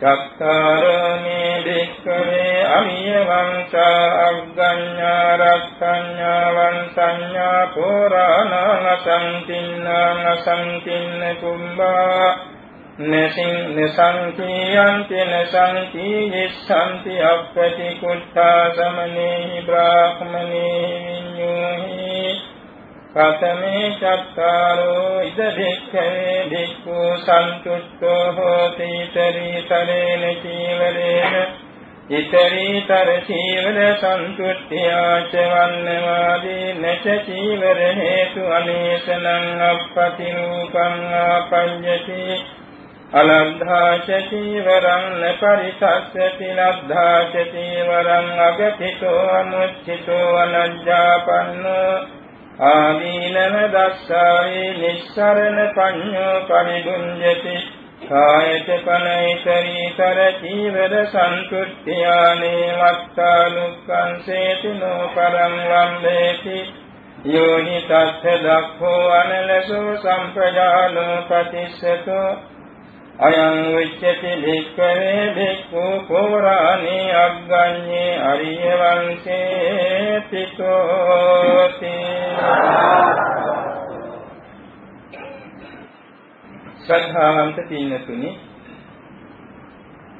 චක්කාරෝමේ භික්ඛවේ අමිය වංශා අග්ගඤ්ඤා රක්ඛඤ්ඤා වංශඤ්ඤා පුරාණං අසංකින්නාං අසංකින්න කුම්බා නසින් නසංකීයන්ති නසංකීයස්සන්ති අප්පටි කුට්ඨා සමනේ බ්‍රාහ්මනේ විඤ්ඤෝහි කතමේ චත්තාරෝ ඉද භික්ඛවේ භික්ඛු සන්තුෂ්ඨෝ හෝති ඊතරීතරේන චීවරේන ඊතරීතර චීවර සන්තුෂ්ඨියාච වන්නවාදී නච චීවර හේතු අනේසනං අප්පතිරූපං ආපඤ්ඤති අලද්ධාච චීවරං නපරිසස්සති ලද්ධාච චීවරං අගතිතෝ අනුච්චිතෝ අනජ්ජාපන්නෝ ආදීනව දස්සාවේ නිස්සරණ පඤ්ඤෝ පරිදුඤ්ජති කායච පනයිතරීතර චීවර සන්තුට්ඨියානේ වත්තානුක්ඛංසේති නෝපරං වන්දේති. යෝනි තස්ස දක්ඛෝ අනලසෝ සම්පජානෝ පතිස්සතෝ. අයං විච්ඡති භික්ඛවේ භික්ඛු පුරාණේ අග්ගඤ්ඤේ අරිය වංශේ පිටෝති. ශ්‍රද්ධාවන්ත පින්නතුනි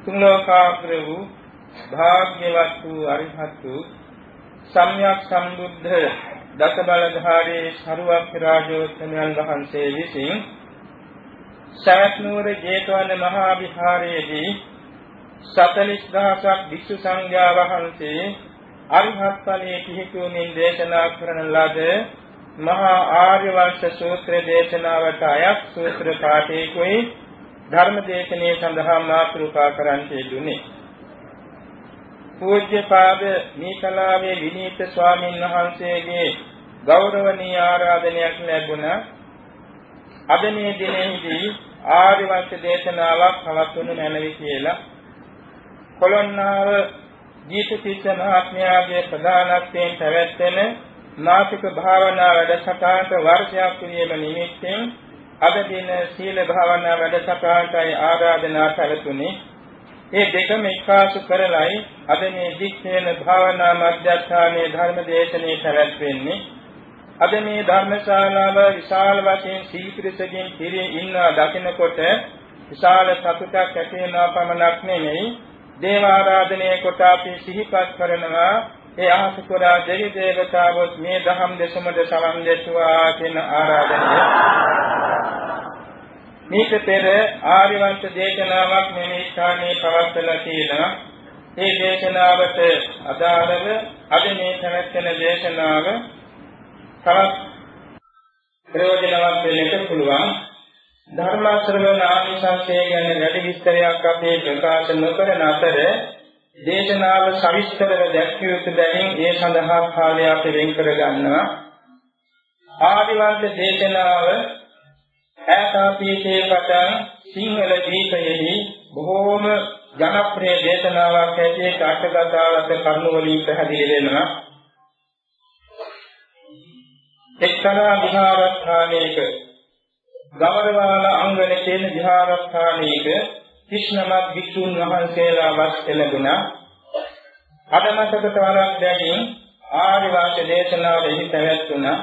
තුන් ලෝකාග්‍ර වූ භාග්‍යවත් වූ අරිහත් වූ සම්්‍යක් සම්බුද්ධ දස බලධාරී සරුවක් රාජෝත්තමයන් වහන්සේ විසින් සවැත් නුවර ජේතවන මහා විහාරයේදී 40000ක් භික්ෂු සංඝයා වහන්සේ අරිහත් ඵලයේ පිහිටුවමින් දේශනා කරන ලද මහා ආර්ය වංශ සූත්‍ර දේශනාවට අයත් සූත්‍ර පාඨයකයි ධර්ම දේශනාවේ සඳහා මාතෘකා කරන්ට යෙදුනේ. පූජ්‍යපාද නීකලාවේ විනීත ස්වාමීන් වහන්සේගේ ගෞරවනීය ආරාධනයක් ලැබුණා. අද මේ දිනෙහිදී ආර්ය වංශ දේශනාවක් පවත්වනු මැනවි කියලා කොළොන්නාව දීපතිස්ස මහත්මයාගේ ප්‍රධානත්වයෙන් පැවැත්වෙන මාසික භාවනා වැඩසටහනට වර්ෂයක් පිළිම නිමිත්තෙන් අද දින සීල භාවනා වැඩසටහනටයි ආරාධනා කළතුනේ මේ දෙකම එක්කාසු කරලයි අද මේ දික්ෂේන භාවනා මධ්‍යස්ථානයේ ධර්ම දේශනේ පැවැත්වෙන්නේ. අද මේ ධර්මශාලාව විශාල වශයෙන් සීපිරිසකින් පිරී ඉන්නා දකිනකොට විශාල සතුටක් ඇති වෙනවා පමණක් නෙමෙයි. දේව ආරාධනය කොට අපි සිහිපත් කරනවා ඒ අහස පුරා දෙවි දේවතාවොත් මේ දහම් දෙසමද සවන් දෙසුවා කියන ආරාධනය. මේක පෙර ආර්යවංශ දේශනාවක් මේ ස්ථානයේ පවත්වලා තියෙනවා. මේ දේශනාවට අදාළව අද මේ පැවැත්වෙන දේශනාව තවත් ප්‍රයෝජනවත් වෙන්නට පුළුවන් ධර්ම ශ්‍රවණ ආනිසංසය ගැන වැඩි විස්තරයක් අපේ ප්‍රකාශ නොකරන අතර දේශනාව සවිස්තරව දැක්විය යුතු බැවින් ඒ සඳහා කාලය අපි වෙන් කර ගන්නවා ආදිවාසී දේශනාව ඈතාපීඨේ පටන් සිංහල දීපයෙහි බොහෝම ජනප්‍රිය දේශනාවක් ඇටියට අටගතාවත කරුණු වලින් පැහැදිලි වෙනවා. එක්තරා විහාරස්ථානයක ගවරවාල අංගන කියන විහාරස්ථානයක කිෂ්ණමත් වික්ෂුන් වහන්සේලා වස් කෙළගුණා. අදමතකට වරක් දැනින් ආර්ය වාක්‍ය දේශනාව එහි පැවැත්වුණා.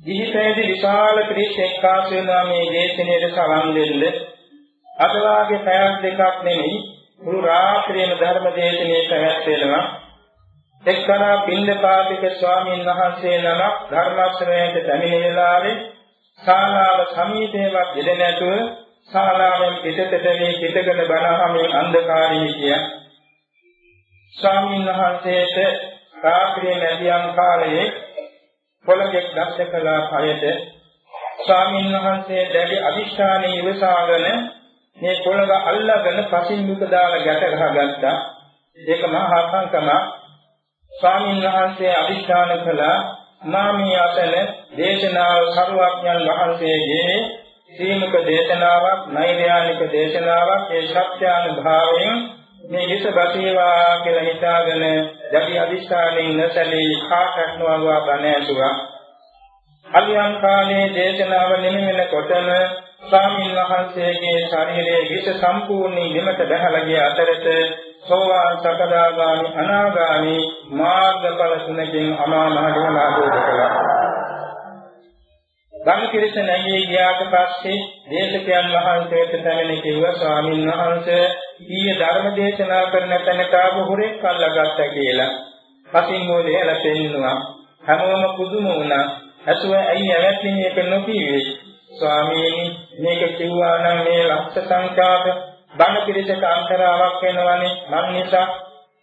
දිහිතේදී විශාල පිරිස් එක්කාසු වෙනවා මේ දේශනාවේ සවන් දෙන්නේ අද වාගේ පැයක් දෙකක් නෙමෙයි මුළු රාත්‍රියම ධර්ම දේශනාවේ පැවැත්වෙනවා එක්තරා පින්දපාතික ස්වාමීන් වහන්සේ නමක් ධර්ම ශ්‍රවණයට පැමිණ වෙලාවේ ශාලාව සමීපේවත් දෙද නැතුව ශාලාවෙන් පිටතට මේ පිටකඩ බණහමින් අන්ධකාරී කිය ස්වාමීන් වහන්සේට රාත්‍රියේ මැදියම් කාලයේ පොළොකෙක් දැක්කලා පයද ස්වාමීන් වහන්සේ දැඩි අදිෂ්ඨානයේ ඉවසාගෙන මේ පොළව අල්ලාගෙන පසින් මුක දාලා ගැට ගහගත්තා. ඒක මහා සංකම ස්වාමීන් වහන්සේ අදිස්ථාන කළා මා මේ අතන දේශනාව සරුවඥන් වහන්සේගේ සීමක දේශනාවක් නෛර්යානික දේශනාවක් ඒ සත්‍යානුභාවයෙන් මේ හිත බසීවා කියලා හිතාගෙන දැඩි අදිස්ථානයෙන් නැසලී කාටත් නොවවා බණ ඇසුවා. අලියම් කාලේ දේශනාව නිමෙ වෙනකොටම ස්වාමීන් වහන්සේගේ ශරීරයේ විස සම්පූර්ණයෙන් නිමත බහලා ගිය අතරත සෝවාන් සකදාගාමි අනාගාමි මාර්ගඵල තුනකින් අමා මහ නිවන අවබෝධ කළා. ධම්මකිරිස නැගී ගියාට පස්සේ දේශකයන් වහන්සේට පැමිණ කිව්වා ස්වාමීන් වහන්සේ ඊයේ ධර්ම දේශනා කරන තැනට ආව හොරෙක් අල්ලගත්තා කියලා. පසින් මොලේ ඇල පෙන්නුවා. හැමෝම පුදුම වුණා. අසුව ඇයි ඇවැත්නි මේක නොකියුවේ? ස්වාමීනි මේක කිව්වා නම් මේ ලක්ෂ සංඛ්‍යාත බණ පිළිසක අන්තරාවක් වෙනවනේ. මන් නිසා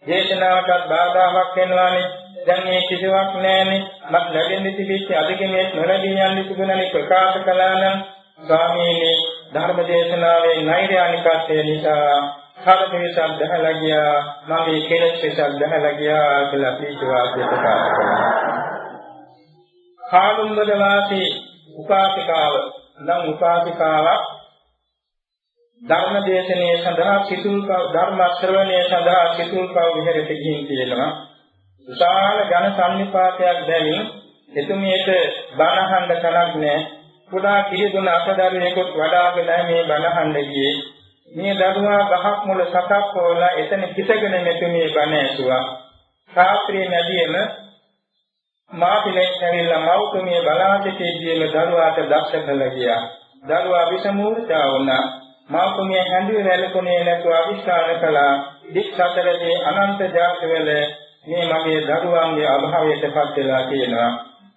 දේශනාවටත් බාධාවක් වෙනවනේ. දැන් මේ කිසිවක් නැහැනේ. මත් ලැබෙන්නේ තිබිච්ච අධිකමේ නොලැබී යන්නේ තිබුණනේ ප්‍රකාශ කළා නම් ස්වාමීනි ධර්ම දේශනාවේ නෛර්යානිකත්වය නිසා කාලපිරිසක් දැහැලා ගියා. මගේ කෙලෙස් පිටක් දැහැලා ගියා කියලා පිටුවාක්‍ය ප්‍රකාශ කළා. කාලුම්බද වාසී උපාසිකාව නම් උපාසිකාවක් ධර්ම දේශනයේ සඳහා සිතුල් ධර්ම ශ්‍රවණයේ සඳහා සිතුල් කව විහෙරට ගිහින් තියෙනවා විශාල ජන සම්නිපාතයක් දැනින් එතුමියට බණහඬ කලක් නැහැ කුඩා කිරිදුන අසදරුවෙකුත් වඩාගෙන මේ බණහඬ ගියේ මේ දරුවා ගහක් මුල සතක් පොවලා එතන හිටගෙන මෙතුමිය බණ ඇසුවා ශාස්ත්‍රීය නැදීම මා පිළෙන් ඇවිල්ලා මෞතුමිය බලා සිටියේම දරුවාට දක්ෂ කළ ගියා. දරුවා විසමූර්තා වුණා. මෞතුමිය හැඬුවේ වැළකුණේ නැතුව අවිශ්වාස කළා. දික් සතරේ අනන්ත ජාතිවල මේ මගේ දරුවන්ගේ අභාවයටපත් වෙලා තියෙනවා.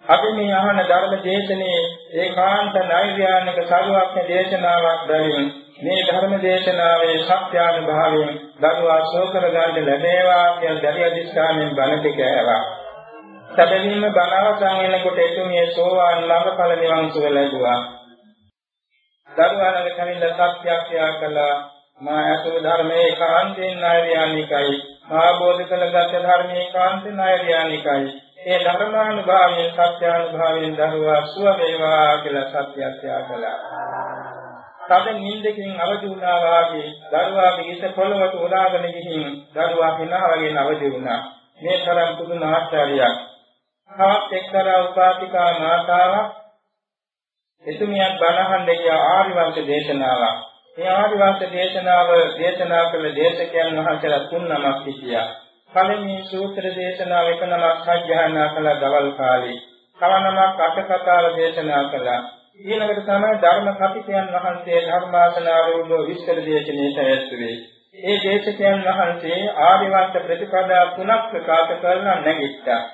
අපි මේ අහන ධර්ම දේශනේ ඒකාන්ත නෛර්යානික සරුවක් දේශනාවක් බැවින් මේ ධර්ම දේශනාවේ සත්‍යානුභාවයෙන් දරුවා ශෝකර ගන්න ලැබේවා කියන දැඩි අධිෂ්ඨානයෙන් බණ ටික ඇවා. සැබවින්ම බණවසන් වෙනකොට එතුමිය සෝවාන් ළඟඵල නිවන් සුව ලැබුවා. දරුවාණන් කමින්ද සත්‍යක්ෂයා කළා මා අසු ධර්මයේ කාන්තෙන් නායරියානිකයි මා බෝධ කළගත ධර්මයේ කාන්තෙන් නායරියානිකයි ඒ ධර්මානුභාවයෙන් සත්‍යානුභාවයෙන් දරුවා සුව වේවා කියලා සත්‍යක්ෂයා කළා. තද නින්දකින් අවදි වුණා වාගේ දරුවාගේ ඉත පොළවට උඩාගෙන ගිහින් දරුවා හිනා වගේ අවදි වුණා. මේ තරම් පුදුම ආශ්චර්යයක්. තවත් එක්තරා උපාසිකා මාතාවක් එතුමියක් බණහන් දෙකිය ආරිවංශ දේශනාවක්. මේ ආරිවංශ දේශනාව දේශනා කළ දේශකයන් වහන්සේලා තුන් නමක් සිටියා. පළවෙනි සූත්‍ර දේශනාව එක නමක් සජ්ජහානා කළ දවල් කාලේ. තව නමක් අටකතාව දේශනා කළා. ඊළඟට තමයි ධර්ම කපිතයන් වහන්සේ ධර්මාසනාරූඪ විස්තර දේශනේ පැවැත්වුවේ. ඒ දේශකයන් වහන්සේ ආර්යවන්ත ප්‍රතිපදා තුනක් ප්‍රකාශ කරන නැගිට්ටා.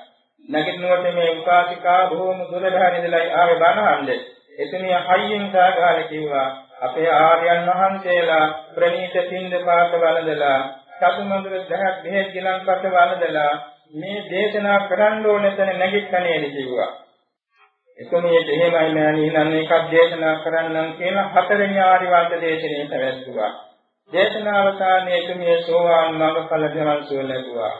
නැගිටිනකොට මේ උපාසිකා බොහොම දුරදහන ඉඳලා ආවේ බණහන්නේ. එතනිය හයියෙන් සාගාල කිව්වා අපේ ආර්යයන් වහන්සේලා ප්‍රණීත පින්ද පාත වළඳලා සතුමඳුර දහක් බෙහෙත් ගිලන්පත වළඳලා මේ දේශනා කරන්න ඕන තැන නැගිට්ටනේ කිව්වා. එතුමියට එහෙමයි මෑණී නම් එකක් දේශනා කරන්නම් කියලා හතරවෙනි ආර්ය වර්ග දේශනේ පැවැත්වුවා. දේශනාවසානයේ එතුමිය සෝවාන් මාර්ගඵල ධර්ම සුව ලැබුවා.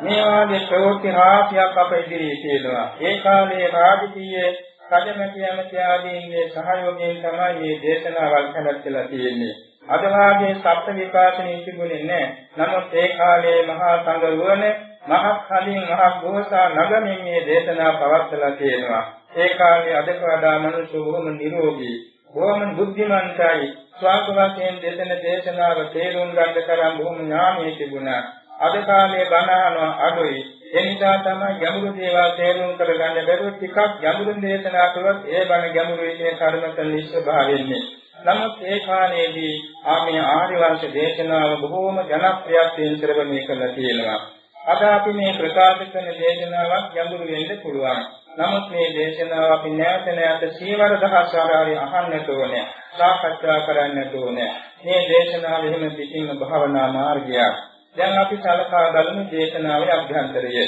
මේ වාගේ ප්‍රවෘත්ති රාශියක් අප ඉදිරියේ තියෙනවා. ඒ කාලේ රාජකීය රජමැති ඇමති ආදීන්ගේ සහයෝගයෙන් තමයි මේ දේශනාවල් කරලා තියෙන්නේ. අද වාගේ සත්‍ය විකාශනයේ තිබුණේ නැහැ. නමුත් ඒ කාලේ මහා සංඝරුවන මහත් කලින් මහත් ගෝසා නගමින් මේ දේශනා පවත්වලා තියෙනවා. ඒ කාලේ අදට වඩා මිනිස්සු බොහොම නිරෝගී, බොහොම බුද්ධිමන්තයි. ස්වාක වශයෙන් දෙතන දේශනාව තේරුම් ගන්න තරම් බොහොම ඥානෙ තිබුණා. අද කාලේ බණ අඩුයි. ඒ නිසා තමයි ගැඹුරු දේවල් තේරුම් කරගන්න බැරුව ටිකක් ගැඹුරු දේශනා කළොත් ඒ බණ ගැඹුරු විදිහේ කර්මක නිස්සභාවෙන්නේ. නමුත් ඒ කාලයේදී ආමේ ආර්ය වංශ දේශනාව බොහෝම ජනප්‍රියත්වයෙන් ශ්‍රවණය කළා තියෙනවා. අද අපි මේ ප්‍රකාශ කරන දේශනාවක් ගැඹුරු වෙන්න පුළුවන්. නමුත් මේ දේශනාව අපි නැවත නැවත සීවර දහස් වාරාරි අහන්නට ඕනේ. සාකච්ඡා කරන්නට ඕනේ. මේ දේශනාව එහෙම පිටින්ම භාවනා මාර්ගයක්. දැන් අපි සලකා බලමු දේශනාවේ අභ්‍යන්තරය.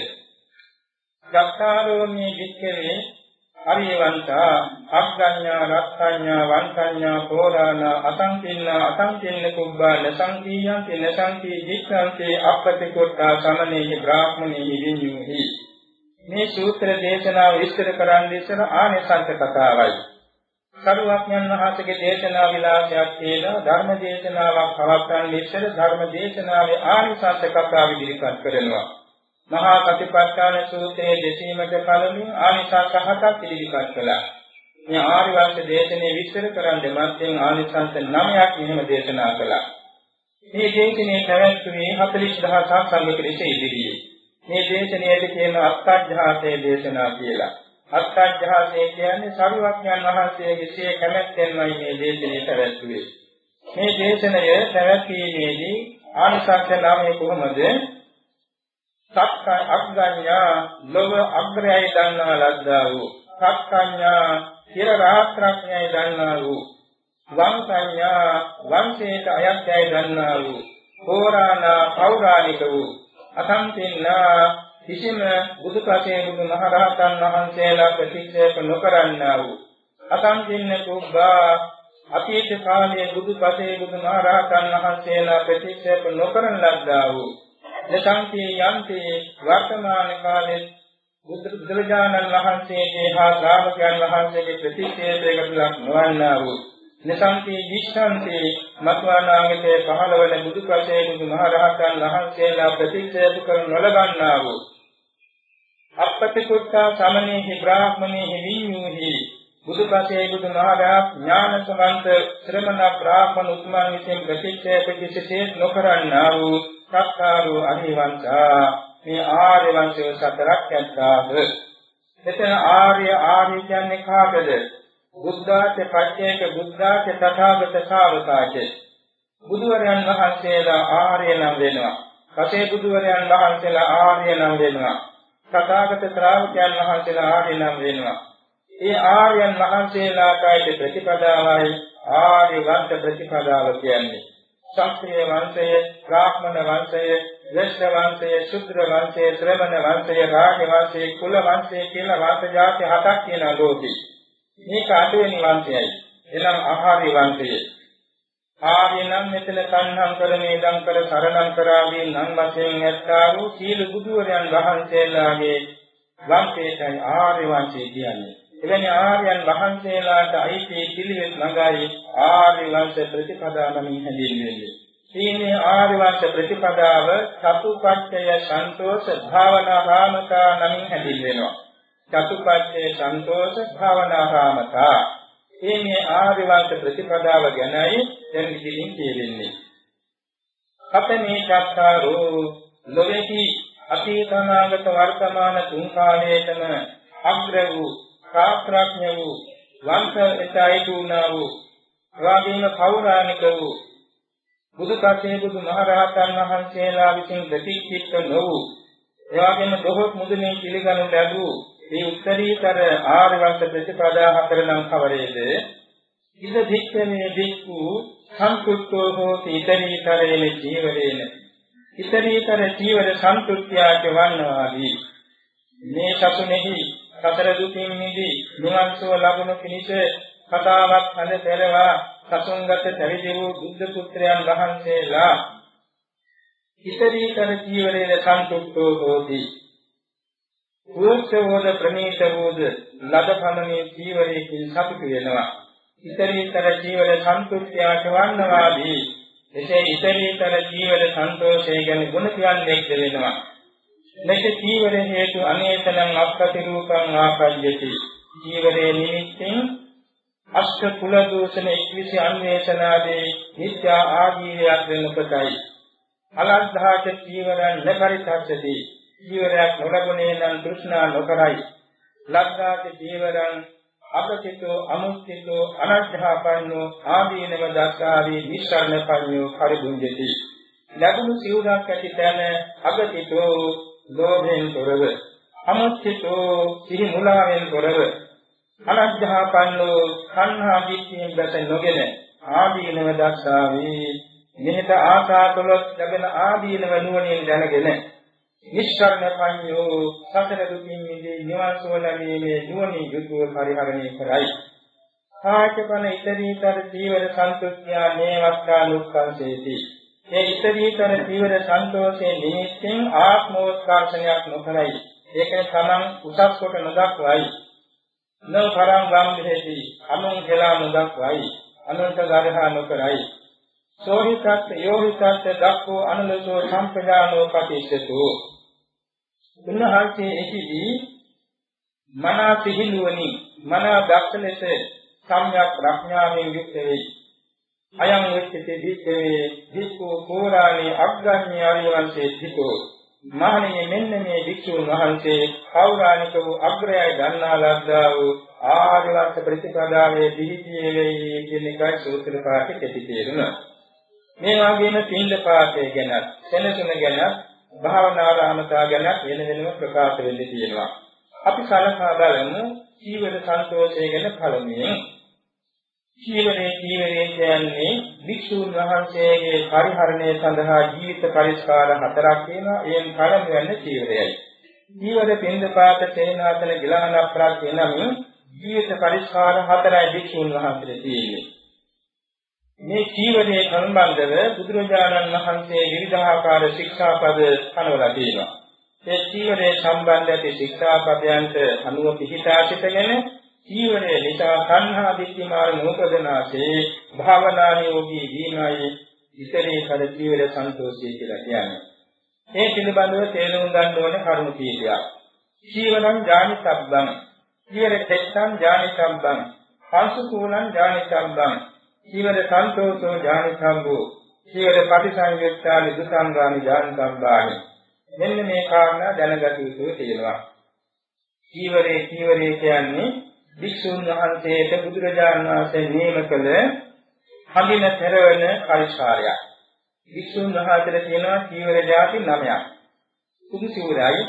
ගක්ඛාරෝමී විච්ඡේ අරියවන්තා අග්ගඤ්ඤා රත්ත්‍ඤ්ඤා වන්තඤ්ඤා පෝරාණ අසංකින්නා අසංකින්න කුබ්බා නසංකීයං කිනසංකී දික්ඛන්තේ අප්පතිකොට්ටා සමනේහි බ්‍රාහ්මණේහි විඤ්ඤුහි මේ සූත්‍ර දේශනාව විස්තර කරන්න ඉස්සර ආනිසංස කතාවයි සරුවක්ඥන් වහන්සේගේ දේශනා විලාසයක් තියෙනවා ධර්ම දේශනාවක් පවත්වන්න ඉස්සර ධර්ම දේශනාවේ ආනිසංස කතාව ඉදිරිපත් කරනවා. මහා කතිපට්ඨාන සූත්‍රයේ දෙසීමට කලින් ආනිසංස හතක් ඉදිරිපත් කළා. මේ ආරි වංශ දේශනේ විස්තර කරන්න මැත්තෙන් ආනිසංස 9ක් මෙහෙම දේශනා කළා. මේ දේශනේ පැවැත්වුවේ 40000ක් සංඝ පිරිස ඉදිරියේ. මේ දේශනයේදී කියන අත්ත්‍ජ්ජාතේ දේශනා කියලා. අත්ත්‍ජ්ජාසය කියන්නේ සරුවඥන් වහන්සේගේ සිය කැමැත්තෙන්මයි මේ දේශනේ පැවැත්වුවේ. මේ දේශනය පැවැත්වීමේදී ආනිසංස නාමයේ කොහොමද? සක්කා අග්ගඤ්ඤා ලොව අග්‍රයයි දන්නා ලද්දා වූ සක්කඤ්ඤා චිර රාත්‍රඥයයි දන්නා වූ වංසඤ්ඤා වංශේට අයත්යයි දන්නා වූ පෝරාණ පෞරාණික වූ අසංතින්නා කිසිම බුදුපසේ බුදුමහරහතන් වහන්සේලා ප්‍රතික්ෂේප නොකරන්නා වූ අසංකින්න කුබ්බා අතීත කාලයේ බුදුපසේ බුදුමහරහතන් වහන්සේලා ප්‍රතික්ෂේප නොකරන ලද්දා වූ නසංකී යන්ති වර්තමාන කාලයේ බුදුරජාණන් වහන්සේගේ හා ශ්‍රාවකයන් වහන්සේගේ ප්‍රතික්ෂේපයකට ලක් නොවන්නා වූ නසංකී විශ්වන්ති මත්වානාගතේ පහළවන බුදුපසේ බුදුමහරහතන් වහන්සේලා ප්‍රතික්ෂේප කර නොලබන්නා වූ අපපතිකුත්තා සමනේහි බ්‍රාහ්මණේහි විඤ්ඤුහි බුදුපසේ බුදුමහරහත් ඥානසමන්ත ශ්‍රමණ බ්‍රාහ්මණ උතුමන් විසින් ප්‍රතික්ෂේප කිසිසේත් නොකරන්නා වූ සක්කාරු අනිවංශා මේ ආර්ය වංශය සතරක් ඇත්තාද? එතන ආර්ය ආර්ය කියන්නේ කාටද? බුද්ධාච පච්චේක බුද්ධාච තථාගත ශාවකාච බුදුවරයන් වහන්සේලා ආර්ය නම් වෙනවා කසේ බුදුවරයන් වහන්සේලා ආර්ය නම් වෙනවා තථාගත ශ්‍රාවකයන් වහන්සේලා ආර්ය නම් වෙනවා. ඒ ආර්යයන් වහන්සේලාටයි ප්‍රතිපදාවයි ආර්ය වංශ ප්‍රතිපදාව කියන්නේ. ශාස්ත්‍රීය වංශය, බ්‍රාහ්මණ වංශය, වෛශ්‍ය වංශය, ශුද්‍ර වංශය, ශ්‍රමණ වංශය, රාජ වංශය, කුල වංශය කියලා වංශ જાති හතක් තියෙනවා ලෝකේ. මේක අටවෙනි වංශයයි. එනම් ආහාරි වංශය. ආවිනම් මෙතන සංහම් කරමේ දම් කර සරණම් කරාදී නම් වශයෙන් ඇත්තා වූ සීල බුදුවරයන් වහන්සේලාගේ වංශයටයි ආර්ය වංශය කියන්නේ. එවැනි ආර්යයන් වහන්සේලාට අයිති පිළිවෙත් ළඟයි ආර්ය වංශ ප්‍රතිපදා නමින් හැඳින්වෙන්නේ. මේ ආර්ය වංශ ප්‍රතිපදාව චතුපත්ඨය සන්තෝෂ භාවනා රාමතා නමින් හැඳින්වෙනවා. චතුපත්ඨය සන්තෝෂ භාවනා රාමතා මේ මේ ආර්ය වංශ ප්‍රතිපදාව ගැනයි දැන් ඉදිරින් කියවෙන්නේ. කපමේ චත්තාරෝ ලොවේහි අතීතනාගත වර්තමාන තුන් කාලයේතම අග්‍ර වූ ශාස්ත්‍රඥ වූ වංශ එතයි දුනා වූ එවාගේම පෞරාණික වූ බුදු පසේ බුදු මහරහතන් වහන්සේලා විසින් ප්‍රතික්ෂිප්ත නොවූ එවාගෙම බොහෝ මුදුනේ පිළිගනු ලැබූ මේ උත්තරීතර ආර්ය වංශ ප්‍රතිපදා හතර නම් කවරේද? ඉද ධික්ඛමේ ධික්ඛු සම්පුත්තෝ හෝති ඉතරීතරේන ජීවරේන. ඉතරීතර ජීවර සම්තුත්‍යාච වන්නවාදී. මේ සතුනේහි සතර දුකින් මිදී නිවන් සුව ලබනු පිණිස කතාවක් හඳ පෙරවා සසුන්ගත පැවිදි වූ බුද්ධ පුත්‍රයන් වහන්සේලා ඉතරීතර ජීවරේන සම්තුත්තෝ හෝති උත්සවෝද ප්‍රණීත වූද ලද පමණේ ජීවරයකින් සතුටු වෙනවා. ඉතරීතර ජීවර සන්තුෂ්ත්‍යාට වන්නවාදී එසේ ඉතරීතර ජීවර සන්තෝෂය ගැන ගුණ කියන්නේ වෙනවා. මෙසේ ජීවර හේතු අනේතනං අප්‍රතිරූපං ආපජ්ජති. ජීවරේ නිමිත්තෙන් අෂ්ඨ කුල දෝෂණ 21 අන්වේෂණාදී නිත්‍යා ආජීවයක් වෙන කොටයි. අලද්ධාච ජීවරන් නපරිතස්සති ජීවරයක් නොලබුණේ නම් තෘෂ්ණා නොකරයි. ලක්කාති ජීවරං අපචිතෝ අමුස්තිතෝ අනර්ථාපන්නෝ ආදීනව දස්සාවි නිස්සරණ පඤ්ඤෝ පරිදුංජති. ලැබුණු සිවුරක් ඇති තැන අගතිතෝ ලෝභයෙන් තොරව අමුස්තිතෝ සිහි මුලාවෙන් තොරව අනර්ථාපන්නෝ කන්හා දිට්ඨියෙන් දැස නොගෙන ආදීනව දස්සාවි මෙහෙත ආසාවලොත් ලැබෙන ආදීනව නුවණින් දැනගෙන නිෂ්කරණ පඤ්ඤෝ සතර දුකින් මිදී නිවන් සුව ලැබීමේ නුවණින් යුතුව පරිහරණය කරයි. කාචපන ඉතරීතර ජීවර සන්තුෂ්ත්‍යා නේවස්කානුක්ඛංසේති. ඒ ඉතරීතර ජීවර සන්තෝෂයේ නිමිත්තෙන් ආත්මෝත්කර්ෂණයක් නොකරයි. ඒකේ තමන් උසස් කොට නොදක්වයි. නෝ කරං ගම්හෙති අනුන් කියලා නොදක්වයි. අනුන්ට ගරහා නොකරයි. සෝහිතත් යෝහිතත් දක්ඛෝ අනලසෝ සම්පදානෝ පටිච්චතෝ උන්වහන්සේ එහිදී මනා පිහිනුවනි මනා දක්ෂ ලෙස සම්‍යක් ප්‍රඥාවෙන් යුක්ත වෙයි. අයං වෙච්චති දීකේ දීකෝ කෝරාණී අග්ගඤ්ඤ ආරියවංශේ ධිතෝ මහණෙනි මෙන්න මේ වික්ෂුන් වහන්සේ පෞරාණික වූ අග්‍රයයි ගන්නා ලද්දා වූ ආර්ය වංශ ප්‍රතිපදාවේ දිහිතියේ වෙයි කියන එකයි සූත්‍ර පාඨයේ කෙටි තේරුම. මේ වගේම පින්ද පාඨය ගැන, සෙනසුන ගැන, භාවනාරාමතා ගැන වෙන වෙනම ප්‍රකාශ වෙන්න තියෙනවා. අපි සලකා බලමු ජීවන සන්තෝෂය ගැන පළමුවෙන්. ජීවනයේ ජීවනයේ කියන්නේ වික්ෂුන් වහන්සේගේ පරිහරණය සඳහා ජීවිත පරිස්කාර හතරක් තියෙනවා. එයින් පළමුවන්නේ ජීවනයයි. ජීවන පින්දපාත සේනාසන ගිලහන ප්‍රාප්තිය නම් ජීවිත පරිස්කාර හතරයි වික්ෂුන් වහන්සේට තියෙන්නේ. මේ ජීවනයේ සම්බන්ධව බුදුරජාණන් වහන්සේ විවිධාකාර ශික්ෂාපද පනවලා තියෙනවා. ඒ ජීවනයේ සම්බන්ධ ඇති ශික්ෂාපදයන්ට අනුව පිහිටා සිටගෙන ජීවනයේ නිසා සංහා දිට්ඨිමාර නෝපදනාසේ භාවනානියෝගී වීමයි ඉතරේ කල ජීවන සන්තෝෂය කියලා කියන්නේ. මේ පිළිබඳව තේරුම් ගන්න ඕන කරුණු කීපයක්. ජීවනං ඥානිතබ්බං ජීවන තෙත්තං ඥානිතබ්බං පංසුකූලං ඥානිතබ්බං සීවල සන්තෝෂෝ ඥානසම්භෝ සීවල පටිසංයුක්තානි දුසංගානි ඥානසම්භානි මෙන්න මේ කාරණා දැනගත යුතු තියෙනවා. සීවරේ සීවරේ කියන්නේ වික්ෂුන් වහන්සේට බුදුරජාණන් වහන්සේ නියම කළ හඳින පෙරවන පරිශාරයක් වික්ෂුන් වහන්සේට තියෙනවා සීවර જાති නමයක්. සුදු සීවරයි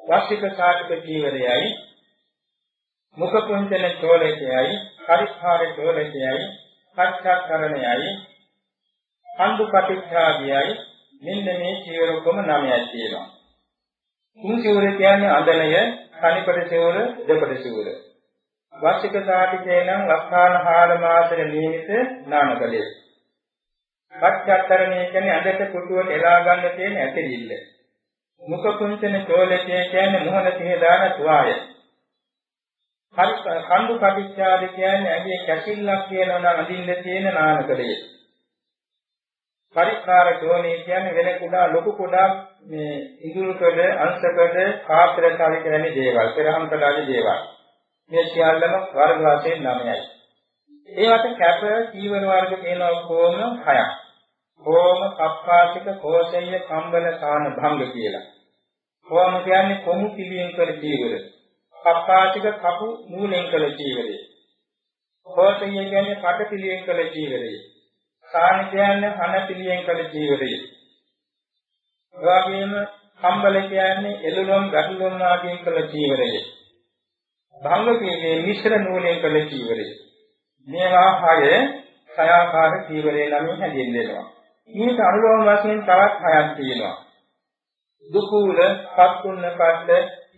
වාර්ෂික සාධක සීවරයයි මුඛ පුංචන චෝලකයයි පරිස්කාර චෝලකයයි පච්චක්කරණයයි කන්දු පටිච්චාදියයි මෙන්න මේ සිවරකම නමයක් තියෙනවා. කුන් සිවර කියන්නේ අදලය, කණිපට සිවර, දෙපට සිවර. වාර්ෂික සාටිකේ නම් වස්තාන හාල මාසෙක නියමිත නාමකලයේ. පච්චක්කරණය කියන්නේ අදට කුටුවට එලා ගන්න තියෙන ඇතිරිල්ල. මුඛ කුංචන චෝලකේ කියන්නේ මොහොන තිහේ දාන තුවාය. කන්දු කටිච්ඡාද කියන්නේ ඇගේ කැසිල්ලක් කියනවා නම් අඳින්න තියෙන නානකඩේ. පරිකාර ඩෝනේ කියන්නේ වෙන කුඩා ලොකු කුඩා මේ ඉදුල්කඩ අංශකඩ පාත්‍රකාරී කියන්නේ දේවල්. පෙරහම් කඩාගේ දේවල්. මේ සියල්ලම වර්ග වශයෙන් නමයයි. ඒවට කැප ජීවන වර්ග කියනවා කොහොම හයක්. කොහොම කප්පාසික කෝෂය කම්බල සාන භංග කියලා. කොහොම කියන්නේ කොමු පිළියෙන් කර ජීවර. කප්පාටික කපු නූලෙන් කළ චීවරය. හෝතය කියන්නේ කට පිළියෙන් කළ චීවරය. සානි කියන්නේ හන පිළියෙන් කළ ජීවිතය. එවාගෙම කම්බල කියන්නේ එළුලොම් ගැටලොම් ආදීන් කළ ජීවිතය. භංග කියන්නේ මිශ්‍ර නූලෙන් කළ ජීවිතය. මේවා හය සයාකාර ජීවිතය නමින් හැදින්වෙනවා. ඊට අනුලෝම වශයෙන් තවත් හයක් තියෙනවා. දුකූල, පත්තුන්න පත්ත,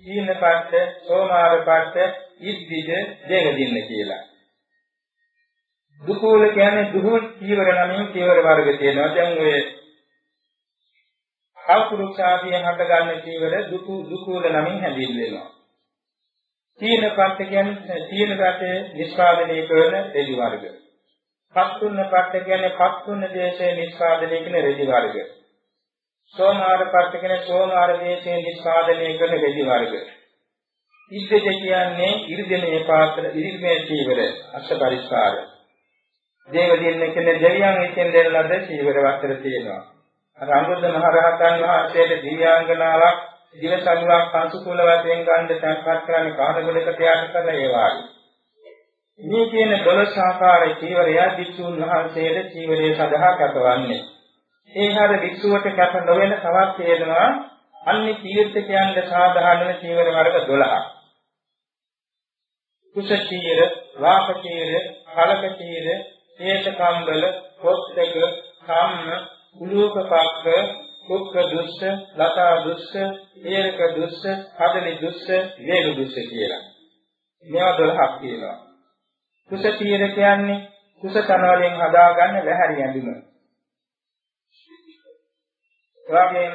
සීන පත්ත, සෝමාර පත්ත, ඉද්දිද, දේවදින්න කියලා. දුකූල කියන්නේ දුහුල් චීවර නමින් චීවර වර්ග තියෙනවා. දැන් ඔය කල්පුරුෂාදියෙන් හට ගන්න චීවර දුකු දුකූල නමින් හැඳින්වෙනවා. තීන පත්ත කියන්නේ තීන රටේ නිෂ්පාදනය කරන රෙදි වර්ග. පත්තුන්න පත්ත කියන්නේ පත්තුන්න දේශයේ නිෂ්පාදනය කරන රෙදි වර්ග. සෝමාර පත්ත කියන්නේ සෝමාර දේශයේ නිෂ්පාදනය කරන රෙදි වර්ග. ඉද්දජ කියන්නේ ඉරිදෙනේ පාත්‍ර ඉරිමේ චීවර අෂ්ට පරිස්කාරය. දේවදීන් කියන දෙවියන් විසින් දෙන ලද සීවර වස්ත්‍ර තියෙනවා. අර අනුරුද්ධ මහ රහතන් වහන්සේට දිව්‍යාංගනාවක් දිවසනුවක් පංසුකුල වශයෙන් ගන්න තැන්පත් කරන්නේ කාටගොඩකට යට කරලා ඒ වාගේ. මේ කියන 12 ආකාර චීවරය දික්ෂුන් වහන්සේට චීවරයේ සඳහා කැපවන්නේ. ඒ හැර වික්ෂුවට කැප නොවන තවත් තියෙනවා අන්නේ තීර්ථකයන්ගේ සාධාරණ චීවර වර්ග 12ක්. කුෂ චීර, වාක චීර, කලක චීර, හේත කම්බල, පොත්තක, කම්ම, කුලෝක පක්ක, කුක්ක දුස්ස, ලතා දුස්ස, ඒරක දුස්ස, කදලි දුස්ස, වේග දුස්ස කියලා. මේවා 12ක් තියෙනවා. කුස තීර කියන්නේ කුස තන වලින් හදාගන්න වැහැරි ඇඳුම. එවාගෙම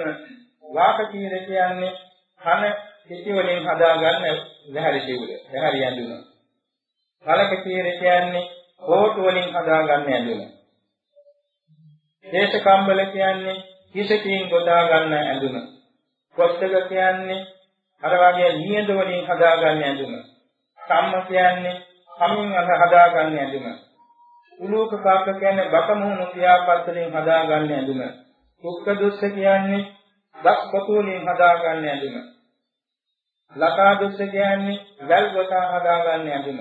වාක තීර කියන්නේ කන පිටි වලින් හදාගන්න වැහැරි සිවුර, වැහැරි ඇඳුම. කලක තීර කියන්නේ කෝටු වලින් හදාගන්න ඇඳුම. දේශ කම්බල කියන්නේ හිසකින් ගොඩා ගන්න ඇඳුම. කොත්තක කියන්නේ අර වගේ නියඳ වලින් හදාගන්න ඇඳුම. සම්ම කියන්නේ කමින් හදාගන්න ඇඳුම. උලූක කාක කියන්නේ බකමුණු ක්‍රියාපත් වලින් හදාගන්න ඇඳුම. කුක්ක දුස්ස කියන්නේ දස් කොතු වලින් හදාගන්න ඇඳුම. ලකා දුස්ස කියන්නේ වැල් ගොතා හදාගන්න ඇඳුම.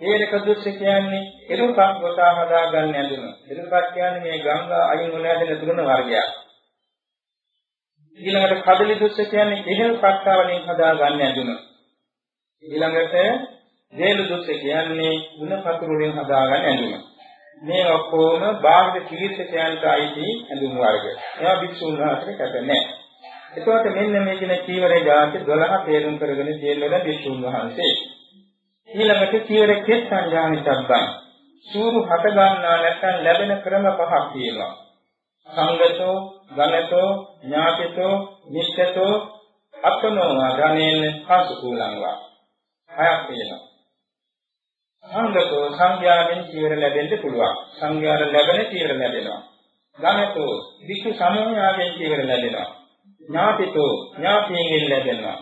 හේරක දුස්ස කියන්නේ එරුපක් ගොතා හදා ගන්න ඇඳුම. එරුපක් කියන්නේ මේ ගංගා අයින් වල ඇදෙන තුන වර්ගයක්. ඊළඟට කදලි දුස්ස කියන්නේ එහෙල් පට්ටා වලින් හදා ගන්න ඇඳුම. ඊළඟට දේලු දුස්ස කියන්නේ උණ පතුරු වලින් හදා ගන්න ඇඳුම. මේ ඔක්කොම බාහිර චිකිත්සකයන්ට අයිති ඇඳුම් වර්ග. ඒවා භික්ෂුන් වහන්සේට කැප නැහැ. එතකොට මෙන්න මේ කියන චීවරේ જાති 12 තේරුම් කරගෙන තියෙන භික්ෂුන් වහන්සේ. ඊළඟට චීවර කෙත් සංඥානිතබ්බන් සූරු හට ගන්නා නැත්නම් ලැබෙන ක්‍රම පහක් තියෙනවා. සංගතෝ ගණතෝ ඥාතිතෝ නිෂ්ඨතෝ අත්නෝ ගණේන හසුකුලංවා. හයක් තියෙනවා. සංගතෝ සංඥාවෙන් චීවර ලැබෙන්න පුළුවන් සංඥාර ලැබෙන චීවර ලැබෙනවා ගණතෝ විසු සමෝහයෙන් චීවර ලැබෙනවා ඥාතිතෝ ඥාතියෙන් ලැබෙනවා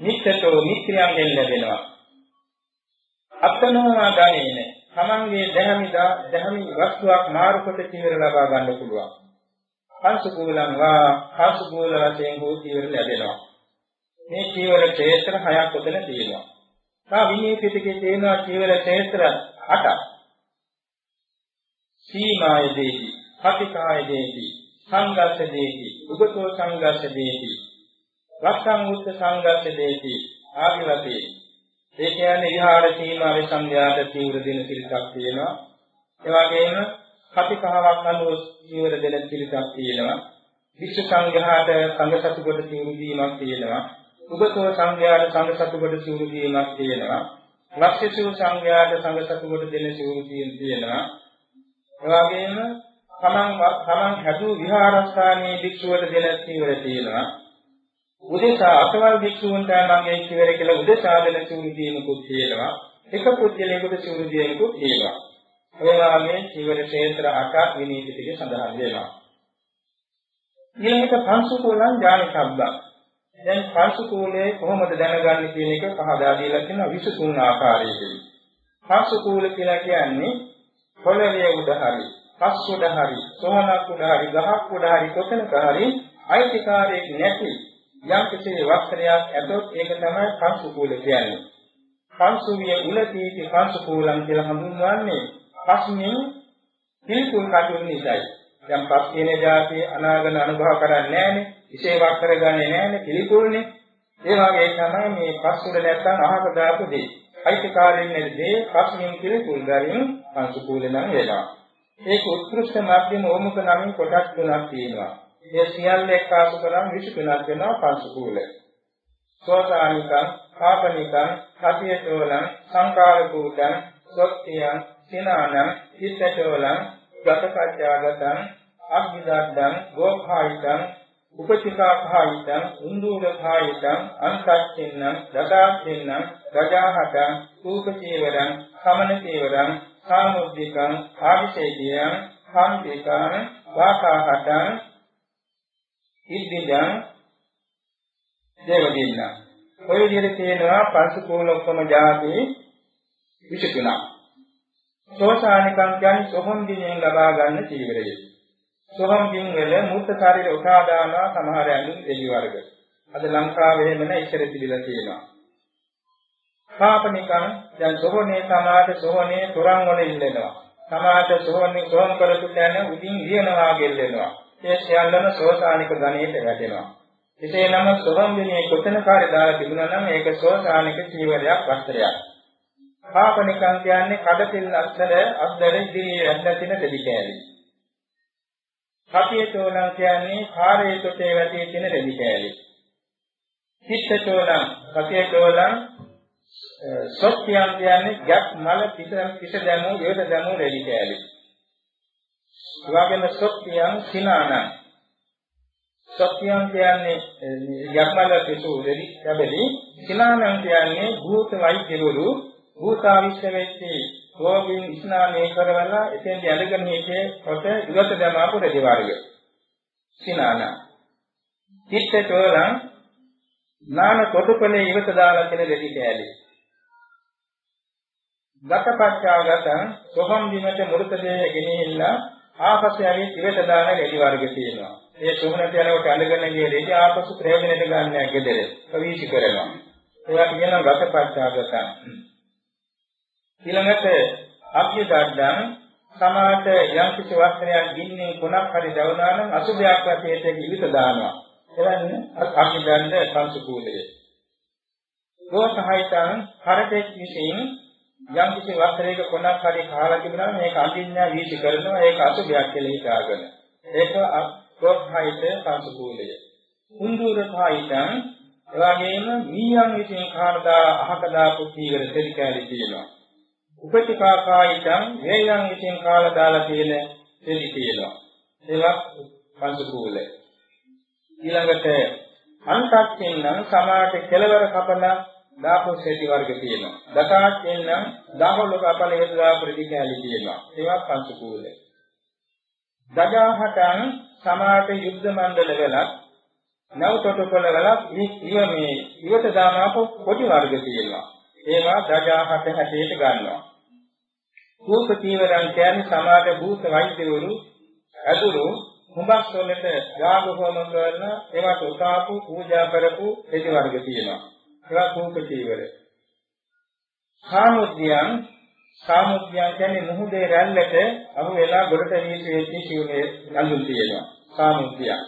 නිෂ්ඨතෝ නිෂ්ක්‍රියයෙන් ලැබෙනවා අත්නෝවා ගණේන තමන්ගේ දැහැමිදා දැහැමි වස්තුවක් මාරු කොට චීවර ලබා ගන්න පුළුවන්. පංසකූලං වා පංසකූල වශයෙන් හෝ චීවර ලැබෙනවා. මේ චීවර ක්ෂේත්‍ර හයක් උතන තියෙනවා. තා විනී පිටකේ තියෙනවා චීවර ක්ෂේත්‍ර 8ක්. සීමාය දේහි, කතිකාය දේහි, සංඝස්ස දේහි, උගතෝ සංඝස්ස දේහි, වක්ඛං උත්ත සංඝස්ස දේහි ආදි වශයෙන් ඒ කියන්නේ විහාර සීමාවේ සංඥාට තීව්‍ර දෙන පිළිසක් තියෙනවා. ඒ වගේම කතිකහවක් අනුව තීව්‍ර දෙන පිළිසක් තියෙනවා. විශ්ව සංඝයාට සංඝ සතු කොට තීව්‍ර දීමක් තියෙනවා. උගතෝ සංඝයාට සංඝ සතු කොට තීව්‍ර දීමක් තියෙනවා. ලක්ෂ්‍යසු සංඝයාට සංඝ සතු කොට දෙන තීව්‍ර දීමක් තියෙනවා. ඒ වගේම තමන් තමන් හැදූ විහාරස්ථානයේ භික්ෂුවට දෙන තීව්‍ර තියෙනවා. උදේසා අසවල් භික්ෂූන්ට මගේ කිවර කියලා උදේසා දෙන සුණු දීමකුත් තියෙනවා. එක පුද්ගලයෙකුට සුණු දීමකුත් තියෙනවා. ඔය වගේ චීවර ක්ෂේත්‍ර අටක් විනීතිකේ සඳහන් වෙනවා. ඊළඟට පංසුකෝලං ඥානසබ්බං. දැන් පංසුකෝලේ කොහොමද දැනගන්නේ කියන එක පහදා දීලා තියෙනවා 23 ආකාරයකින්. පංසුකෝල කියලා කියන්නේ පොළවේ උඩ හරි, පස් උඩ හරි, සෝහනක් උඩ හරි, ගහක් උඩ හරි කොතනක හරි අයිතිකාරයෙක් නැති යම් කිසි වස්ත්‍රයක් ඇතොත් ඒක තමයි පංසුකූල කියන්නේ. පංසුවිය උලතීති පංසුකූලම් කියලා හඳුන්වන්නේ පස්මින් පිළිතුරු කටයුතු නිසායි. දැන් පස් කියන જાතිය අනාගත අනුභව කරන්නේ නැහනේ. ඉසේවක් කරගන්නේ නැහනේ පිළිතුරුනේ. ඒ වගේ තමයි මේ පස් උඩ නැත්තම් අහක දාපු දේ. අයිතිකාරයෙන් නෙදී පස්මින් පිළිතුරු දරින් පංචකූල නම් වෙනවා. ඒක උත්කෘෂ්ඨ මධ්‍යම ඕමුක නමින් කොටස් තුනක් තියෙනවා. මේ සියල්ල එක්කාසු කරන් 23ක් වෙනවා පංචකූල. සෝතානිකං, පාපනිකං, සතියචෝලං, සංකාරකූතං, සොත්තියං, සිනානං, ඉස්සචෝලං, ගතකච්ඡාගතං, අග්නිදණ්ඩං, ගෝඛායිතං, උපචිකාඛායිතං, උන්දුරඛායිතං, අන්තච්චින්නං, දදාච්චින්නං, රජාහතං, රූපචීවරං, සමනචීවරං, සාමුද්දිකං, ආවිශේෂියං, සම්පේකං, වාකාහතං, ඉද්දිදං දේවදින්න. ඔය විදිහට තියෙනවා පංචකූල ඔක්කොම જાති 23ක්. සෝසානිකම් කියන්නේ සොහොන් දිනෙන් ලබා ගන්න චීවරය. සොහොන් දින් වල මුත් ශරීර උපාදාන සමහර ඇඳුම් එළි වර්ග. අද ලංකාවේ එහෙම නැහැ ඉස්සර තිබිලා තියෙනවා. පාපනිකම් දැන් සොහොනේ සමාත සොහොනේ තොරන් වල ඉල්ලෙනවා. සමාත සොහොනේ සොහොන් කරපු තැන උදින් ලියනවා ගෙල්ලෙනවා. ඒ සියල්ලම සෝසානික ගණයට වැටෙනවා. එසේ නම් සොරම්බිනේ කොතන කාර්ය දාලා තිබුණා නම් ඒක සෝසානික චීවරයක් වස්ත්‍රයක්. පාපනිකම් කියන්නේ කඩපිල් අස්තර අස්දර ඉදිරියේ ඇඳලා දෙවි කෑලි. සතියතෝලං කියන්නේ කාර්යයේ තොටේ වැටී තියෙන දෙවි කෑලි. චිත්තතෝලං සතියතෝලං සොත්‍යම් කියන්නේ ගැප් මල පිට පිට දැමු ඒකට දැමු දෙවි කෑලි. ඒ වගේම සොත්‍යම් සිනානං සත්‍යයන් කියන්නේ යක්මල පිසු දෙවි කැබලි සිනානං කියන්නේ භූත වෛද්‍යවරු භූතාවිෂ්ඨ වෙච්චි රෝගීන් ස්නානය කරවලා එතෙන් ඇලගෙන හිටියේ කොට ඉවත දමාපු රජ වර්ග සිනාන. චිත්තතෝලං නාන කොටුපලේ ඉවත දාලා තියෙන දෙවි කැලි. ගතපච්චාගතං සොහම් දිනට මෘතදේහ ගෙනිහිල්ලා ආපසු ඇවිත් ඉවත දාන දෙවි වර්ග තියෙනවා. ඒ සෝමනට යනකොට අඳගෙන ගිය දෙය ආපසු ප්‍රයෝජනෙට ගන්න ගෙදර. ප්‍රවීෂි කරනවා. ඒවා කියනවා ගතපච්චාගතං. ඊළඟට අභ්‍ය දඩ්ඩං සමාත යම් කිසි වස්ත්‍රයක් ගින්නේ කොනක් හරි දවනා නම් අසුභයක් වශයෙන් ඉවිත දානවා. එවන්නේ අභ්‍ය දණ්ඩ සංසුකූලය. රෝසහයිතං හරකෙක් විසින් යම් කිසි වස්ත්‍රයක කොනක් හරි කාලා තිබුණා මේක අඳින්න වීසි කරනවා ඒක අසුභයක් කියලා හිතාගෙන. ඒක ප්‍රෝත්හයිත සංසකූලය. කුන්දුරථයිතං එවාගෙම මීයන් විසින් කාර්දා අහක දාපු තීවර දෙලිකැලි තියෙනවා. උපතිකාකායිතං වේයන් විසින් කාලා දාලා තියෙන දෙලි තියෙනවා. ඒවා සංසකූලය. ඊළඟට අන්තක්යෙන් නම් සමාට කෙලවර කපලා දාපු සෙටි වර්ග තියෙනවා. දකාත්යෙන් නම් දහවල කපල හේතුවා ප්‍රතිකැලි තියෙනවා. ඒවා සංසකූලය. දජාහතං සමාත යුද්ධ මණ්ඩල වලත් නව තොටුපළ වලත් ඉව මේ ඉවත දානාපො පොඩි වර්ග තියෙනවා. ඒවා දජාහත හැටේට ගන්නවා. කූප චීවරයන් කියන්නේ සමාත භූත වෛද්‍යවරු අදුරු හුඹක් වලට යාග හෝම කරන ඒවට උසාපු පූජා කරපු දෙවි වර්ග තියෙනවා. ඒවා කූප චීවර. සාමුද්‍යයන් සාමුද්‍යයන් කියන්නේ මුහුදේ රැල්ලට අහු වෙලා ගොඩට වීසි වෙච්ච සිවුනේ අඳුන් තියෙනවා. සාමුද්‍යයන්.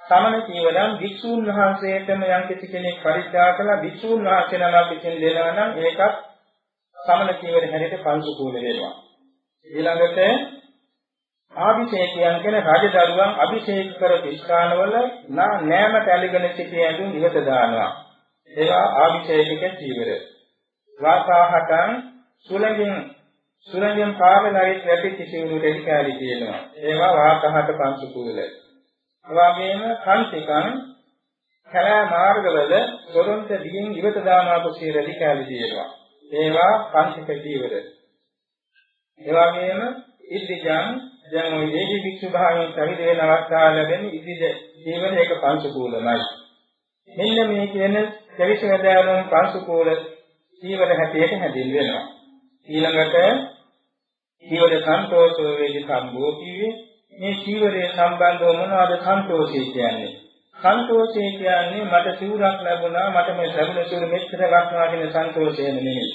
සමන කීවලම් වික්ෂූන් වහන්සේටම යම් කිසි කෙනෙක් පරිත්‍යාග කළා වික්ෂූන් වහන්සේ නමක් විසින් දෙනවා නම් ඒකත් සමන කීවර හැරෙට පංසු කූල වෙනවා. ඊළඟට ආභිෂේකයන් කියන රජදරුවන් අභිෂේක කර ස්ථානවල නෑමට ඇලගෙන සිටි ඇඳුම් ඉවත දානවා. ඒවා ආභිෂේකික චීවර. වාසාහතං සුලඟින් සුලඟින් පාවෙලායි වැටි සිවුරු දෙක කැලි තියෙනවා. ඒවා වාකහට පංසු කුල. එවාගෙම කන්තිකං කලා මාර්ගවල දොරොන්ට දිගින් ඉවත දානා කුසිය රැලි කැලි තියෙනවා. ඒවා කන්තික ජීවර. එවාගෙම ඉද්දිජං දැන් ওই දේහි වික්ෂු භාවයෙන් සහිත වෙන අවස්ථාව ලැබෙන ඉදිද ජීවන එක පංචකූලමයි. මෙන්න මේ කියන ත්‍රිවිධ වේදාවන් පංචකූල ජීවන හැටියට හැදින්වෙනවා. ඊළඟට ජීවන සන්තෝෂෝ වේදි සම්බෝ කිව්වේ මේ ජීවරයේ සම්බන්ධව මොනවද සන්තෝෂය කියන්නේ? සන්තෝෂය කියන්නේ මට සිවුරක් ලැබුණා මට මේ ලැබුණ සිවුර මෙච්චර වටිනවා කියන සන්තෝෂය නෙමෙයි.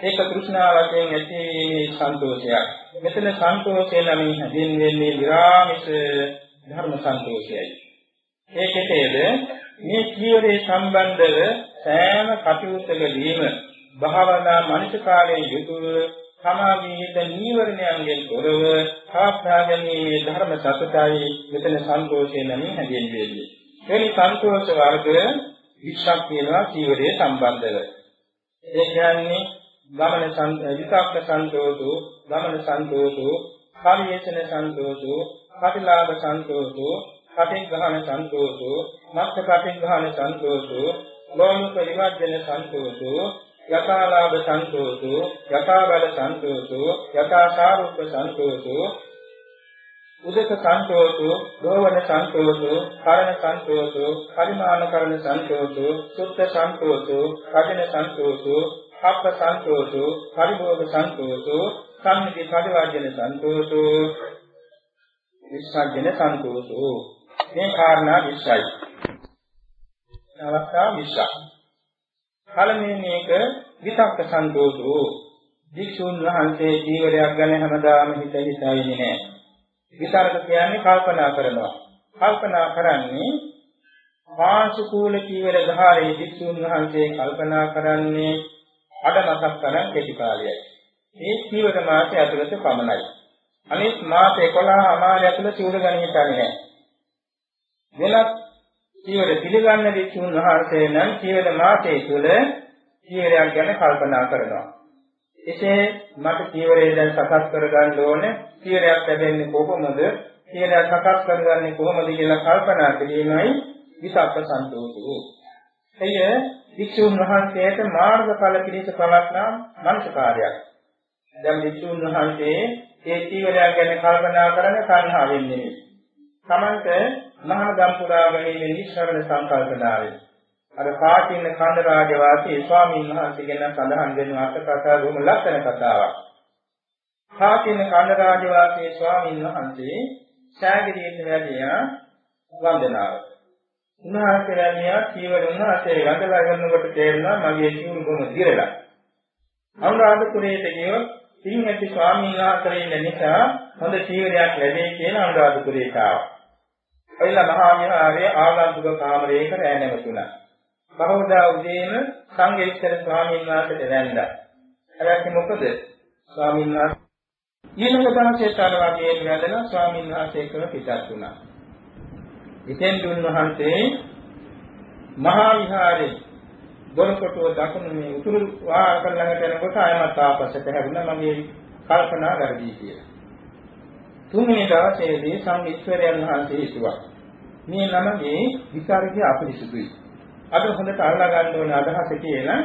ඒක තෘෂ්ණාව වශයෙන් ඇති සන්තෝෂයක්. මෙතන සන්තෝෂය නම් හැදින්වෙන්නේ විරාමිත ධර්ම සන්තෝෂයයි. ඒකේද මේ ජීවිතේ සම්බන්ධව සෑම කටයුත්තකදීම භාවනා මනසකාරයේ යුතුව සමාධිහිත නීවරණයන්ගෙන් තොරව ආත්මාගමී ධර්ම සත්‍යයි මෙතන සන්තෝෂය නම් හැදින්වෙන්නේ. එනි සන්තෝෂ වර්ග 20ක් තියෙනවා ජීවිතේ සම්බන්ධව. ඒ කියන්නේ ගමන විතක්ක සන්තෝෂෝ, ගමන සන්තෝෂෝ, පරිේශන සන්තෝෂෝ, ප්‍රතිලාභ සන්තෝෂෝ, කටින් ගහන සන්තෝෂෝ, මත්ත කටින් ගහන සන්තෝෂෝ, ලෝමුක විවර්ජන සන්තෝෂෝ, යථාලාභ සන්තෝෂෝ, යථාබල සන්තෝෂෝ, යථාසාරුප්ප සන්තෝෂෝ, උදක සන්තෝෂෝ, ගෝවන සන්තෝෂෝ, කරණ සන්තෝෂෝ, පරිමාණ කරණ සන්තෝෂෝ, සුද්ධ සන්තෝෂෝ, කදින සන්තෝෂෝ, අප්ප සන්තෝෂෝ, පරිභෝග සන්තෝෂෝ, සම්මිති පරිවාර්ජන සන්තෝෂෝ, විස්සජන සන්තෝෂෝ. මේ කාරණා 20යි. අවස්ථා 20ක්. පළමුවෙන් මේක විතක්ක සන්තෝෂෝ. වික්ෂුන් වහන්සේ ජීවරයක් ගැන හැමදාම හිත හිතා ඉන්නේ නැහැ. විතරක කියන්නේ කල්පනා කරනවා. කල්පනා කරන්නේ වාසුකූල කීවර ධාරේ වික්ෂුන් වහන්සේ කල්පනා කරන්නේ අඩමසක් තරම් කෙටි කාලයයි. මේ කීවර මාසය ඇතුළත පමණයි. අනිත් මාස 11 අමාරය ඇතුළත සිවුර ගන්නේ නැහැ. වෙනත් කීවර පිළිගන්න වික්ෂුන් වහන්සේ නම් කීවර මාසයේ තුල කීවරයන් ගැන කල්පනා කරනවා. එසේ මට කීවරේ දැන් සකස් කරගන්න ඕනේ කීවරයක් ලැබෙන්නේ කොහොමද කීවරයක් සකස් කරගන්නේ කොහොමද කියලා කල්පනා කිරීමයි විසක්ක සන්තෝෂය. එය වික්ෂුන් වහන්සේට මාර්ගඵල පිණිස පවත්නා මනසකාරයක්. දැන් වික්ෂුන් වහන්සේ ඒ කීවරයක් ගැන කල්පනා කරන සංහාවෙන් නෙමෙයි. තමන්ට මහා ගම්පුරා ගණීමේ නිස්සරණ සංකල්පනාවෙන් අර පාටින්න කන්දරාජ වාසී ස්වාමීන් වහන්සේ ගැන සඳහන් වෙන අටකථා බොහොම ලස්සන කතාවක්. පාටින්න කන්දරාජ වාසී ස්වාමීන් වහන්සේ සෑගිරියෙන් වැඩියා වන්දනාව. උන්වහන්සේ වැඩියා කීවල උන්වහන්සේ වන්දනා කරනකොට තේරුණා මගේ සිවුරු බොහොම දිරලා. අනුරාධපුරයට ගියොත් පින් ඇති ස්වාමීන් වහන්සේ ඉන්න නිසා හොඳ චීවරයක් ලැබෙයි කියලා අනුරාධපුරයට ආවා. එයිලා මහා විහාරයේ ආගන්තුක කාමරයක රැඳ නැවතුණා. බහවදා උදේම සංඝේශ්වර ස්වාමීන් වහන්සේට වැඳා. එයාට මොකද? ස්වාමීන් වහන්සේ ඊළඟ දවසේ තරවාගේ වැඳලා ස්වාමීන් වහන්සේ එක්කම පිටත් වුණා. ඉතින් දුන් වහන්සේ මහා විහාරේ දොරකොටුව දකුණු මේ උතුරු වාහක ළඟට යනකොට ආයමත් ආපස්සට හැරුණා මගේ කල්පනා කරදී කියලා. තුන්වෙනි දවසේදී සම්විශ්වරයන් වහන්සේ හිතුවා. මේ ළමගේ විචාරකයේ අපිරිසුදුයි. අද හොඳට අල්ලා ගන්න ඕන අදහස කියලා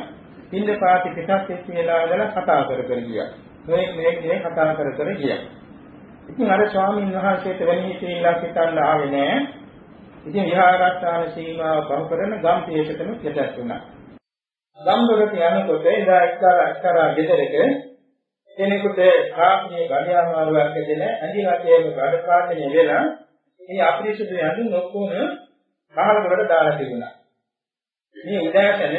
පින්ද පාටි පිටත් එක්ක වෙලා ඉඳලා කතා කර කර ගියා. මේ මේ මේ කතා කර කර ගියා. ඉතින් අර ස්වාමීන් වහන්සේට වෙන්නේ කියලා හිතන්න ආවේ නෑ. ඉතින් විහාරස්ථාන සීමාව පහු කරන ගම් පියකටම පිටත් වුණා. ගම් වලට යනකොට එදා එක්තරා එක්තරා ගෙදරක කෙනෙකුට කාප්නේ ගඩියාමාරුවක් ඇදෙන ඇඳිලාතේම ගඩ කාටනේ වෙලා මේ අපිරිසුදු යඳුන් ඔක්කොම පහළ වලට දාලා තිබුණා. මේ උදෑසන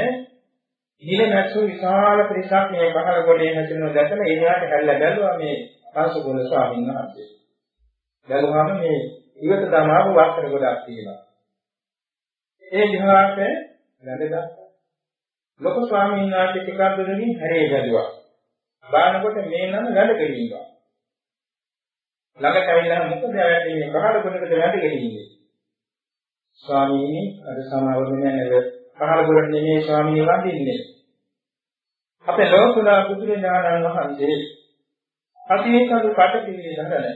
ඉහිල නැසු විශාල පිරිසක් මේ පහළ ගොඩේ හැදෙනවා දැකලා එහාට හැල්ලා බැලුවා මේ පාසුගුණ ස්වාමීන් වහන්සේ. බැලුවාම මේ ඉවත දමාව වස්ත්‍ර ගොඩක් තියෙනවා. ඒ විහාරට වැඳගත්තා. ලොකු ස්වාමීන් වහන්සේ ටිකක් දුරකින් හැරේ බැලුවා. බලනකොට මේ නම වැඩගෙන ඉන්නවා. ළඟට ඇවිල්ලා මොකද ඇවිල්ලා පහළ ගොඩකට වැඩගෙන ඉන්නේ. ස්වාමීනි අද සමාවරණය නේද පහළ ගොඩ නෙමේ ස්වාමීනි වඳින්නේ. අපේ ලෝකුණා බුදුරජාණන් වහන්සේ අතීතකු කටපිලි දරන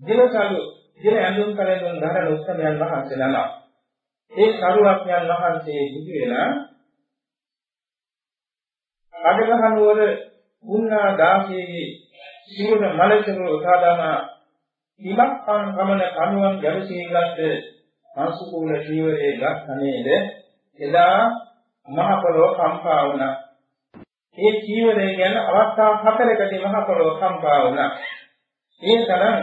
දිනකලු දින ඇඳුම් කලෙන් දරන උත්සමයන් වහන්සේ නම. ඒ කරුණාඥයන් වහන්සේ බුදු වෙලා අදගහනුවර උන්නා දාසයේ සිරුර මලසිරු උදාදාන ඉමක් පමණ කනුවන් ගැවසීගත් මාසුකූල ජීවයේ ගන්නේද එදා මහ පොළොව කම්පා වුණා. ඒ ජීවනය ගැන අවස්ථා හතරකදී මහ පොළොව කම්පා වුණා. ඒ තරම්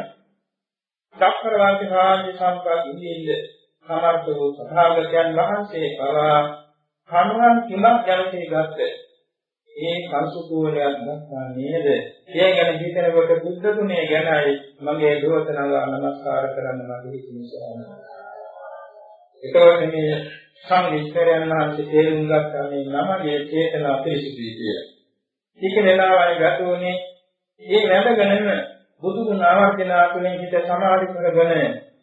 චක්‍රවර්ති රාජ්‍ය සම්පත් ඉන්නේ සමර්ථ වූ සභාගතයන් වහන්සේ පවා කනුවන් කිමක් ගැවසී ගත්තේ ඒ සංසුකූලයක් දක්වා නේද? ඒ ගැන හිතනකොට බුද්ධ ගුණය ගැනයි මගේ දෝතනව නමස්කාර කරන්න මගේ හිතේ ඒකෝට මේ සංවිස්තරයන් වහන්සේ තේරුම් ගත්තා මේ නමගේ චේතනා පිරිසිදුයි කියලා. ටික වෙලාවයි ගත වුණේ මේ වැඳගෙනම බුදු ගුණ ආවර්ජනා තුළින් හිත සමාධි කරගෙන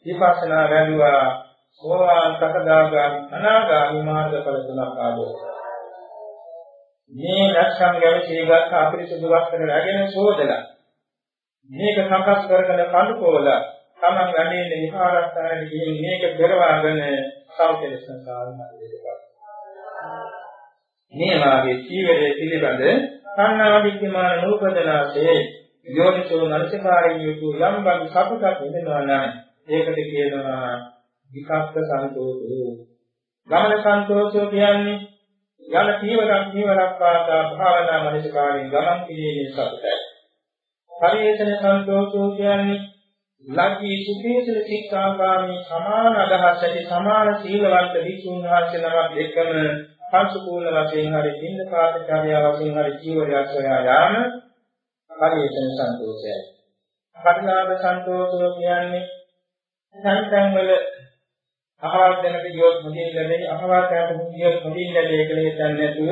විපස්සනා වැඩුවා සෝවාන් සකදාගාමි අනාගාමි මාර්ගඵල තුනක් ආදෝ. මේ ලක්ෂණ ගැවසීගත් අපිරිසුදු වස්ත්‍ර රැගෙන සෝදලා මේක සකස් කරගෙන කඳුකෝලා තමන් ගන්නේ විහාරස්ථානයේ ගිහින් මේක පෙරවාගෙන සෞඛ්‍ය සංසාරණය මේ වාගේ ජීවිතයේ පිළිබඳ සංනා විද්‍යමාන නූපදනාසේ යෝනිසෝ නරසිකාරින් යුතු යම් බඳු සතුටක් වෙනවා නම් ඒකට කියනවා විකප්ප සන්තෝෂෝ ගමන සන්තෝෂෝ කියන්නේ යන කීවරක් කීවරක් වාසා භාවනා මනසකාරින් ගමන් කිරීමේ සතුටයි. පරිේශන සන්තෝෂෝ කියන්නේ ලක්ී සුපේසල ශික්ෂාකාමී සමාන අදහස් ඇති සමාන සීලවන්ත විසුණු වහන්සේ නමක් එක්කම පංසකූල වශයෙන් හරි බින්ද කාර්යචාර්ය වශයෙන් හරි ජීවරයක් සොයා යාම පරිේශන සන්තෝෂයයි. පරිලාභ සන්තෝෂෝ කියන්නේ සංසං වල අහවල් දැනට ගියොත් මුදින් ලැබෙයි අහවල් දැනට ගියොත් මුදින් ලැබෙයි කියලා හිතන්නේ නැතුව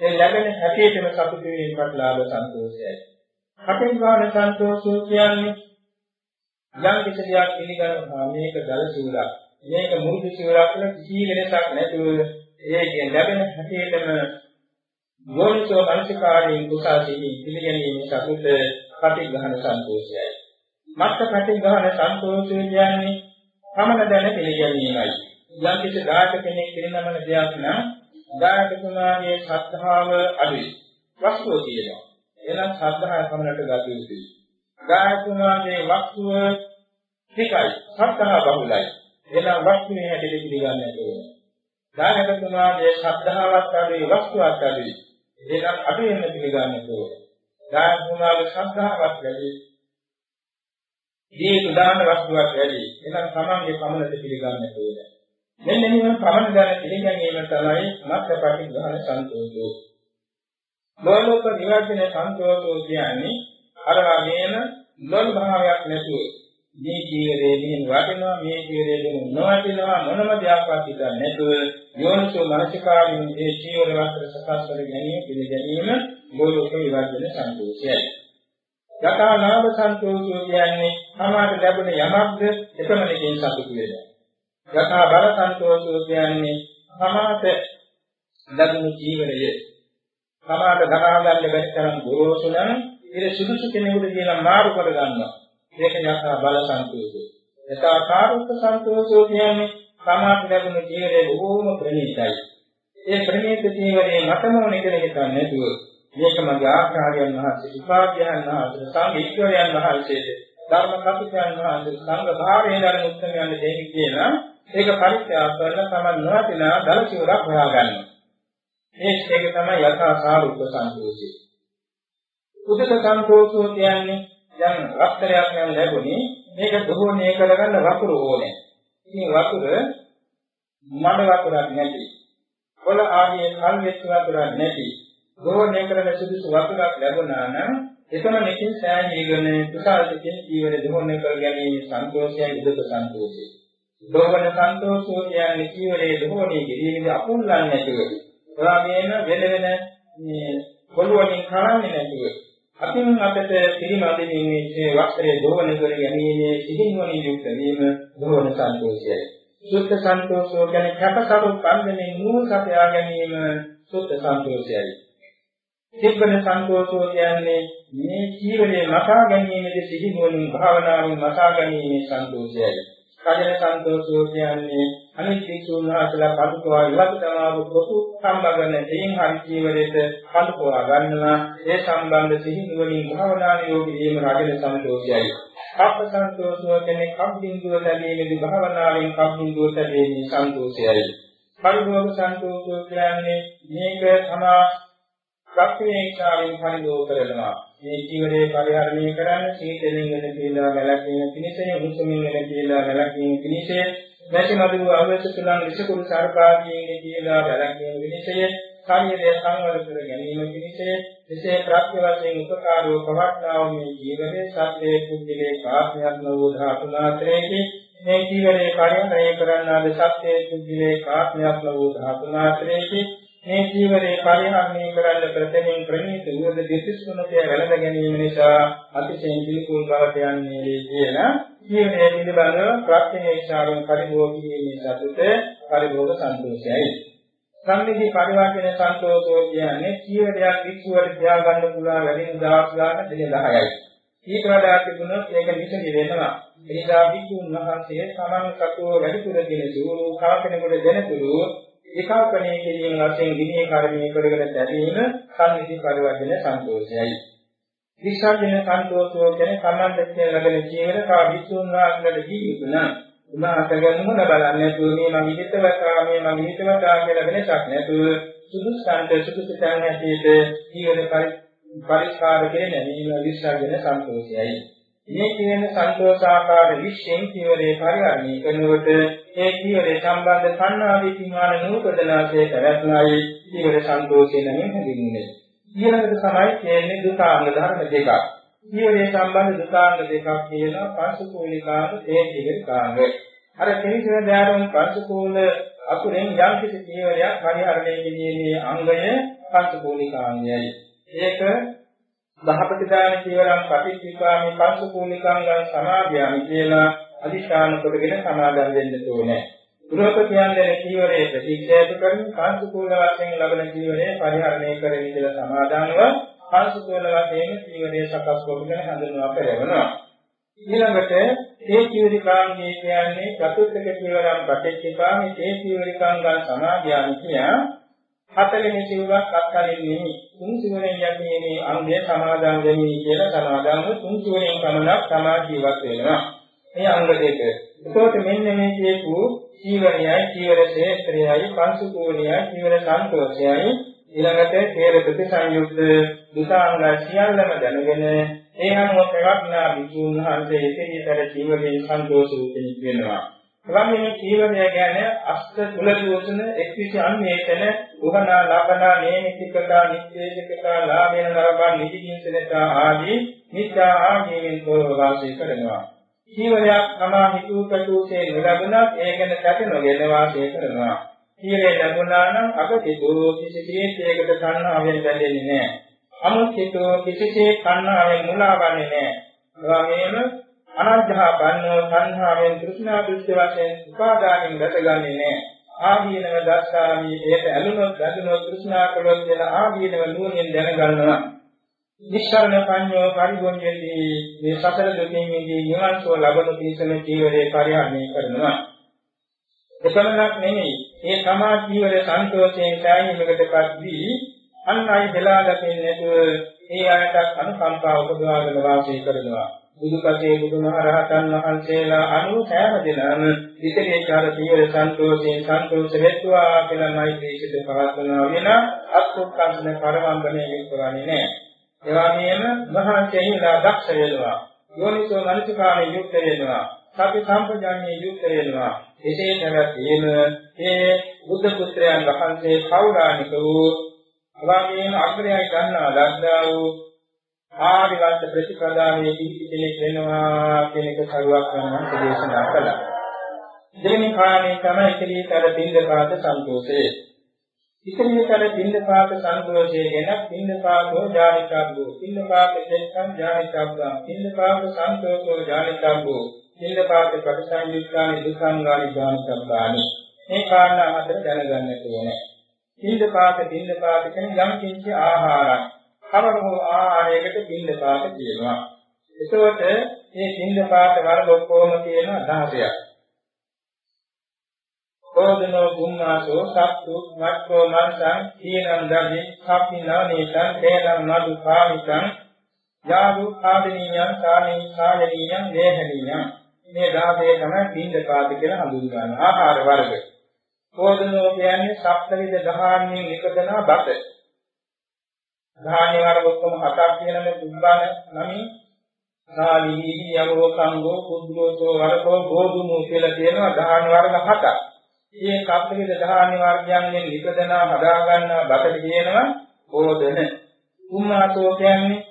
ඒ ලැබෙන හැටියටම සතුටු වීමකට ලාභ සන්තෝෂයයි. කටින් ගන්න සන්තෝෂය කියන්නේ යම් කිසි දෙයක් පිළිගන්නවා මේක දල සිවුරක් මේක මුරුදු සිවුරක් කියලා කිසි වෙනසක් නැතුව ඒකෙන් ලැබෙන හැටියටම යෝනිසෝ මනසිකාරයෙන් කුසාසී පිළිගැනීම සතුට කටින් ගන්න සන්තෝෂයයි. මත්ත කටින් ගන්න සන්තෝෂය කියන්නේ පමණ දැන පිළිගැනීමයි. යම් කිසි දායක කෙනෙක් පිළිනමන දෙයක් නම් දායකතුමාගේ ශ්‍රද්ධාව අඩුයි. වස්තුව තියෙනවා. එහෙනම් ශ්‍රද්ධාව පමණට ගත යුතුයි. දායකතුමාගේ වස්තුව ටිකයි. ශ්‍රද්ධාව බහුලයි. එහෙනම් වස්තුවේ හැටියට පිළිගන්නට ඕනේ. දායකතුමාගේ ශ්‍රද්ධාවත් අඩුයි වස්තුවත් අඩුයි. එහෙනම් අඩුවෙන් පිළිගන්නට ඕනේ. දායකතුමාගේ ශ්‍රද්ධාවත් වැඩි දීතු දාන වස්තුවක් වැඩි. එහෙනම් තමන්ගේ පමණට පිළිගන්න ඕනේ. මෙන්න මේ පමණ දැන පිළිගැනීම තමයි මත්පටි ග්‍රහණ සන්තෝෂෝ. ලෝලෝක නිවර්තන සන්තෝෂෝ කියන්නේ අර වගේම නොල් භාවයක් නැතුව මේ ජීවිතේ මෙහෙම වටිනවා මේ ජීවිතේ නොවටිනවා මොනම දෙයක්වත් හිතන්නේ නැතුව යෝනිසෝ මනසිකාරින් මේ ජීවන වස්ත්‍ර සකස් කර ගැනීම පිළිගැනීම ලෝලෝක විවර්ජන සන්තෝෂයයි. යථා නාම සන්තෝෂය කියන්නේ සමාට ලැබුණ යමක්ද එකමනකින් සතුටු වෙනවා. යථා බල සන්තෝෂය කියන්නේ සමාට ලැබුණු ජීවනය. සමාට දරා ගන්න බැරි තරම් ගොරෝසු නම් ඉර සුදුසු කෙනෙකුට කියලා මාරු කර ගන්නවා. ඒක යථා බල සන්තෝෂය. යථා කාරුක සන්තෝෂය කියන්නේ සමාට ලැබුණු ජීවනය බොහෝම ප්‍රණීතයි. ඒ ප්‍රණීත ජීවනයේ මතම නිකලෙක නැතුව මේක මගේ ආචාර්යයන් වහන්සේ, උපාධ්‍යයන් වහන්සේ, සංඝීශ්වරයන් වහන්සේට ධර්ම කපිතයන් වහන්සේ සංඝ භාවයෙන් දරන උත්තරයන් දෙහි කියලා ඒක පරිත්‍යාග කරලා තමයි නොවටිනා දල සිවරක් හොයාගන්නවා. මේක ඒක තමයි යථාසාරුප්ප සන්තෝෂය. උදක සන්තෝෂෝ කියන්නේ දැන් වස්ත්‍රයක් නම් ලැබුණේ මේක දෝණය කරගන්න වතුර ඕනේ. ඉතින් වතුර මඩ වතුරක් නැති. කොළ ආදී කල් වෙච්ච වතුරක් නැති. ගෝණය කරන සුදුසු වතුරක් ලැබුණා නම් එකම මෙකින් සෑහීගෙන කුසාලිතකින් ජීවන දෝණය කර ගැනීම සන්තෝෂයයි උදක සන්තෝෂය. දෝවන සන්තෝෂය කියන්නේ ජීවනයේ දෝණය කිරීමේ අපුල්ලන් නැතුව. එවාගෙම වෙන වෙන මේ පොළොවකින් කරන්නේ නැතුව. අතින් අපට පිළිමදින්නේ මේ වස්ත්‍රයේ දෝවන කර ගැනීම සිහිනුවණින් යුක්ත වීම දෝවන සන්තෝෂයයි. සුද්ධ සන්තෝෂය කියන්නේ කැපසරු කන්දනේ නූල් සපයා ගැනීම සුද්ධ සන්තෝෂයයි. තිබ්බන සන්තෝෂෝ කියන්නේ මේ ජීවනයේ මසා ගැනීමේදී සිහිනුවණින් භාවනාවෙන් මසා ගැනීමේ සන්තෝෂයයි. කජන සන්තෝෂෝ කියන්නේ අනිත් විසුණු වහන්සේලා පදුකවා ඉවත් තමාව පොසු සම්බගන දෙයින් හරි ජීවරේට පදුකවා ගන්නවා ඒ සම්බන්ධ සිහිනුවණින් භාවනාවේ යෝගී වීම රාජන සන්තෝෂයයි. කප්ප සන්තෝෂෝ කියන්නේ කම් බින්දුව ලැබීමේදී භාවනාවෙන් කම් බින්දුව ලැබීමේ සන්තෝෂයයි. පරිභෝග සන්තෝෂෝ කියන්නේ මේක තමා ප්‍රඥේක්ෂාවෙන් පරිදෝ කරනවා. මේ ජීවිතේ පරිහරණය කරන්න සීතලෙන් වෙන කියලා වැළකීම පිණිස, උණුසුමින් වෙන කියලා වැළකීම පිණිස, නැති මදුරු අවශ්‍ය තුලන් විසකුරු සර්පාදීන් කියලා වැළකීම පිණිස, ශරීරය සංවර කර ගැනීම පිණිස එසේ ප්‍රත්‍ය වශයෙන් උපකාරෝ පවත්නා වූ මේ ජීවනයේ සත්‍යයේ කුද්ධිලේ කාර්යයක් වූ ධාතු මාත්‍රයේ මේ ජීවනයේ පරිහරණය කරන්නාද සත්‍යයේ කුද්ධිලේ කාර්යයක් වූ ධාතු මාත්‍රයේ මේ ජීවනයේ පරිහරණය කරන්න ප්‍රථමයෙන් ප්‍රණීත වූද දෙතිස්ුණකේ වැළඳ ගැනීම නිසා අතිශයින් පිළිකුල් බවට යන්නේ කියන ජීවනයේ පිළිබඳව ප්‍රත්‍යක්ෂාවෙන් පරිභෝගීමේ සතුට පරිභෝග සන්තෝෂයයි. සම්නිධි පරිවර්තන සන්තෝෂෝ කියන්නේ ජීවනයක් විශ්වවට තියාගන්න පුළුවන් වැඩි දවස් ගන්න දින 10යි. ඊට වඩා තිබුණොත් ඒක නිසි වෙනවා. එනිසා විසුන් වහන්සේ සමන් සතුව වැඩිපුර දින සූරු කාකෙනෙකුට දෙනතුරු විකල්පණය කිරීම වශයෙන් විනය කර්මයේ කරගෙන දැරීම සම්නිධි පරිවර්තන සන්තෝෂයයි. විසර්ජන සන්තෝෂෝ කියන්නේ සම්බන්ධයෙන් ලැබෙන ජීවන කා විසුන් වහන්සේට ජීවිතුනා උදාහරණයක් බලන්න නැතුව මේ මම හිතවතා මේ මම හිතවතා කියලා වෙනසක් නැතුව සුදුසුකන්ට සුදුසුකම් හැටියට ජීවන පරිස්කාර කෙරෙන මේ විශ්වාසගෙන සන්තෝෂයයි. මේ කියන සන්තෝෂාකාර විශ්යෙන් ජීවනයේ පරිහරණය කරනකොට ඒ ජීවනයේ සම්බන්ධ සංනාදී සීමාන නූපදනාසේ පැවැත්මයි ජීවන සන්තෝෂය නැමෙන් හැඳින්වෙන්නේ. ඊළඟට තමයි කියන්නේ දුකාංග ධර්ම දෙකක්. ජීවනයේ සම්බන්ධ දුකාංග දෙකක් කියනවා පංචකූලිකාංග තේජිකාංග. අර තේජික ධාරණ පංචකූල අකුරෙන් යම් කිසි ජීවනයක් පරිහරණය කිරීමේ අංගය පංචකූලිකාංගයයි. ඒක දහපතිදාන ජීවරම් පටිච්චිකාමි පංචකූලිකාංගයන් සමාදියාමි කියලා අදිෂ්ඨාන කොටගෙන සමාදන් වෙන්න ඕනේ. ගෘහප කියන්නේ ජීවනයේ ප්‍රතික්ෂේප කරන පංචකූල වශයෙන් ලබන ජීවනයේ පරිහරණය කරගෙන ඉඳලා සමාදානව පංචකෝල වශයෙන් ජීවනයේ සකස් කරගෙන හඳුන්වා පෙරවනවා. ඊළඟට ඒ ජීවිකාංගයේ කියන්නේ චතුර්ථක ජීවරම් පටිච්චිකාමි ඒ ජීවිකාංගයන් සමාධියන් කියා හතරෙනි සිවුරක් අත්හරින් නෙමි. තුන් සිවුරෙන් යන්නේ මේ අංගය සමාදාන වෙමි කියලා සමාදානව තුන් සිවුරෙන් පමණක් සමාධියවත් වෙනවා. මේ අංග දෙක. ඒකෝට මෙන්න මේ කියපු ජීවනයයි ජීවර ශේත්‍රයයි පංචකෝණයයි ජීවර සන්තෝෂයයි ඊළඟට හේර ප්‍රතිසංයුක්ත දුතාංග සියල්ලම දැනගෙන ඒ අනුව ප්‍රවඥා විසුන් වහන්සේ ඉතිරිතර ජීවනයේ සන්තෝෂ උපෙනිත් වෙනවා. එවැනි ජීවනය ගැන අෂ්ට කුල දෝෂන එක්විසි අන්වේෂණ උහනා ලබනා නේමිතිකතා නිච්ඡේදකතා ලාභේන නරබන් නිදිකින්සනතා ආදී මිත්‍යා ආගමෙන් වාසය කරනවා. ජීවනයක් තමා හිතුව කටුසේ නොලබුණත් ඒ ගැන සැක නොගෙන වාසය කරනවා. සීලය ලැබුණා නම් අගතිදෝ කිසිසේත් කන්නාවෙන් බැඳෙන්නේ නැහැ. අමුචිතෝ කිසිසේත් කන්නාවෙන් මුලාවන්නේ නැහැ. එවාගෙම අනජ්ජා බන්නෝ සංහාවෙන් තෘෂ්ණා දෘෂ්ටි වශයෙන් උපාදානෙන් වැටගන්නේ නැහැ. ආදීනව දස්සාමි ඒට ඇලුනොත් බැඳුනොත් තෘෂ්ණා කළොත් කියන ආදීනව නුවණින් දැනගන්නවා. නිස්සරණ පඤ්ඤෝ පරිගොණ්‍යදී මේ සතර දුකින් මිදී නිවන් සුව ලබන තීසන ජීවරේ පරිහරණය කරනවා. එපමණක් නෙමෙයි මේ සමාජ ජීවන සන්තෝෂයෙන් සෑහීමකටපත් වී අන් අය දෙලා දකින්න නැතුව ඒ අයට අනුකම්පාව උපදවාගෙන වාසය කරනවා බුදුපසේ බුදුමහරහතන් වහන්සේලා අනු සෑම දිනම විතරේචාර ජීවන සන්තෝෂයෙන් සන්තෝෂ වෙත්වා කියලා මෛත්‍රීසිත පවත්වනවා වෙන අත්ුක්කන්සන පරමම්බණය විතරන්නේ නැහැ. ඒ වගේම මහා චෛලා දක්ෂ වෙනවා. යෝනිසෝ මනසිකාමයේ යුක්ත වෙනවා. සති සම්පජාඤ්ඤයේ යුක්ත වෙනවා. එසේ නැවතීම මේ බුද්ධ පුත්‍රයන් වහන්සේ පෞරාණික වූ අවාගේම අග්‍රයයි ගන්නා ලද්දා වූ ආදිවන්ත ප්‍රතිපදාවේ පිහිටෙලෙක් වෙනවා කියන එක කරුවක් කරනවා දේශනා කළා. දෙවෙනි කාරණේ තමයි ඉතිරිතර බින්දපාත සන්තෝෂය. ඉතිරිතර බින්දපාත සන්තෝෂය ගැන බින්දපාතෝ ජානිකබ්බෝ බින්දපාත දෙක්ඛං ජානිකබ්බං බින්දපාත සන්තෝෂෝ ජානිකබ්බෝ පිළිපාත ප්‍රතිසංයුක්තානි දුක්ඛංගානි ඥානසබ්බානි මේ කාරණා හතර දැනගන්න ඕනේ. පිළිපාත පිළිපාත කියන්නේ යම් කිසි ආහාරයක්. කවර හෝ ආහාරයකට පිළිපාත කියනවා. එතකොට මේ පිළිපාත වර්ග ඔක්කොම තියෙනවා 16ක්. කෝදනෝ ගුම්මාසෝ සත්තු මත්කෝ මන්සං තීනං දදි කප්පිනානේතං තේනං නදු කාමිකං යාදු ආදනීයං සානී සායනීයං දේහනීයං මේ 16 තමයි පින්දපාත කියලා හඳුන්වන ආහාර වර්ග. භෝජනෝ කියන්නේ සප්තවිද ධාන්‍යයෙන් නිකදන බත. ධාන්‍ය වර්ග ඔක්කොම හතක් කියන මේ දුම්බන නමින් සාලීහි යවෝ කංගෝ කුද්දෝසෝ වරකෝ බෝධුමු කියලා කියනවා ධාන්‍ය වර්ග හතක්. මේ කප්පික දහානි වර්ගයන්ගෙන් නිපදනා හදා ගන්නා බතට කියනවා ඕදන. කුම්මාතෝ කියන්නේ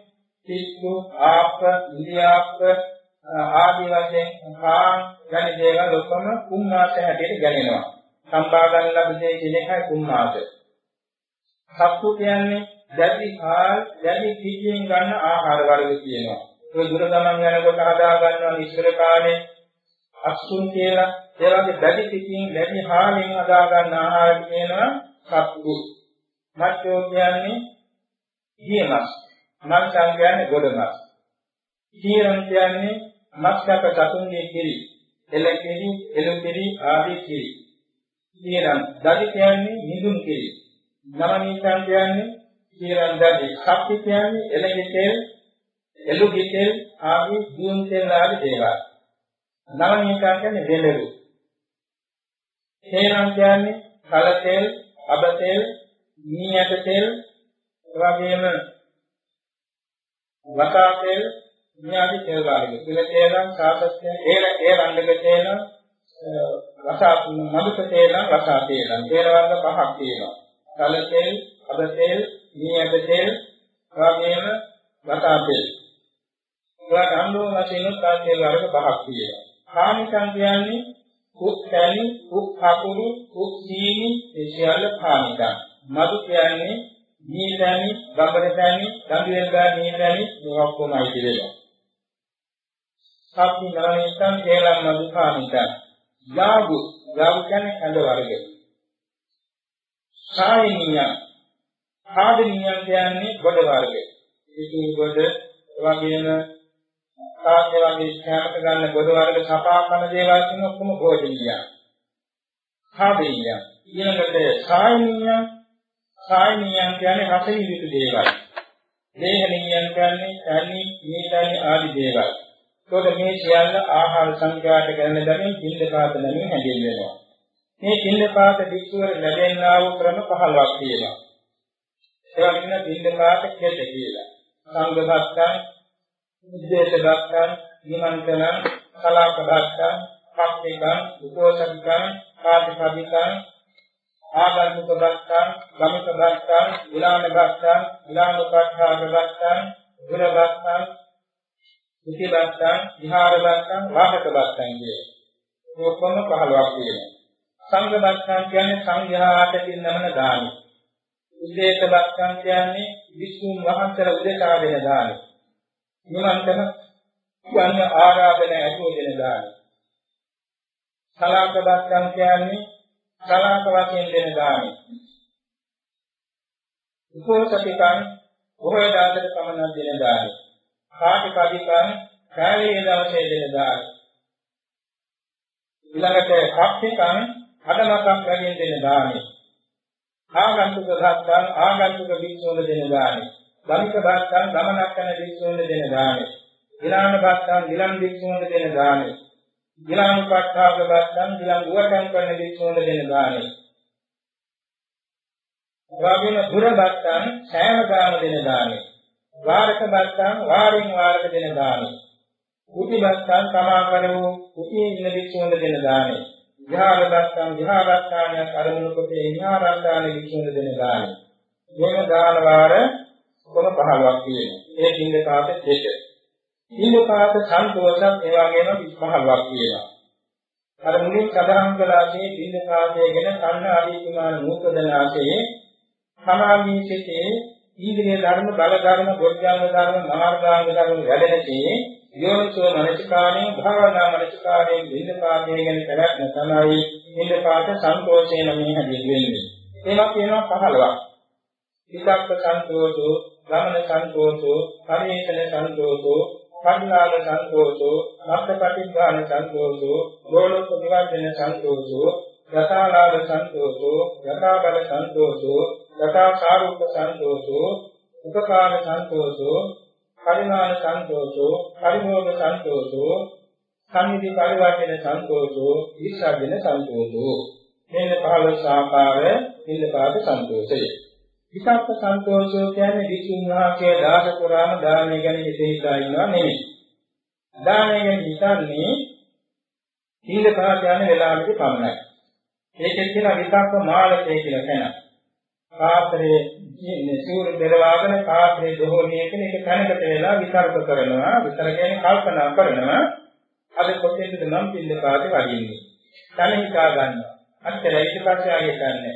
පිස්සු, ආප්ප, ඉන්දියාප්ප ආදී වශයෙන් කාන් යන දේවල් ඔක්කොම කුම්මාත හැටියට ගණනවා. සම්පාදන් ලැබෙන්නේ කෙනෙක්යි කුම්මාත. සත්තු කියන්නේ දැඩි කාල් දැඩි පිටින් ගන්න ආහාර වර්ග කියනවා. ඒ දුර ගමන් යනකොට හදා ගන්නවා ඉස්සර කාලේ අස්සුන් කියලා ඒ වගේ දැඩි පිටින් දැඩි හාලෙන් හදා ගන්න ආහාර කියනවා සත්තු. මත්යෝ කියන්නේ ජීමස්. මල්සන් කියන්නේ ගොඩමස්. ජීරම් කියන්නේ මත්සක සතුන්ගේ කිරි. එල කිරි, එළු කිරි ආදී කිරි. ජීරම් දඩි කියන්නේ නිදුන් කිරි. නවනීතන් කියන්නේ ජීරම් දඩි. සත්‍ය කියන්නේ එළගේ තෙල්, එළු ගිතෙල් ආදී දියුම් තෙල් ආදී දේවල්. නවනීතන් කියන්නේ දෙලෙරු. හේරම් කියන්නේ කල තෙල්, අබ තෙල්, මීයට තෙල්, එවැගේම වතා තෙල්, මියාදි තෙල් වර්ග. ඉල තේරම් සාපස්ත්‍ය ඒර ඒ රණ්ඩක තේන වසා මදුක තේන වසා තේන. තේර වර්ග පහක් තියෙනවා. කල තෙල්, අබ තෙල්, මීයට තෙල්, එවැගේම වතා තෙල්. ඒවා ගම්බෝ වශයෙන් උත් තෙල් වර්ග පහක් තියෙනවා. කාමිකම් කියන්නේ කුක් කැලි, කුක් කකුරු, කුක් සීනි, ඒ සියල්ල කාමිකම්. මදු කියන්නේ නීතනි, ගබරතනි, දඬුවෙල්ගා නීතනි මේ ඔක්කොමයි කියනවා. සත්‍ය නාමිකම් හේලම් මදුකාමිකම්. යාගු, යාගු කියන්නේ ඇඳ වර්ගය. සායිනිය, ආදිනියන් කියන්නේ ගොඩ වර්ගය. ඉතින් ගොඩ වගේම සාක්‍ය වගේ ශ්‍රාමක ගන්න ගොඩ වර්ග සපා කරන දේවල් කියන ඔක්කොම භෝජනීය. ආදිනිය. ඊළඟට සායිනිය කායනියන් කියන්නේ රස විඳිතු දේවල්. දේහනියන් කියන්නේ ඇනි, නීතනි ආදී දේවල්. ඒකෝද මේ සියල්ල ආහාර සංඛ්‍යාත කරන දමින් පිළිපාත නමින් හැදෙන්නවා. මේ පිළිපාත විශ්වර ලැබෙනා වූ ක්‍රම 15ක් තියෙනවා. ඒවා කියන පිළිපාත කෙට කියලා. සංඝ භක්තන්, උද්දේශ භක්තන්, නිමන්ත්‍රණ, කලාප භක්තන්, පක්ඛිකන්, උපෝසකන්, පාටිපදිකන්, ආගන්තුක භක්තං, ගමික භක්තං, විලාන භක්තං, විලානෝපස්ථාන භක්තං, දුර භක්තං, ඉති භක්තං, විහාර භක්තං, වාහක භක්තං කියේ. මේ ඔක්කොම 15ක් තියෙනවා. සංඝ භක්තං කියන්නේ සංඝයාටකින් නමන දානි. උද්දේශ භක්තං කියන්නේ විසුණු වහන්සේලා උදෙසා දෙන දානි. නිමන්තන කියන්නේ ආරාධන ඇතුළු දෙන දානි. සලාක භක්තං කියන්නේ සලාක වශයෙන් දෙන දානෙ. උපෝසතිකං බොහෝ දාසට පමණක් දෙන දානෙ. කාටිපදිකං කාලයේ දවසේ දෙන දානෙ. ඊළඟට කප්පිකං හදමකක් වැඩියෙන් දෙන දානෙ. ආගන්තුක ධත්තං ආගන්තුක භික්ෂුවල දෙන දානෙ. ධනික භත්තං ගමනක් කරන භික්ෂුවල දෙන දානෙ. ඊළාන භත්තං ඊළාන භික්ෂුවල දෙන දානෙ. ගිලානුපත්තාක බස්සන් ගිලන් උවටන් කරන විශ්වෝල දෙන ගානේ. වාගින දුර බස්සන් සෑම ගාන දෙන ගානේ. වාරක බස්සන් වාරින් වාරක දෙන ගානේ. කුටි බස්සන් තමා කරවෝ කුටි ඉන්න විශ්වෝල දෙන ගානේ. විහාර බස්සන් විහාරස්ථානය කරමුණු කොට විහාරස්ථාන විශ්වෝල දෙන ගානේ. මෙන්න ගාන වාර කොන 15ක් තියෙනවා. ඒ කිංග කාට දෙක. සීලපාත සන්තෝෂක් ඒ වගේම 15ක් තියෙනවා. අර මුලින් සඳහන් කළාසේ සීලපාතයේ ගැන කන්නාදීතුමාන නූපදනාසේ සමාධි සිටේ ඊන්ද්‍රිය ධර්ම බල ධර්ම බොද්ධාංග ධර්ම මාර්ගාංග ධර්ම වැඩෙනදී යෝනිසෝ මනසිකාණය භාවනා මනසිකාණය සීලපාතයේ ගැන පැවැත්ම තමයි සීලපාත සන්තෝෂයෙන් මේ හැදෙන්නේ. ඒවා කියනවා 15ක්. විතක්ක සන්තෝෂෝ, ගමන සන්තෝෂෝ, පරිේෂණ සන්තෝෂෝ, පරිණාම සංකෝෂෝ, මත්තපටිඝාන සංකෝෂෝ, ගෝලොත් නිවර්ජන සංකෝෂෝ, යථාලාභ සංකෝෂෝ, යථාබල සංකෝෂෝ, යථාකාරුක සංකෝෂෝ, උපකාර සංකෝෂෝ, පරිණාම සංකෝෂෝ, පරිමෝධ සංකෝෂෝ, සම්නිධි පරිවර්තන සංකෝෂෝ, ඊර්ෂාජන සංකෝෂෝ. මේන 15 ආකාර නිලපාත සංකෝෂය. විතක්ක සන්තෝෂෝ කියන්නේ විසුන් වහන්සේ දාස පුරාම දානය ගැන හිතේලා ඉන්නවා නෙමෙයි. දානය ගැන හිතන්නේ සීල පාඨ යන වෙලාවෙදි පමණයි. ඒකේ තියෙන විතක්ක මාලකය කියලා කෙනා. කාතරේ කියන්නේ සූර්ය පෙරවාගෙන කාතරේ දොහොනිය කියන එක තැනකට වෙලා විතර්ක කරනවා. විතර කියන්නේ කල්පනා කරනවා. අද කොතෙන්ද නම් පින්න කාටේ වඩින්නේ. තන හිතා ගන්නවා. අත්තර ඊට පස්සේ ආයෙ ගන්නෑ.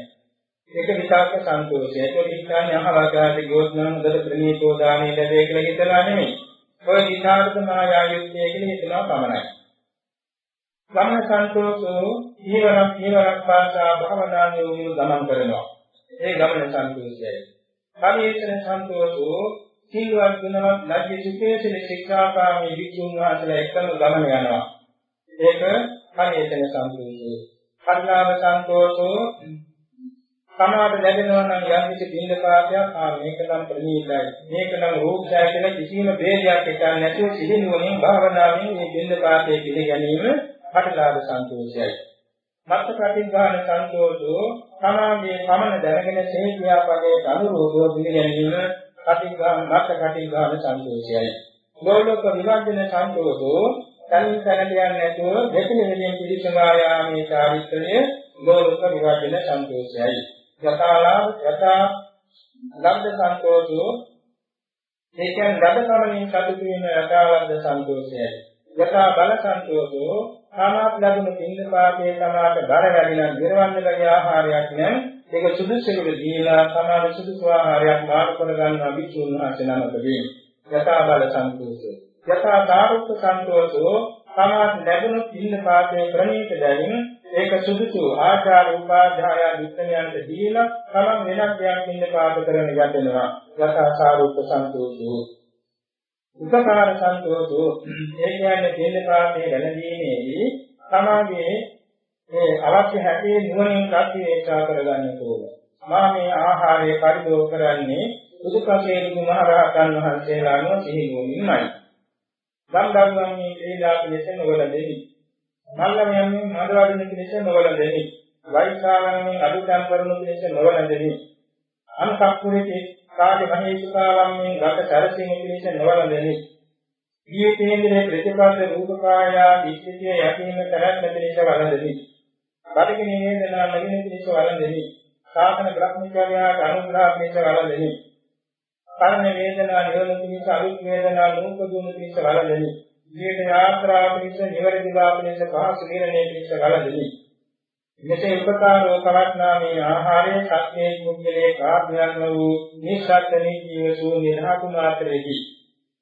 ඒක විතක්ක සන්තෝෂය. ඒක හිතන්නේ අහවගාට ගියොත් නම් හොඳට ප්‍රණීතෝ දානෙ ලැබේ කියලා හිතලා නෙමෙයි. ඔය විචාරක මායායුක්තය කියලා හිතනවා පමණයි. ගමන සන්තෝෂෝ ඊවරක් ඊවරක් පාසා භවනාන්නේ උමුණු ගමන් කරනවා. ඒ ගමන සන්තෝෂයයි. පරිේෂණ සන්තෝෂෝ සිල්වත් ගුණවත් ලජ්ජ සුඛේසන ශික්ෂාකාමී විචුන් වහන්සේලා එකම ගමන යනවා. ඒක පරිේෂණ සන්තෝෂෝ. කර්ණාව සන්තෝෂෝ සමාද ලැබෙනවා නම් යම් කිසි බින්ද කාර්යයක් ආ මේක නම් ප්‍රණීතයි මේක නම් රෝගය කියලා කිසිම ભેදයක් එකක් නැතුව සිහිනුවණින් භාවනාවෙන් මේ බින්ද කාර්යය පිළිගැනීම පටලාභ සන්තෝෂයයි මත්ත ප්‍රතිගාන සන්තෝෂෝ සමාධියේ පමණ දැනගෙන සේකියා පදයේ අනුරෝධව පිළිගැනීම කටිගාන මත්ත කටිගාන සන්තෝෂයයි. ලෝලෝක විවර්ජන සන්තෝෂෝ තනින් තනට යන්නේ නැතුව දෙතින වෙනින් පිළිසමා යාමේ චාරිත්‍රය ලෝලෝක විවර්ජන සන්තෝෂයයි. යථාලාභ යථා ලබ්ධ සන්තෝෂෝ ඒ කියන්නේ ලබ සමනින් සතුටු වෙන යථාලබ්ධ සන්තෝෂයයි. යථා බල සන්තෝෂෝ කාමාත් ලැබුණු පින්න පාපේ සමාත බර වැඩිලා නිර්වන්න ලගේ ආහාරයක් නම් ඒක සුදුසුකෙට දීලා සමාන සුදුසු ආහාරයක් මාර්ග කර ගන්නවා විචුන් ආශ නමකදී යථා බල සන්තෝෂෝ යථා දාරුක්ක සන්තෝෂෝ සමාත ලැබුණු පින්න පාපේ ප්‍රණීත දැනින් ඒක සුදුසු ආචාර උපාධ්‍යාය විත්‍යයන්ට දීලා තමන් වෙනත් දෙයක් ඉන්න පාද කරන යටෙනවා. යථාසාරූප සන්තෝෂෝ උපකාර සන්තෝෂෝ ඒ කියන්නේ දෙන්න පාදේ දැනදීමේදී තමාගේ මේ අවශ්‍ය හැටි නුවණින් ප්‍රතිවේක්ෂා කරගන්න ඕන. මා මේ ආහාරය පරිභෝග කරන්නේ බුදුකසේ මහරහතන් වහන්සේලා අනුව සිහි නුවණින්මයි. ගම්දරුවන් මේ ක්‍රීඩා පිළිසෙන වල දෙවි මල්ලමයන්ගෙන් මඩවදින පිණිස නොවලදෙනි. වෛශාලයෙන් අදුතම් කරනු පිණිස නොවලදෙනි. අන්තක්පුරිතේ කාර්ය මහේසුකාවන්ගෙන් ගත සැරසීම පිණිස නොවලදෙනි. ජීවිතේන්ද්‍රයේ ප්‍රතිපද රූපකාය දිට්ඨිය යකීම තරත් පිණිස වලදෙනි. බඩගිනි වේදනා නැගින පිණිස වලදෙනි. සාසන බ්‍රහ්මචර්යාට අනුග්‍රහ පිණිස වලදෙනි. කර්ණ වේදනා නිරෝධ පිණිස අලුත් වේදනා නූපදුන පිණිස වලදෙනි. ජීවිත යාත්‍රා පිණිස නිවැරදි වාපනයේ පහසු නිරණය පිණිස ගලදෙනි. මෙසේ උපකාරෝ කවත්නා මේ ආහාරයේ සත්‍යයේ මුක්කලේ කාර්යයන් වූ නිසත්ත්‍නී ජීව ශූන්‍ය ධාතු මාත්‍රෙහි.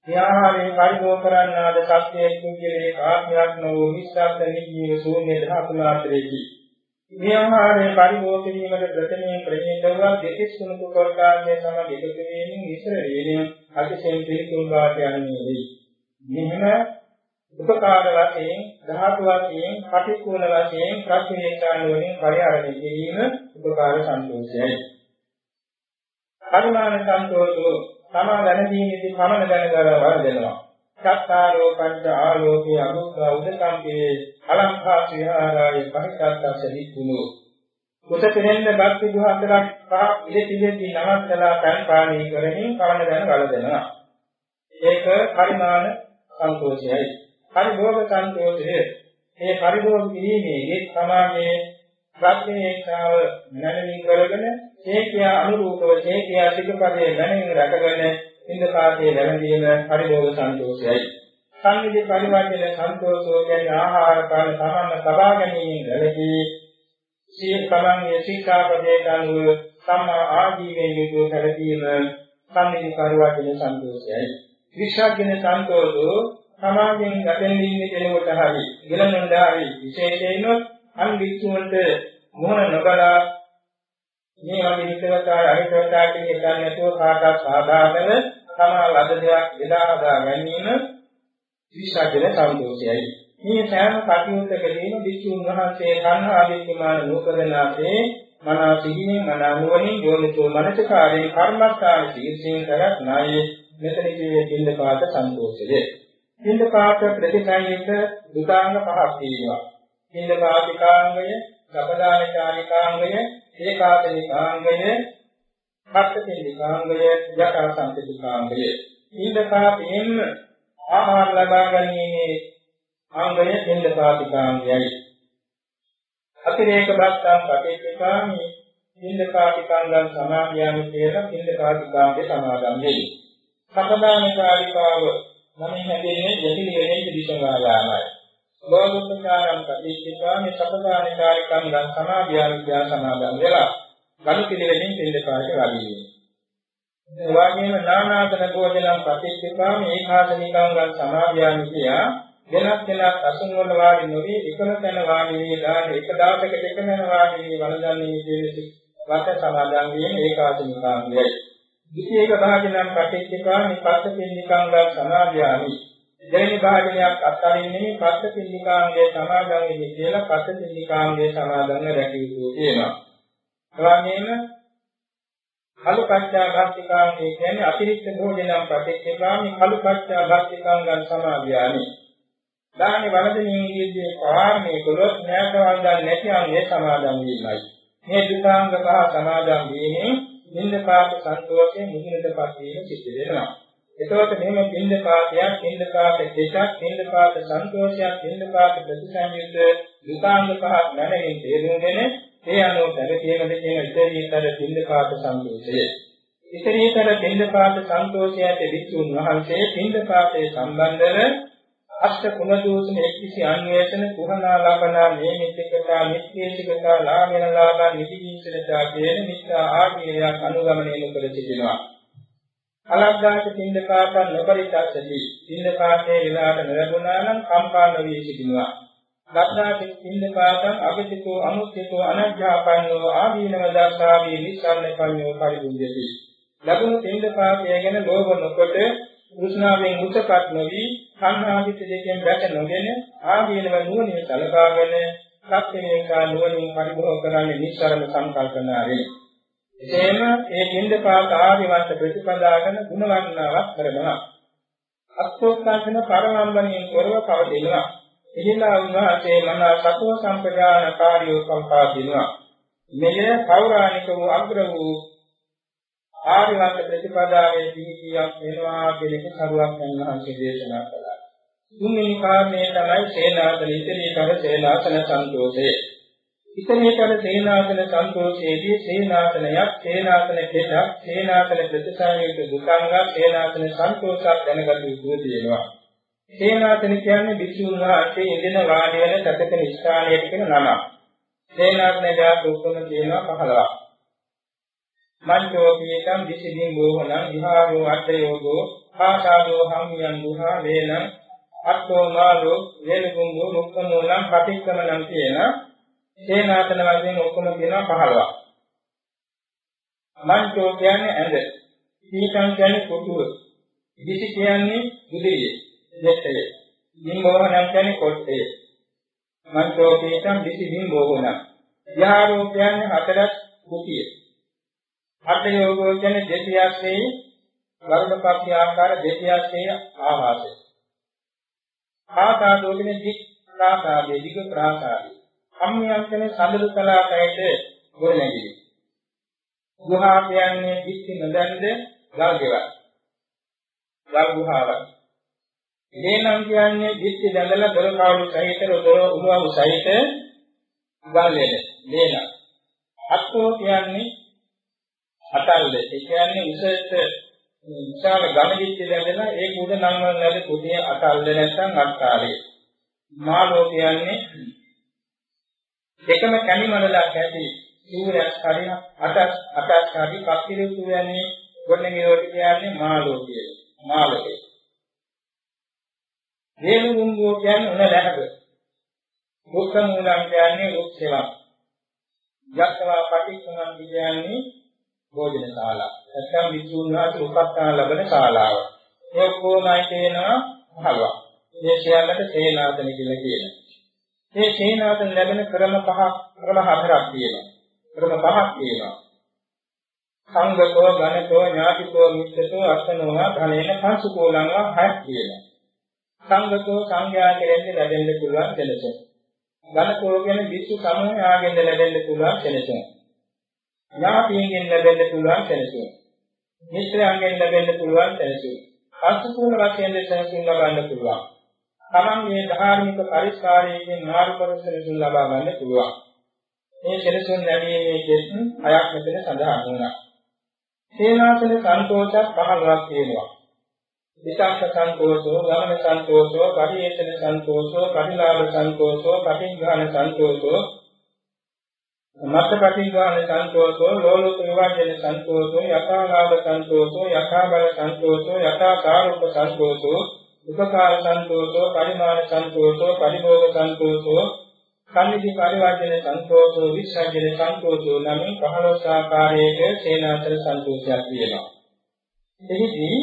මේ ආහාරයේ පරිභෝග කරන්නාද සත්‍යයේ මුක්කලේ කාර්යයක් වූ නිසත්ත්නී ජීව ශූන්‍ය ධාතු මාත්‍රෙහි. මේ ආහාරයේ පරිභෝග කිරීමට ප්‍රථමයෙන් ප්‍රණීත වූ දෙතිස් කුණු කොටාගේ සමග එකතු වීමෙන් ඉස්සර වීම අතිශයින් පිළිතුරු වාට යන්නේ වෙයි. මෙහෙම උපකාර වශයෙන් ධාතු වශයෙන් පටික්කුල වශයෙන් ප්‍රතිවේක්ෂාන වලින් පරිහරණය කිරීම උපකාර සන්තෝෂයයි. පරිමාණ සන්තෝෂෝ තමා දැනීමේදී පමණ දැනගර වර්ධනවා. සත්තාරෝ පංච ආලෝකේ අනුග්‍රහ උදකම්පේ අලංකා විහාරාය පහිතත්ස දික්කුණු. කුත පෙරෙන්න බක්ති දුහතරක් පහ ඉලෙතිලෙදී නමස්තලා පන් පාණී කරමින් කවන දැන වලදෙනවා. ඒක පරිමාණ සන්තෝෂයයි. පරිභෝග සංකෝෂය මේ පරිභෝග කිරීමේදී සමාගයේ ප්‍රඥේක්ෂාව නැණමින් කරගෙන ඒකියා අනුරූපව ඒකියා සිකපදයේ නැණමින් රැකගෙන ඉන්දපාතේ වැළඳීම පරිභෝග සංකෝෂයයි සංවිධි පරිවර්තන සංකෝෂෝ කියන්නේ ආහාර පාන සමන්න සබා ගැනීම වැළකී සිය තමන්ගේ සීකාපදයට අනුව සම්මා ආජීවයෙන් යුතුව සැලකීම සංවිධි පරිවර්තන සංකෝෂයයි විශ්වාසගෙන සංකෝෂෝ සමාජයෙන් ගැටෙන්න ඉන්නේ කෙනෙකුට හරි ගලනොන්ද හරි විශේෂයෙන්ම අන් වික්ෂුන්ට මොහොන නොබලා මේ වගේ හිතවතා අහිතවතා කියන එක නැතුව කාටත් සාධාරණ සමාල අද දෙයක් බෙදා හදා ගැනීම විශ්වාසයෙන් සම්පූර්ණයි. මේ සෑම කටයුත්තකදීම වික්ෂුන් වහන්සේ කන්හාදිත්‍යමාන නූපදනාසේ මනා සිහිනේ මනා නුවණින් යෝනිසෝ මනසකාරේ කර්මස්ථාන සීර්ෂයෙන් කරත් නායේ මෙතන කියේ පින්න පාත සන්තෝෂය. පින්ද පාත ප්‍රතිසංයුක්ත දුතාංග පහක් තියෙනවා. පින්ද පාතිකාංගය, සබදානිකානිකාංගය, ඒකාතනිකාංගය, පත්තපින්නිකාංගය, යථාසංකතිකාංගය. පින්ද පාතෙන් ආහාර ලබා ගැනීමේ අංගය පින්ද පාතිකාංගයයි. අතිරේක බ්‍රත්තං පටිච්චකාමි ඉන්දකාටිකාංගං සමාදියාමි කියලා ඉන්දකාටිකාංගේ සමාදන් වෙයි. සකදානිකාරිකාව නමින් හැදෙන්නේ ජටිල වෙන්නේ දිශාවාලාමයි. බෝධුත්කාරං පටිච්චකාමි සකදානිකාරිකාංගං සමාදියාමි කියලා සමාදන් වෙලා ගනු පිළිවෙලින් ඉන්දකාට වැඩි වෙනවා. එවාගෙම නානාතන භෝජනං පටිච්චකාමි ඒකාදනිකාංගං සමාදියාමි කියලා වෙනත් වෙනත් අසුන් වල වාඩි නොවි එකම තැන වාඩි වී දාන එක දායකට එකම වාඩි වී වළඳන්නේ කියන වත සමාදන් වීම ඒකාසනිකාංගයයි. විශේෂ භාජනං පටිච්චකාමි පස්සපින්නිකාංග සමාදියාමි. දෙවෙනි භාජනයක් අත්හරින්නේ පස්සපින්නිකාංගයේ සමාදන් වෙන්නේ කියලා පස්සපින්නිකාංගයේ සමාදන් රැකිය යුතු වෙනවා. එවාගෙම කලුපච්චා භක්තිකාංගය කියන්නේ අතිරික්ත භෝජනං පටිච්චකාමි කලුපච්චා භක්තිකාංගං සමාදියාමි. දානේ වරදිනින් කියදී පාරමේ කළොත් නැත වන්දන් නැති අංගේ සමාදන් වීමයි. මේ දුකාංග පහ සමාදන් වීමෙන් නින්දපාත සන්තෝෂයෙන් මුදිනටපත් වීම සිද්ධ වෙනවා. එතකොට මෙහෙම නින්දපාතයක්, නින්දපාත දෙකක්, නින්දපාත සන්තෝෂයක්, නින්දපාත ප්‍රතිසංයුක්ත දුකාංග පහක් නැණෙමින් තේරුම්ගෙන ඒ අනුව පැවතීමද කියන ඉතරීතර නින්දපාත සන්තෝෂය. ඉතරීතර නින්දපාත සන්තෝෂයට විසුණු වහන්සේ නින්දපාතේ සම්බන්ධව අෂ්ට කුණ දෝෂන එක්කිසි අන්වේෂණ කුහනා ලබනා නේමිතිකතා නිත්‍යේශිකතා ලාභන ලාභා නිදිජීසනතා කියන මිත්‍යා ආදීනයක් අනුගමනය නොකර සිටිනවා. අලග්ගාට පින්දකාපන් නොපරිත්‍ස්සති. පින්දකාපේ විලාට නිරගුණා නම් කම්පා නොවී සිටිනවා. ලබ්ධාට පින්දකාපන් අගතිකෝ අනුත්තිකෝ අනජ්ජාපන්නෝ ආදීනව දස්සාවී නිස්සාරණ පඤ්ඤෝ පරිබුද්ධති. ලැබුණු පින්දකාපය ගැන ලෝභ නොකොට කෘෂ්ණාවෙන් මුසපත් නොවි සංහාවිත දෙකෙන් දැක නොගෙන ආදීනව නුවණින් සලකාගෙන සත්‍යමේකා නුවණින් පරිභෝග කරන්නේ නිස්සාරණ සංකල්පනාවේ. එසේම ඒ කින්දපාත ආදිවන්ත ප්‍රතිපදාගෙන ගුණවන්නාවක් කරනවා. අත්ෝත්සන්න පරමම්බණින් කරව පවතිනවා. එහිලා උන්වහන්සේ මනා සතුව සම්ප්‍රදානකාරීව කම්පා දිනවා. මෙය පෞරාණික වූ අග්‍ර වූ ආර්යවන්ත ප්‍රතිපදාවේ පිහිටියක් වෙනවා කියන එක කරුවක් යනහන්සේ දේශනා කළා. තුන්වෙනි කාරණේ තමයි සේනාසන ඉතිරිතර සේනාසන සන්තෝෂය. ඉතිරිතර සේනාසන සන්තෝෂයේදී සේනාසනයක්, සේනාසන කෙටක්, සේනාසන ප්‍රතිසංයුක්ත දුකංග, සේනාසන සන්තෝෂයක් දැනගත යුතු තියෙනවා. සේනාසන කියන්නේ භික්ෂුන් වහන්සේ ඉඳින වාඩි වෙන සතක නිස්ථානයට කියන නම. සේනාසන දාස උත්තම කියනවා 15. මන්්‍යෝ පීතං දිසිදින් බෝවනං විහාරෝ අට්ඨයෝගෝ ආසාදෝ හම්යන් දුහා වේන අත්තෝ මාලෝ වේලකුංගෝ මුක්කමෝලං පටික්කමනං කියන සේනාසන වශයෙන් ඔක්කොම කියනවා 15ක්. මන්්‍යෝ කියන්නේ ඇඳ. පීතං කියන්නේ කොටුව. දිසි කියන්නේ දුදිරිය. දෙට්ටය. දින්බෝවනං කියන්නේ කොට්ටය. මන්්‍යෝ පීතං දිසිදින් බෝවනං. විහාරෝ කියන්නේ හතරක් කුටිය. අට යෝගෝ කියන්නේ දෙතියස්සේ වර්ණ පක්ෂ ආකාර දෙතියස්සේ ආවාසය. ආකාදෝ කියන්නේ දික් ප්‍රාසාදයේ දිග ප්‍රාසාදයේ. කම්මියක් කියන්නේ සඳලු කලාකයට ගොඩනැගිලි. ගුහා කියන්නේ දික්ක නදන්ද ගල් ගෙවල්. ගල් ගුහාවක්. දේනම් කියන්නේ දික්ක දැඳලා දොර කාවු සහිත දොර උණුවු සහිත ගල් වේද. දේනම්. අත්ෝ කියන්නේ අටල්ල. ඒ කියන්නේ උසට විශාල ගණවිච්ච දැඳලා ඒක උඩ නම් වල නැද කුටිය අටල්ල නැත්නම් අට්ටාලේ. මාළෝ කියන්නේ එකම කැණි මඩලක් ඇති සූර්යස් හරිය අටස් අටස් හරි කප්පිරු කියන්නේ ගොන්නේ මේවට කියන්නේ මාළෝ කියලා. මාළකේ. හේමු මුංගෝ කියන්නේ උන ලැහක. දුක්ඛ මූලං කියන්නේ උත්සේවක්. යක්ඛවා පටිච්චසමුප්පාද කියන්නේ භෝජන ශාලා. නැත්නම් විසුණු වහන්සේ උපස්ථාන ලැබෙන ශාලාව. ඒ කොමයි තේනවා පහළවක්. මේ සියල්ලට සේනාසන කියලා කියනවා. මේ සේනාසන ලැබෙන ක්‍රම පහක් ක්‍රම හතරක් තියෙනවා. ක්‍රම පහක් තියෙනවා. සංගතෝ ගණතෝ ඥාතිකෝ මිත්‍රතෝ අස්සනෝවා ධනේන පංසුකෝලංව හයක් කියනවා. සංගතෝ සංඥා කෙරෙන්නේ ලැබෙන්න පුළුවන් දෙලස. ගණතෝ කියන්නේ විසු සමූහයාගෙන් ලැබෙන්න පුළුවන් දෙලස. ඥාතියෙන් ලැබෙන්න පුළුවන් සැනසීම. මිත්‍රයන්ගෙන් ලැබෙන්න පුළුවන් සැනසීම. අසුකුල වශයෙන් සැනසීම ලබන්න පුළුවන්. තමන් මේ ධාර්මික පරිස්කාරයෙන් මාර්ග පරිසරයෙන් ලබා ගන්න පුළුවන්. මේ කෙලෙසුන් නැවීමේ කෙස් හයක් මෙතන සඳහන් වුණා. සේනාසන සන්තෝෂයක් 15ක් තියෙනවා. විචක්ක සන්තෝෂෝ, ගමන සන්තෝෂෝ, පරිේෂණ සන්තෝෂෝ, පරිලාභ සන්තෝෂෝ, පටිඝාන සන්තෝෂෝ, මත්ත පටිඝාන සන්තෝෂෝ, ලෝලෝක විවාදන සන්තෝෂෝ, යථාලාභ සන්තෝෂෝ, යථාබල සන්තෝෂෝ, යථාකාරුක සන්තෝෂෝ, උපකාර සන්තෝෂෝ, පරිමාණ සන්තෝෂෝ, පරිභෝග සන්තෝෂෝ, කන්නිදි පරිවර්ජන සන්තෝෂෝ, විසර්ජන සන්තෝෂෝ නම් 15 ආකාරයක සේනාසන සන්තෝෂයක් තියෙනවා. එහිදී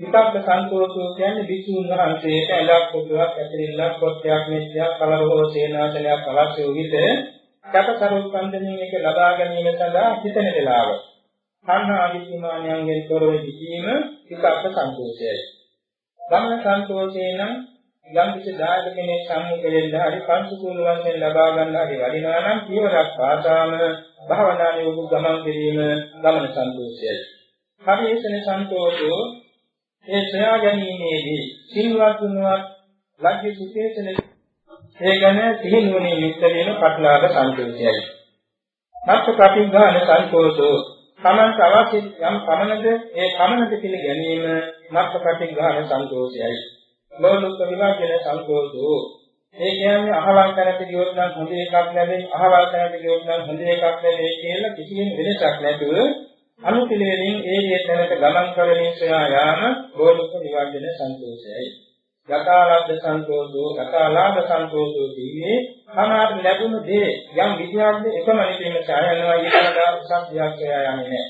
විතක්ක සන්තෝෂෝ කියන්නේ විසුණු වහන්සේට ඇලක් පොදුවක් ඇතිරිල්ලක් කොටයක් මෙච්චයක් කලරෝ සේනාසනයක් අවශ්‍ය වූ විට කටසරුත්කන්දමින් එක ලබා ගැනීම සඳහා හිතන වෙලාව. සංහා විඥානයන්ගෙන් තොරව සිටීම විතක්ක සන්තෝෂයයි. ගමන සන්තෝෂේ නම් යම් කිසි දායක කෙනෙක් සම්මුඛ වෙන්න හරි පංචකූල වශයෙන් ලබා ගන්න හරි වඩිනා නම් පියවරක් පාසාම භවනානේ උගු ගමන් කිරීම ගමන සන්තෝෂයයි. පරිේශන සන්තෝෂෝ ඒ සොයා ගැනීමේදී සිල්වත් වුණවත් ලග්ගේ සුඛේතන ඒ ගැන සිහිනුවණින් යුක්ත වෙන පටලාග සංකේතයයි. මත්ත කපින්ගාන සංකෝෂෝ තමන්ට අවශ්‍ය යම් පමණද ඒ පමණද පිළ ගැනීම මත්ත කපින්ගාන සංකෝෂයයි. ලෝලුක විවාදන සංකෝෂෝ ඒ කියන්නේ අහවල් තැනට ගියොත් නම් හොඳ එකක් ලැබෙයි අහවල් තැනට ගියොත් නම් හොඳ එකක් ලැබෙයි කියලා කිසිම වෙනසක් නැතුව අනුපිළිවෙලින් ඒ ඒ තැනට ගමන් කරමින් සොයා යාම ගෝලක නිවර්ජන සන්තෝෂයයි. යථාලබ්ධ සන්තෝෂෝ යථාලාභ සන්තෝෂෝ කියන්නේ සමාධි ලැබුණු දේ යම් විද්‍යාවද එකම නිදීම සායනවා ඊටලා උසස්යක් යන්නේ නැහැ.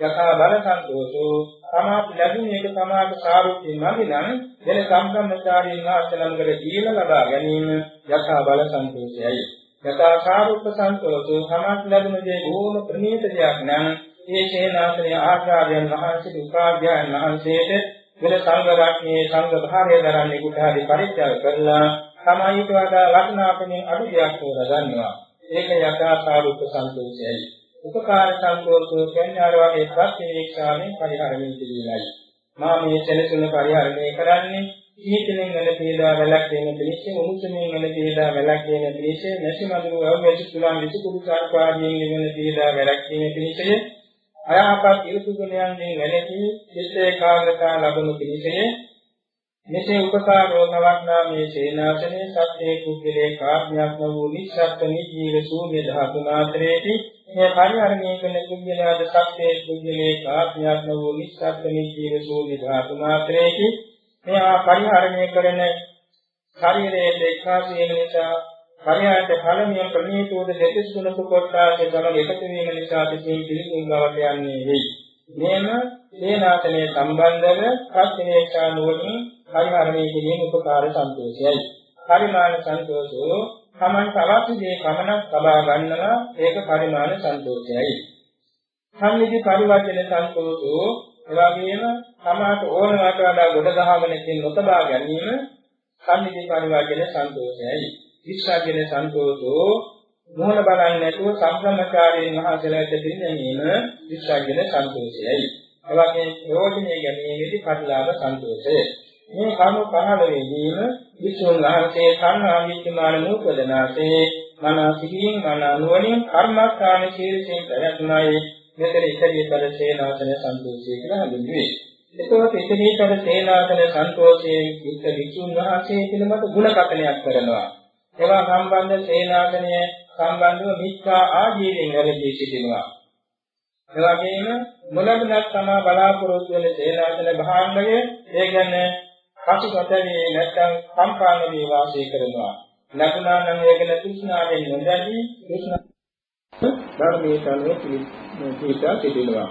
යථා බල සන්තෝෂෝ සමාධි ලැබුණ එක සමාධි සාරුප්‍ය නැතිනම් වෙන සම්බ්‍රහ්මචාරීන් වාසලංගල දීල ලබා ගැනීම යථා බල සන්තෝෂයයි. යථා සාරුප්‍ය සන්තෝෂෝ සමාධි ලැබුණ දේ බොහොම ප්‍රණීත දෙයක් නම් මේ සේනාසනයේ ආචාර්යයන් වහන්සේ උපාධ්‍යයන් වහන්සේට වෙන සංඝ රත්නයේ සංඝ භාරය දරන්නේ කුටාදී පරිත්‍යාග කරලා සමාහිත වඩා වටිනාකමින් අඩු දෙයක් හොයලා ගන්නවා. ඒක යථාසාරුප්ප සන්තෝෂයයි. උපකාර සන්තෝෂෝ කියන්නේ අර වගේ ප්‍රතිවේක්ෂාවෙන් පරිහරණය කිරීමයි. මා මේ සැලසුම පරිහරණය කරන්නේ ඊතෙනින් වල පීඩා වැලක් වෙන පිළිච්ච උණුසුමින් වල පීඩා වැලක් වෙන පිළිච්ච නැසි මදුව අවැසි තුලන් විසුකුරු සාර්පාදීන් වෙන පීඩා වැලක් වෙන පිළිච්ච අයහපත් ඉරුසුගුණයන්ගෙන් වැළකී චිත්ත ඒකාග්‍රතාව ලැබුණු පිණිසේ මෙසේ උපකාරෝ නවත්නා මේ සේනාසනේ සත්‍යේ කුද්ධලේ කාර්යයක් වූ නිස්සත්ත්ව නිජීව ශූන්‍ය ධාතු මාත්‍රේටි මේ පරිහරණය කරන කුද්ධලාද සත්‍යේ කුද්ධලේ කාර්යයක් වූ නිස්සත්ත්ව නිජීව ශූන්‍ය ධාතු මාත්‍රේටි මේ පරිහරණය කරන ශරීරයේ දෙක්ඛාසීන නිසා පරිහාට ඵලමිය ප්‍රණීතෝද දෙතිස් ගුණ සුකොට්ටාසේ ගම එකතු වීම නිසා තිසින් පිළිගුණ බවට යන්නේ වෙයි. මේම සේනාසනයේ සම්බන්ධව ප්‍රතිනේක්ෂා නුවණින් පරිහරණය කිරීම උපකාර සන්තෝෂයයි. පරිමාණ සන්තෝෂෝ තමන්ට අවශ්‍ය දේ පමණක් ලබා ගන්නවා ඒක පරිමාණ සන්තෝෂයයි. සම්නිදි පරිවර්තන සන්තෝෂෝ එවාගෙම තමාට ඕනවට වඩා ගොඩ ගහගෙන තියෙන නොතබා ගැනීම සම්නිදි පරිවර්තන සන්තෝෂයයි. විශ්වාසයෙන් සන්තෝෂෝ මොහොන බලන්නේ නැතුව සම්බ්‍රහ්මචාරීන් වහන්සේලාට පිළිගැනීම විශ්වාසයෙන් සන්තෝෂයයි. එවැගේ ප්‍රයෝජනය ගැනීමේදී පරිලාභ සන්තෝෂය. මේ කර්ම පහළ වේදීම විසුණු වහන්සේ සංඝාවිච්චමාන නූපදනාසේ මන සිහින් මන නුවණින් කර්මස්ථාන ශීර්ෂයෙන් ප්‍රයත්නයි මෙතන ඉතිරිතර සේනාසන සන්තෝෂය කියලා හඳුන්වන්නේ. එතකොට ඉතිරිතර සේනාසන සන්තෝෂයේ යුක්ත විසුණු වහන්සේ පිළිබඳ ගුණ කථනයක් කරනවා. ඒවා සම්බන්ධ සේනාසනය සම්බන්ධව මිත්‍යා ආජීවයෙන් වැඩි සිටිනවා. ඒ වගේම මුලමනක් තමයි බලාපොරොත්තු වෙන සේනාසන භාණ්ඩය ඒ කියන්නේ කටුකටේ නැත්නම් සම්පාදනයේ වාසය කරනවා. ලකුණා නම් ඒකන තෘෂ්ණාවෙන් නොදැඩි තෘෂ්ණා ධර්මයේ කලේ පිළිපීඨා සිටිනවා.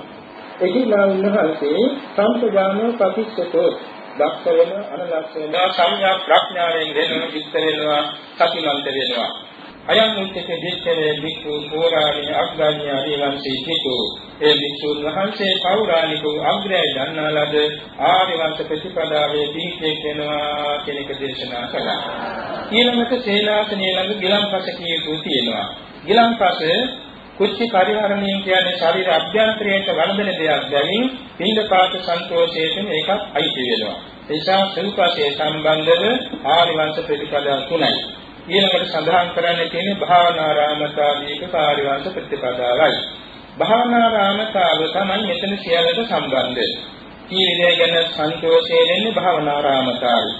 එකිලා උන්වහන්සේ සම්පජානෝ ප්‍රතික්ෂතෝ දක්ෂ වෙන අනලක්ෂ වෙනවා සම්‍යක් ප්‍රඥාවෙන් වෙනවා යුක්ත වෙනවා සතිමන්ත වෙනවා. අයං උච්චේ දික්කේ වික්ඛු පෝරාණී අග්ගාණී ආදී වංශී කිතු ඒ වික්ෂුන් වහන්සේ පෞරාණික අග්‍රය ගන්නාලද ආර්ය වංශ ප්‍රතිපදාවේ දීකේ වෙනවා කියන එක දේශනා කළා. ඊළඟට සේනාසනයේ ළඟ ගිලම්පස කියපු තියෙනවා. ගිලම්පස කුච්චි පරිහරණය කියන්නේ ශරීර අභ්‍යන්තරයට වළඳන දෙයක් බැවින් පින්දපාත සන්තෝෂයෙන් ඒකත් අයිති වෙනවා. ඒ නිසා සිල්පසේ සම්බන්ධව ආනිවංශ ප්‍රතිපදා තුනයි. ඊළඟට සඳහන් කරන්න තියෙන්නේ භාවනාරාමතාවීක කාර්යවංශ ප්‍රතිපදාවයි. භාවනාරාමතාව තමයි මෙතන සියල්ලට සම්බන්ධ. ජීවිතය ගැන සන්තෝෂය වෙන්නේ භාවනාරාමතාවයි.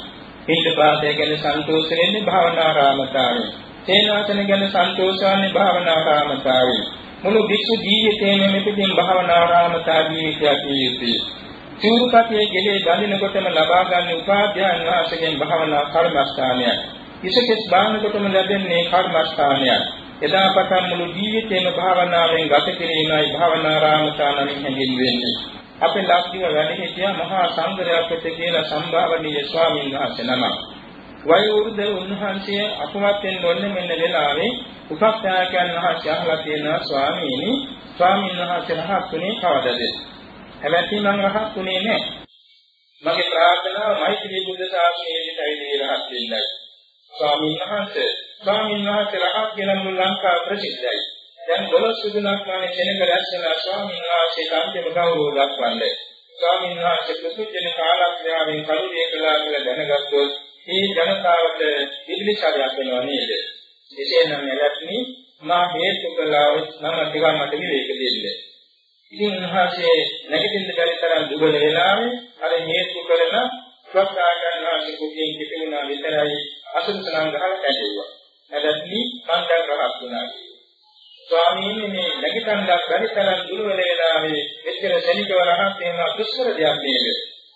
පිටපාතය ගැන සන්තෝෂ වෙන්නේ භාවනාරාමතාවයි. තේනාසන ගැන සන්තෝෂ වන්නේ භාවනාරාමතාවයි. මුළු විශ්ව ජීවිතේම මෙතෙන් භාවනාරාමතා ජීවිතයක් වියුතුයි. චූරුපතියේ ගෙලේ බඳිනකොටම ලබා ගන්න උපාධ්‍යාන වාසයෙන් භාවනා කර්මස්ථානයක්. ඉසකෙස් බාහනකොටම ලැබෙන්නේ කර්මස්ථානයක්. එදා පටන් මුළු ජීවිතේම භාවනාවෙන් ගත කිරීමයි භාවනාරාමතා නමින් හැඳින්වෙන්නේ. අපේ ලක්දිව වැඩ සිටියා මහා සංඝරත්නයට කියලා සම්භාවනීය ස්වාමීන් වහන්සේ නමක්. වයෝවෘද්ධ උන්වහන්සේ අපවත් වෙන්න ඕනේ මෙන්න වෙලාවේ උපස්ථායකයන් වහන්සේ අහලා තියෙනවා ස්වාමීනි ස්වාමීන් වහන්සේ රහත්ුනේ කවදද? හැබැයි මම රහත්ුනේ නැහැ. මගේ ප්‍රාර්ථනාව මෛත්‍රී බුද්ධ ශාසනයේ ඉඳලා රහත් වෙන්නයි. ස්වාමීන් වහන්සේ ස්වාමීන් වහන්සේ රහත් කියන මුල් ලංකාව ප්‍රසිද්ධයි. දැන් 12 දිනක් මානේ කෙනෙක් රැස්වෙන ස්වාමීන් වහන්සේ අන්තිම ගෞරව දක්වන්නේ. ස්වාමීන් වහන්සේ ප්‍රසිද්ධ කාලක්‍රියාවෙන් කරුණේ කළා කියලා දැනගත්තොත් මේ ජනතාවට පිළිසරයක් වෙනවා නේද? එසේනම් එලක්නි මා හේතු කළා මම ටිකක් මට විවේක දෙන්නේ. ඉතින් උන්වහන්සේ නැගිටින්න බැරි තරම් දුබල වෙලාවේ අර හේතු කරන ස්වස්ථාකරණාගේ කුකින් කිතුණා විතරයි අසුතනම් ගහලා ඇදෙව්වා. එලක්නි මන්දක් රහත් වුණා. ස්වාමීන් මේ නැගිටන්නක් බැරි තරම් දුබල වෙලාවේ මෙච්චර ශනිකව රහත් වෙන දුෂ්කර දෙයක් නේද?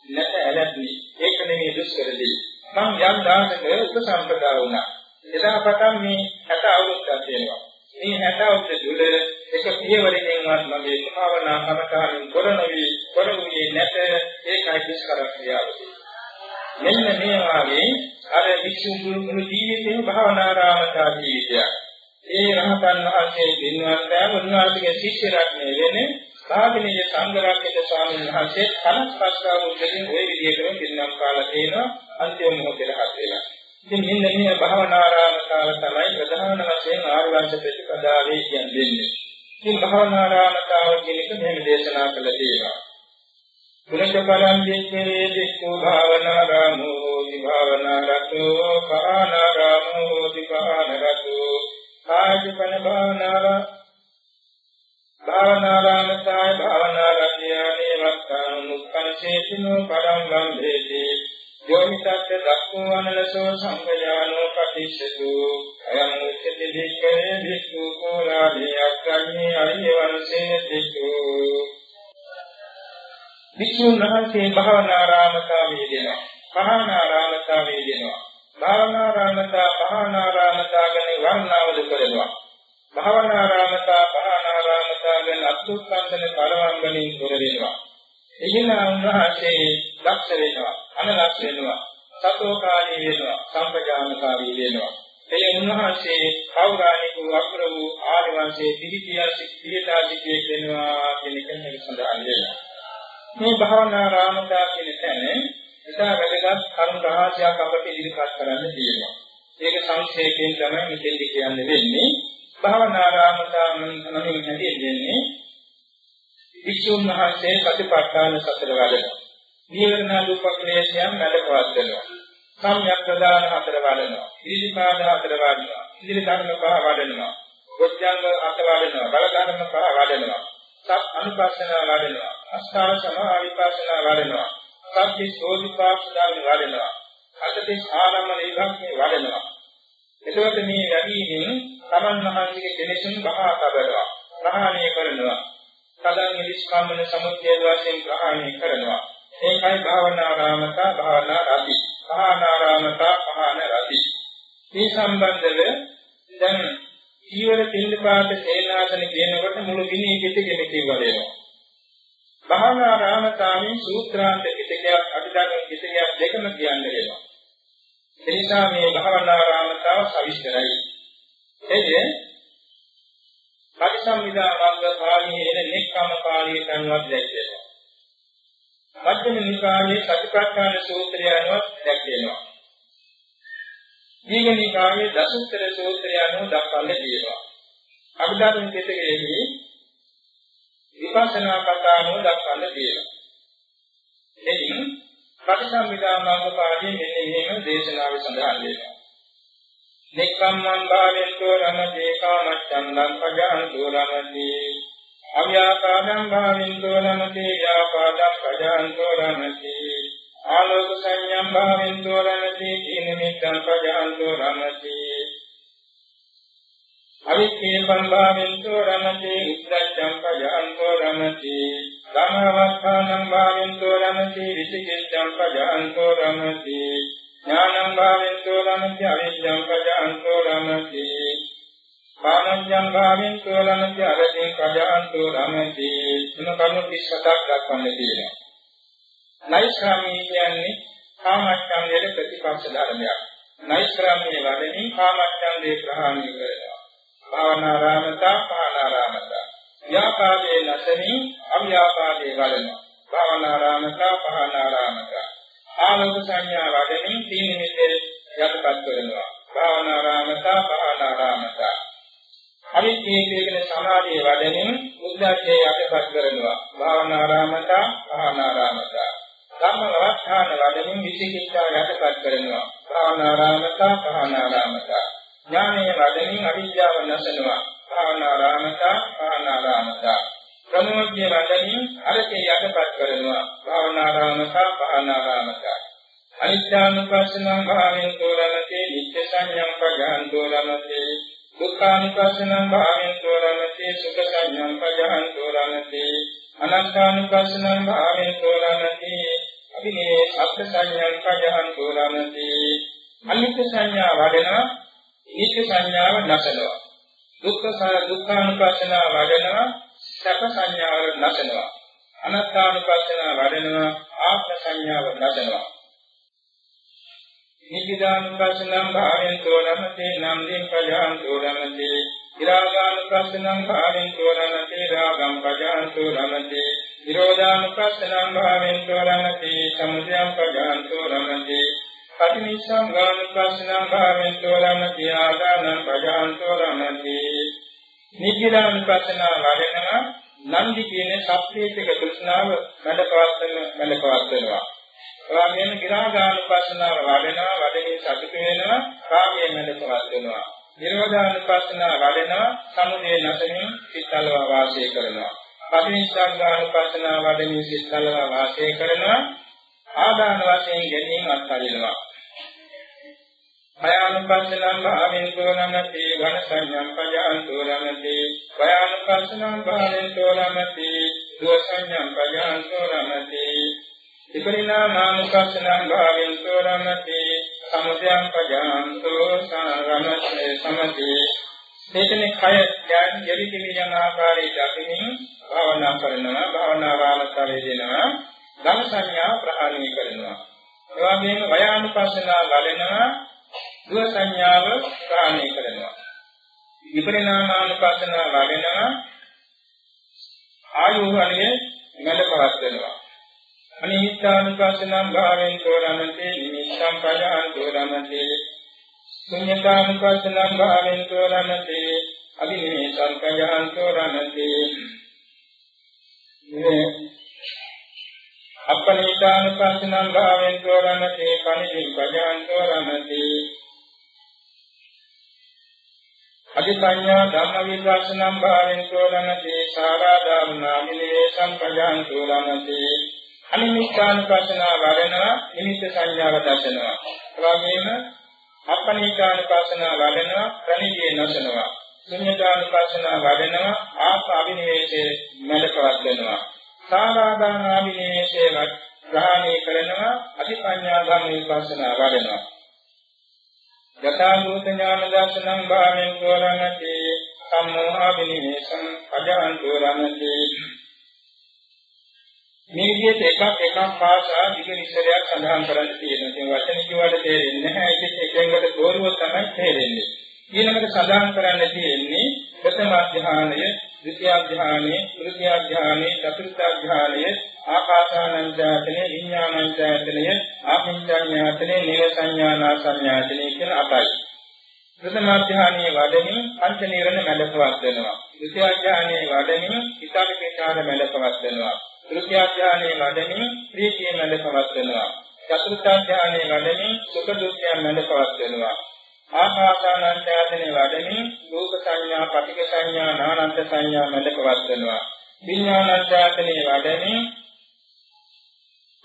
නැත එලක්නි ඒක නෙමෙයි දුෂ්කර දෙයක්. මම යම් දායක උපසම්පදා වුණා. එදා පටන් මේ 60 අවුරුද්දක් වෙනවා. මේ 60 අවුරුද්ද තුල එක පියවරකින්වත් මගේ භාවනා කමඨානින් කරනවි කරුණේ නැත ඒකයි දුෂ්කර ක්‍රියාව. මෙන්න මේ වාගේ අර විසුණු මුළු ජීවිතේම භාවනාරාමතා ජීවිතයක්. ඒ රහතන් වහන්සේ දිනවන්තය උන්වහන්සේගේ ශිෂ්‍ය රත්නය වෙන්නේ සාධනීය සංඝරත්නක ස්වාමීන් වහන්සේ 55 අවුරුද්දකින් ওই විදිහටම පින්නම් කාලා තියෙනවා අන්තිම මොහොතේ රහත් වෙලා. ඉතින් මෙන්න මේ භවනාරාමතාව තමයි ප්‍රධාන වශයෙන් ආර්යවංශ ප්‍රතිපදාවේ කියන්නේ. ඉතින් භවනාරාමතාව කියන එක මෙහෙම දේශනා කළ තියෙනවා. පුරක පරම් දෙන්නේ දෙක්ඛෝ භාවනාරාමෝ විභාවනාරතෝ කානාරාමෝ විභාවනාරතෝ කායපන භාවනාරා භාවනාරාමතාය භාවනාරණ්‍යානේ වක්ඛාන මුක්ඛංසේතිනෝ පරම් වම්භේති යෝනිසත්ත දක්ඛවනලසෝ සංගයානෝ පටිච්චතු අයං උච්චති වික්ඛේ වික්ඛු කෝලාදී අක්ඛන්නේ අරිය වංශේ තිතු වික්ෂුන් වහන්සේ භාවනාරාමතාවේ දෙනවා පහනාරාමතාවේ දෙනවා භාවනාරාමතා පහනාරාමතා ගැන වර්ණාවද කරනවා. භාවනාරාමතා පහනාරාමතා ගැන අත්ුත්කන්දන පරවංගණින් තොර වෙනවා එහිම උන්වහන්සේ දක්ෂ වෙනවා. අනලක්ෂ වෙනවා. සතෝකාරී වෙනවා. සම්පජානකාරී වෙනවා. ඒ උන්වහන්සේ කෞරාණික වක්‍ර වූ ආර්ය වංශයේ පිහිටියා පිහිටාදිකේ වෙනවා කියන එක මෙහි සඳහන් වෙනවා. මේ භාවනා රාමතා කියන තැන ඉතා වැදගත් කරුණු රහසක් අපට ඉදිරිපත් කරන්න තියෙනවා. ඒක සංක්ෂේපයෙන් තමයි මෙතෙන්දි කියන්නේ වෙන්නේ. භාවනා රාමතා නමින් හැදෙන්නේ වික්ෂුන් වහන්සේ සතිපට්ඨාන සතර වැඩනවා. නීවරණ දුක්ඛක්ලේශයන් වැඩපවත් වෙනවා. සම්‍යක් ප්‍රදාන හතර වඩනවා. ඉරිපාද හතර වඩනවා. ඉදිරි ධර්ම පහ වඩනවා. ගොච්ඡංග අට වඩනවා. බල ධර්ම පහ වඩනවා. සත් අනුපස්සනා වඩනවා. අස්ථාන සමා විපස්සනා වඩනවා. සත්‍ය සෝධිපාක්ෂදාන වඩනවා. අතති ආරම්මන විභක්තිය වඩනවා. එතකොට මේ වැඩිමින් තමන් වහන්සේගේ කෙලෙසුන් බහා තබනවා. ප්‍රහාණය කරනවා. සදන් නිස්කම්මන සමුද්දය වශයෙන් ප්‍රහාණය කරනවා. ඒකයි භාවනාරාමතා භාවනා රති. භාවනාරාමතා පහන රති. මේ සම්බන්ධව දැන් ජීවර පිළිපාත සේනාසන කියනකොට මුළු විනී පිටකෙම කියවල වෙනවා. භාවනාරාමතාවෙන් සූත්‍රාන්ත පිටකයක් අභිධර්ම පිටකයක් දෙකම කියන්න වෙනවා. එනිසා මේ භාවනාරාමතාව සවිස්තරයි. එයේ පරිසම්විදා වර්ග කාලයේ එන නෙක්ඛම් කාලයේ සංවත් දැක්වෙනවා. මධ්‍යම නිකායේ සතිපට්ඨාන සූත්‍රය අනුව දැක්වෙනවා. දීඝනිකායේ දසුත්තර සූත්‍රය අනුව දක්වන්නේ තියෙනවා. අභිධර්ම පිටකයේදී විපස්සනා කතා අනුව දක්වන්නේ තියෙනවා. එදින පරිසම්විදා වර්ග කාලයේ මෙන්න මෙහෙම දේශනාවේ සඳහන් වෙනවා. නික්කම්මං භාවෙන්තෝ රමතේ කාමච්ඡන්දං පජාන්තෝ රමතේ අව්‍යාපාදං භාවෙන්තෝ රමතේ ව්‍යාපාදං පජාන්තෝ රමතේ ආලෝක සංඥම් භාවෙන්තෝ රමතේ දීනමිත්තං පජාන්තෝ රමතේ අවිච්ඡේදං භාවෙන්තෝ රමතේ උද්දච්චං පජාන්තෝ රමතේ ධම්මවස්ථානං භාවෙන්තෝ රමතේ විචිකිච්ඡං පජාන්තෝ රමතේ ඥානං භාවෙන්තෝ රමති අවිද්‍යං පජාන්තෝ රමති පානඤ්ඤං භාවෙන්තෝ රමති අරතින් පජාන්තෝ රමති එන කරුණු 37ක් දක්වන්න තියෙනවා. නෛෂ්ක්‍රමී කියන්නේ කාමච්ඡන්දයේ ප්‍රතිපක්ෂ ධර්මයක්. නෛෂ්ක්‍රමී වදමින් කාමච්ඡන්දේ ප්‍රහාණය කරනවා. භාවනාරාමතා පහනාරාමතා. ව්‍යාපාදේ නැසමින් අව්‍යාපාදේ වඩනවා භාවනාරාමතා පහනාරාමතා. ආලෝක සංඥා වඩමින් තීන මිදේ යටපත් කරනවා. භාවනාරාමතා භාවනාරාමතා. අවිද්‍යාවේ සමාධිය වඩමින් බුද්ධත්වයේ යටපත් කරනවා. භාවනාරාමතා භාවනාරාමතා. ධම්මවස්ථාන වඩමින් විචිකිච්ඡා යටපත් කරනවා. භාවනාරාමතා භාවනාරාමතා. ඥානයේ වඩමින් අවිද්‍යාව නැසනවා. භාවනාරාමතා භාවනාරාමතා. ප්‍රමෝද්‍ය වඩමින් අරකේ යටපත් කරනවා භාවනාරාමතා භාවනාරාමතා අනිත්‍යානුපස්සනං භාවෙන් තෝරමතේ නිත්‍ය සංයම් පජාන් තෝරමතේ දුක්ඛානුපස්සනං භාවෙන් තෝරමතේ සුඛ සංයම් පජාන් තෝරමතේ අනත්තානුපස්සනං භාවෙන් තෝරමතේ අභිනේ අත්ථ සංයම් පජාන් තෝරමතේ අනිත්‍ය සංඥා වඩන නිත්‍ය සංඥාව නැසනවා දුක්ඛ දුක්ඛානුපස්සනාව වඩනවා සැප සංඥාව නැසනවා. අනත්තානුපස්සන වඩනවා ආත්ම සංඥාව නැසනවා. නිබ්බිදානුපස්සනම් භාවෙන් තෝරමතේ නන්දින් පජාන් තෝරමතේ විරාගානුපස්සනම් භාවෙන් තෝරමතේ රාගම් පජාන් තෝරමතේ විරෝධානුපස්සනම් භාවෙන් තෝරමතේ සමුදයම් පජාන් තෝරමතේ පටිනිස්සංගානුපස්සනම් භාවෙන් තෝරමතේ ආදානං පජාන් තෝරමතේ නිග්‍රහනුපස්සනා වඩනවා නන්දි කියන සත්‍යයේක තෘෂ්ණාව වැඩපවත්වන වැඩපවත්වනවා. එවාගෙම ගිරාගානුපස්සනාව වඩනවා වඩේ සතුට වෙනවා කාමයේ වැඩපවත්වනවා. නිරෝධානුපස්සනාව වඩනවා සමුදය නැසමින් සිතල්ව වාසය කරනවා. පටිච්චසමුප්පාදානුපස්සනාව වඩමින් සිතල්ව වාසය කරනවා. ආදාන වශයෙන් ගැනීම අත්හරිනවා. භයානුපස්සනං භාවෙන් තෝරමති ඝන සංඥං පජාන් තෝරමති භයානුපස්සනං භාවෙන් තෝරමති දෝෂ සංඥං පජාන් තෝරමති විපරිණාමානුපස්සනං භාවෙන් තෝරමති සමුදයං පජාන් තෝසාරමති සමති මේකනේ කය ඥාන යවිතිමි යන ආකාරයේ දකිමින් භාවනා කරනවා භාවනා වාලතරේ දෙනවා ධන සංඥා ප්‍රහාණය කරනවා එවාගෙම වයානුපස්සනා වලනවා දුව සංඥාව ප්‍රාණය කරනවා. විපරිණාමානුපස්සනාව වඩනවා ආයෝහණය මැලපවත් වෙනවා. අනිමිත්තානුපස්සනම් භාවෙන් තෝරමතේ නිමිත්තම් පජාන් තෝරමතේ ශුන්‍යතානුපස්සනම් භාවෙන් තෝරමතේ අභිනිමේෂං පජාන් තෝරමතේ මේ අපනීතානුපස්සනම් භාවෙන් තෝරමතේ පනිදින් පජාන් තෝරමතේ අධිපඤ්ඤා ධම්ම විදර්ශනම් භාවෙන් සෝලනති සාරාදාම්නා විලේ සම්පජාන් සෝලනති අනිමිත්තාන පස්සනා වඩනවා නිමිත්ත සංඥාව දසනවා එවාගෙම අපනිකාන පස්සනා වඩනවා ප්‍රණිතිය නොසනවා. ශුන්‍යතාන පස්සනා වඩනවා ආස අවිනිවේෂයේ මැලපවත් වෙනවා. සාරාදාන අවිනිවේෂයේ ග්‍රහණය කරනවා අධිපඤ්ඤා ධම්ම විපස්සනා වඩනවා. යථාභූත ඥාන දර්ශනං භාවෙන් දෝරණති සම්මෝහාවිනිවේෂං අජහන්තෝ රණති මේ විදිහට එකක් එකක් භාෂා විද විස්තරයක් සඳහන් කරන්න තියෙනවා. ඉතින් වචන කිව්වට තේරෙන්නේ නැහැ. ඒක එකෙන්කට ගෝරුව තමයි තේරෙන්නේ. ඊළඟට සඳහන් කරන්න තියෙන්නේ ප්‍රථම අධ්‍යානය, ද්විතිය අධ්‍යානය, තෘතිය අධ්‍යානය, චතුර්ථ අධ්‍යානය, ආකාසානංජාතනේ, විඥානංජාතනේ, ආපින්චඤ්ඤාතනේ, නේව සංඥානා සංඥාතනේ කියන අටයි. ප්‍රථම අධ්‍යානයේ වඩමින් පංච නීරණ මැඩපවත් වෙනවා. ද්විතිය අධ්‍යානයේ වඩමින් හිතාක පිටාර මැඩපවත් වෙනවා. තෘතිය අධ්‍යානයේ වඩමින් ප්‍රීතිය මැඩපවත් වෙනවා. චතුර්ථ අධ්‍යානයේ වඩමින් සුඛ දුක්ඛය මැඩපවත් වෙනවා. ආකාසානංචායතනේ වඩමින් රූප සංඥා, පටික සංඥා, නානන්ත සංඥා මැදකවත් වෙනවා. විඥානංචායතනේ වඩමින්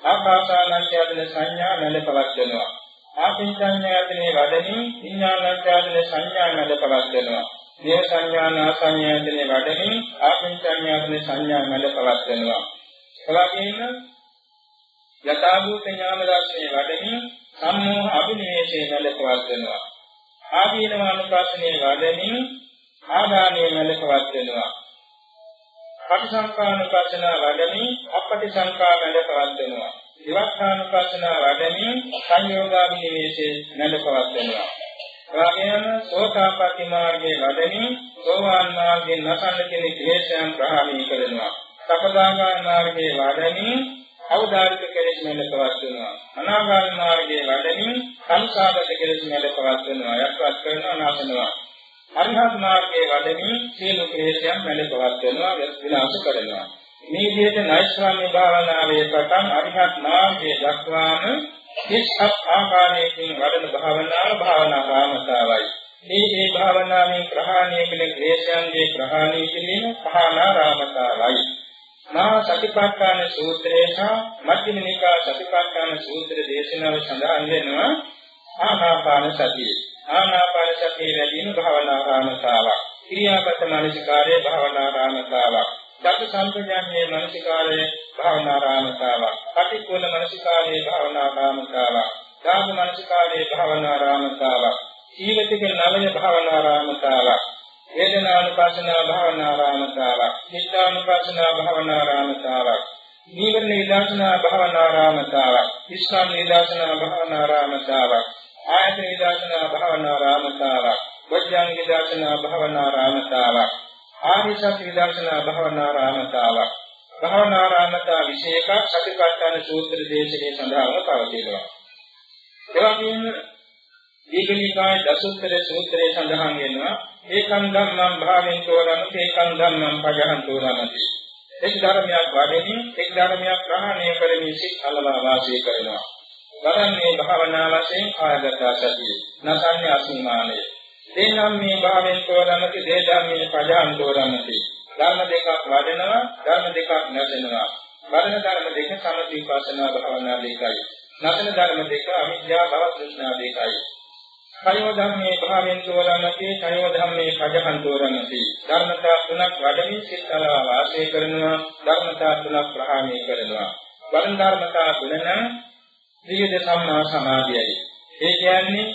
ආකාසානංචායතන සංඥා මැදකවත් වෙනවා. ආකින්චඤ්ඤායතනේ වඩමින් විඥානංචායතන සංඥා මැදකවත් වෙනවා. දේහ සංඥා නාසඤ්ඤායතනේ වඩමින් ආකින්චඤ්ඤායතන සංඥා මැදකවත් වෙනවා. එවැගේම යථාභූත ඥාන දර්ශනේ වඩමින් සම්මෝහ අභිනිවේෂයේ මැදකවත් වෙනවා. ආදීනවානුපස්සනේ වඩමින් ආදානයේ මැලකවත් වෙනවා. පටිසංකානුපස්සන වඩමින් අපටිසංකා මැලකවත් වෙනවා. විවක්ඛානුපස්සන වඩමින් සංයෝගාමි නිවේශේ මැලකවත් වෙනවා. එවාගෙම සෝතාපට්ටි මාර්ගයේ වඩමින් සෝවාන් මාර්ගයෙන් නැසන්න කෙනෙක් හේතයන් ප්‍රහාණය කරනවා. සකදාගාමී මාර්ගයේ වඩමින් අවදාරික කෙලෙස් මෙලකවත් වෙනවා. අනාගාමී මාර්ගයේ වැඩමින් සංසාරගත කෙලෙස් මෙලකවත් වෙනවා. යක්වත් කරනවා නාශනවා. අරිහත් මාර්ගයේ වැඩමින් සියලු කෙලෙස්යන් මෙලකවත් වෙනවා විනාශ කරනවා. මේ විදිහට නෛෂ්ක්‍රම්‍ය භාවනාවේ පටන් අරිහත් මාර්ගයේ දක්වාම කිස්හත් ආකාරයකින් වඩන භාවනාව භාවනා රාමතාවයි. මේ මේ භාවනාවෙන් ප්‍රහාණය කළ ක්ලේශයන්ගේ ප්‍රහාණය කිරීම පහනා රාමතාවයි. මහා සතිපට්ඨාන සූත්‍රය සහ මධ්‍යම නිකාය සතිපට්ඨාන සූත්‍ර දේශනාව සඳහන් වෙනවා ආනාපාන සතිය. ආනාපාන සතිය වැඩිම භාවනා රාමතාවක්. ක්‍රියාපත මානසිකාරයේ භාවනා රාමතාවක්. චතු සම්පජාන්නේ මානසිකාරයේ භාවනා රාමතාවක්. පටික්කුල මානසිකාරයේ භාවනා රාමතාවක්. ධාතු මානසිකාරයේ භාවනා රාමතාවක්. ජීවිතික නවය භාවනා රාමතාවක්. වේදනානුපස්සනා භාවනාරාමතාවක්, චිත්තානුපස්සනා භාවනාරාමතාවක්, නීවරණ විදර්ශනා භාවනාරාමතාවක්, ඉස්හාම විදර්ශනා භාවනාරාමතාවක්, ආයතන විදර්ශනා භාවනාරාමතාවක්, වජ්ජාංග විදර්ශනා භාවනාරාමතාවක්, ආරිසත් විදර්ශනා භාවනාරාමතාවක්, භාවනාරාමතා විශේෂක සතිපට්ඨාන සූත්‍ර දේශනේ සඳහාම පවතිනවා. එවැගේම දීඝනිකාය දසුත්තර සූත්‍රයේ සඳහන් වෙනවා ඒකං ධම්මං භාවෙන් තෝරන ඒකං ධම්මං පජහන් තෝරනති එක් ධර්මයක් වඩමින් එක් ධර්මයක් ග්‍රහණය කරමින් සිත් අලවා වාසය කරනවා. වරන්නේ භාවනා වශයෙන් ආයගත සතිය. නසන්නේ අසීමානය. දේනම් මේ භාවෙන් තෝරනති දේ ධම්මේ පජහන් තෝරනති ධර්ම දෙකක් වඩනවා ධර්ම දෙකක් නැසෙනවා. වරණ ධර්ම දෙක සමථීපාසනා භාවනා දෙකයි. නසන ධර්ම දෙක අවිද්‍යාව භව තෘෂ්ණා දෙකයි. කයෝ ධම්මේ භාවෙන් තෝරන්නති කයෝ ධම්මේ පජහන් තෝරන්නති ධර්මතා තුනක් වඩමින් සිතල වාසය කරනවා ධර්මතා තුනක් ප්‍රහාණය කරනවා. වරණ ධර්මතා තුන නම් විවිධ සම්මා සමාධියයි. ඒ කියන්නේ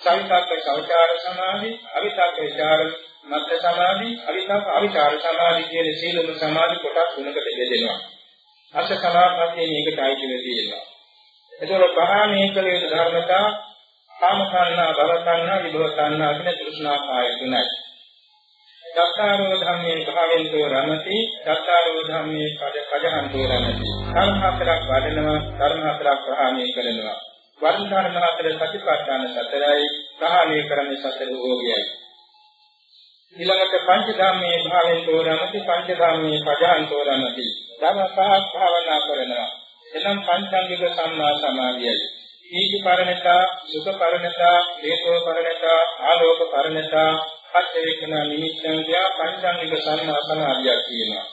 සවිතක්ක සෞචාර සමාධි අවිතක්ක විචාර මත්ත සමාධි අවිතක්ක අවිචාර සමාධි කියන සීලම සමාධි කොටස් තුනකට බෙදෙනවා. අෂ්ඨ සමාපත්තියේ මේකට අයිතිව තියෙනවා. එතකොට ප්‍රහාණය කළ යුතු ධර්මතා කාම සංනා, භව සංනා, විභව සංනා කියන තෘෂ්ණා කාය තුනයි. චත්තාරෝ ධම්මේ භාවෙන්තෝ රමති, චත්තාරෝ ධම්මේ පද පදහන්තෝ රමති. කර්ම හතරක් වඩනවා, කර්ම හතරක් ප්‍රහාණය කරනවා. වර්ණ ධර්ම හතර සතිපට්ඨාන සතරයි, ප්‍රහාණය කරන්නේ සතර ඕගයයි. ඊළඟට පංච ධම්මේ භාවෙන්තෝ රමති, පංච ධම්මේ පදහන්තෝ රමති. ධර්ම පහක් භාවනා කරනවා. එනම් පංචාංගික සම්මා සමාධියයි. නීති පරණතා, සුඛ පරණතා, හේතෝ පරණතා, ආලෝක පරණතා, පච්චවේකන නිමිත්තන් කියා පංචාංගික සම්මා සමාධියක් කියනවා.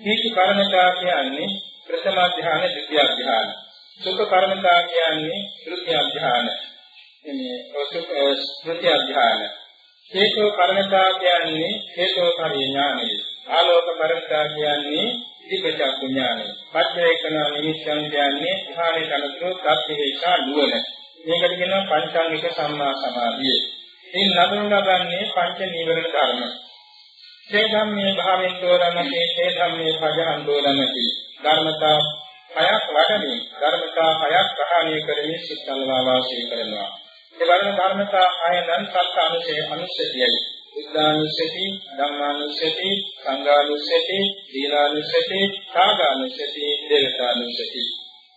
නීති පරණතා කියන්නේ ප්‍රථම ධ්‍යාන, ද්විතිය ධ්‍යාන. සුඛ පරණතා කියන්නේ තෘතිය ධ්‍යාන. එනේ තෘතිය ධ්‍යාන. හේතෝ පරණතා කියන්නේ හේතෝ පරිඥානයි. ආලෝක පරණතා කියන්නේ දිබ්බචක්කු ඥානය. පච්චේකන නිමිත්තන් කියන්නේ ධානයේ තනතුරු ප්‍රත්‍යවේක්ෂා නුවණ. මේකට කියනවා පංචාංගික සම්මා සමාධිය. මේ නඳුන් ලබන්නේ පංච නීවරණ ධර්ම. මේ ධම්මේ භාවෙන් තෝරන්නේ මේ ධම්මේ පජහන් තෝරන්නේ ධර්මතා හයක් වඩමින් ධර්මතා හයක් ප්‍රහාණය කරමින් සිතල්වා වාසය කරනවා. ඒ වගේම ධර්මතා හය නම් සත්‍ය අනුශේ අනුශේතියයි. බුද්ධානුස්සති, ධම්මානුස්සති, සංඝානුස්සති, දීලානුස්සති, සාගානුස්සති, දේවතානුස්සති.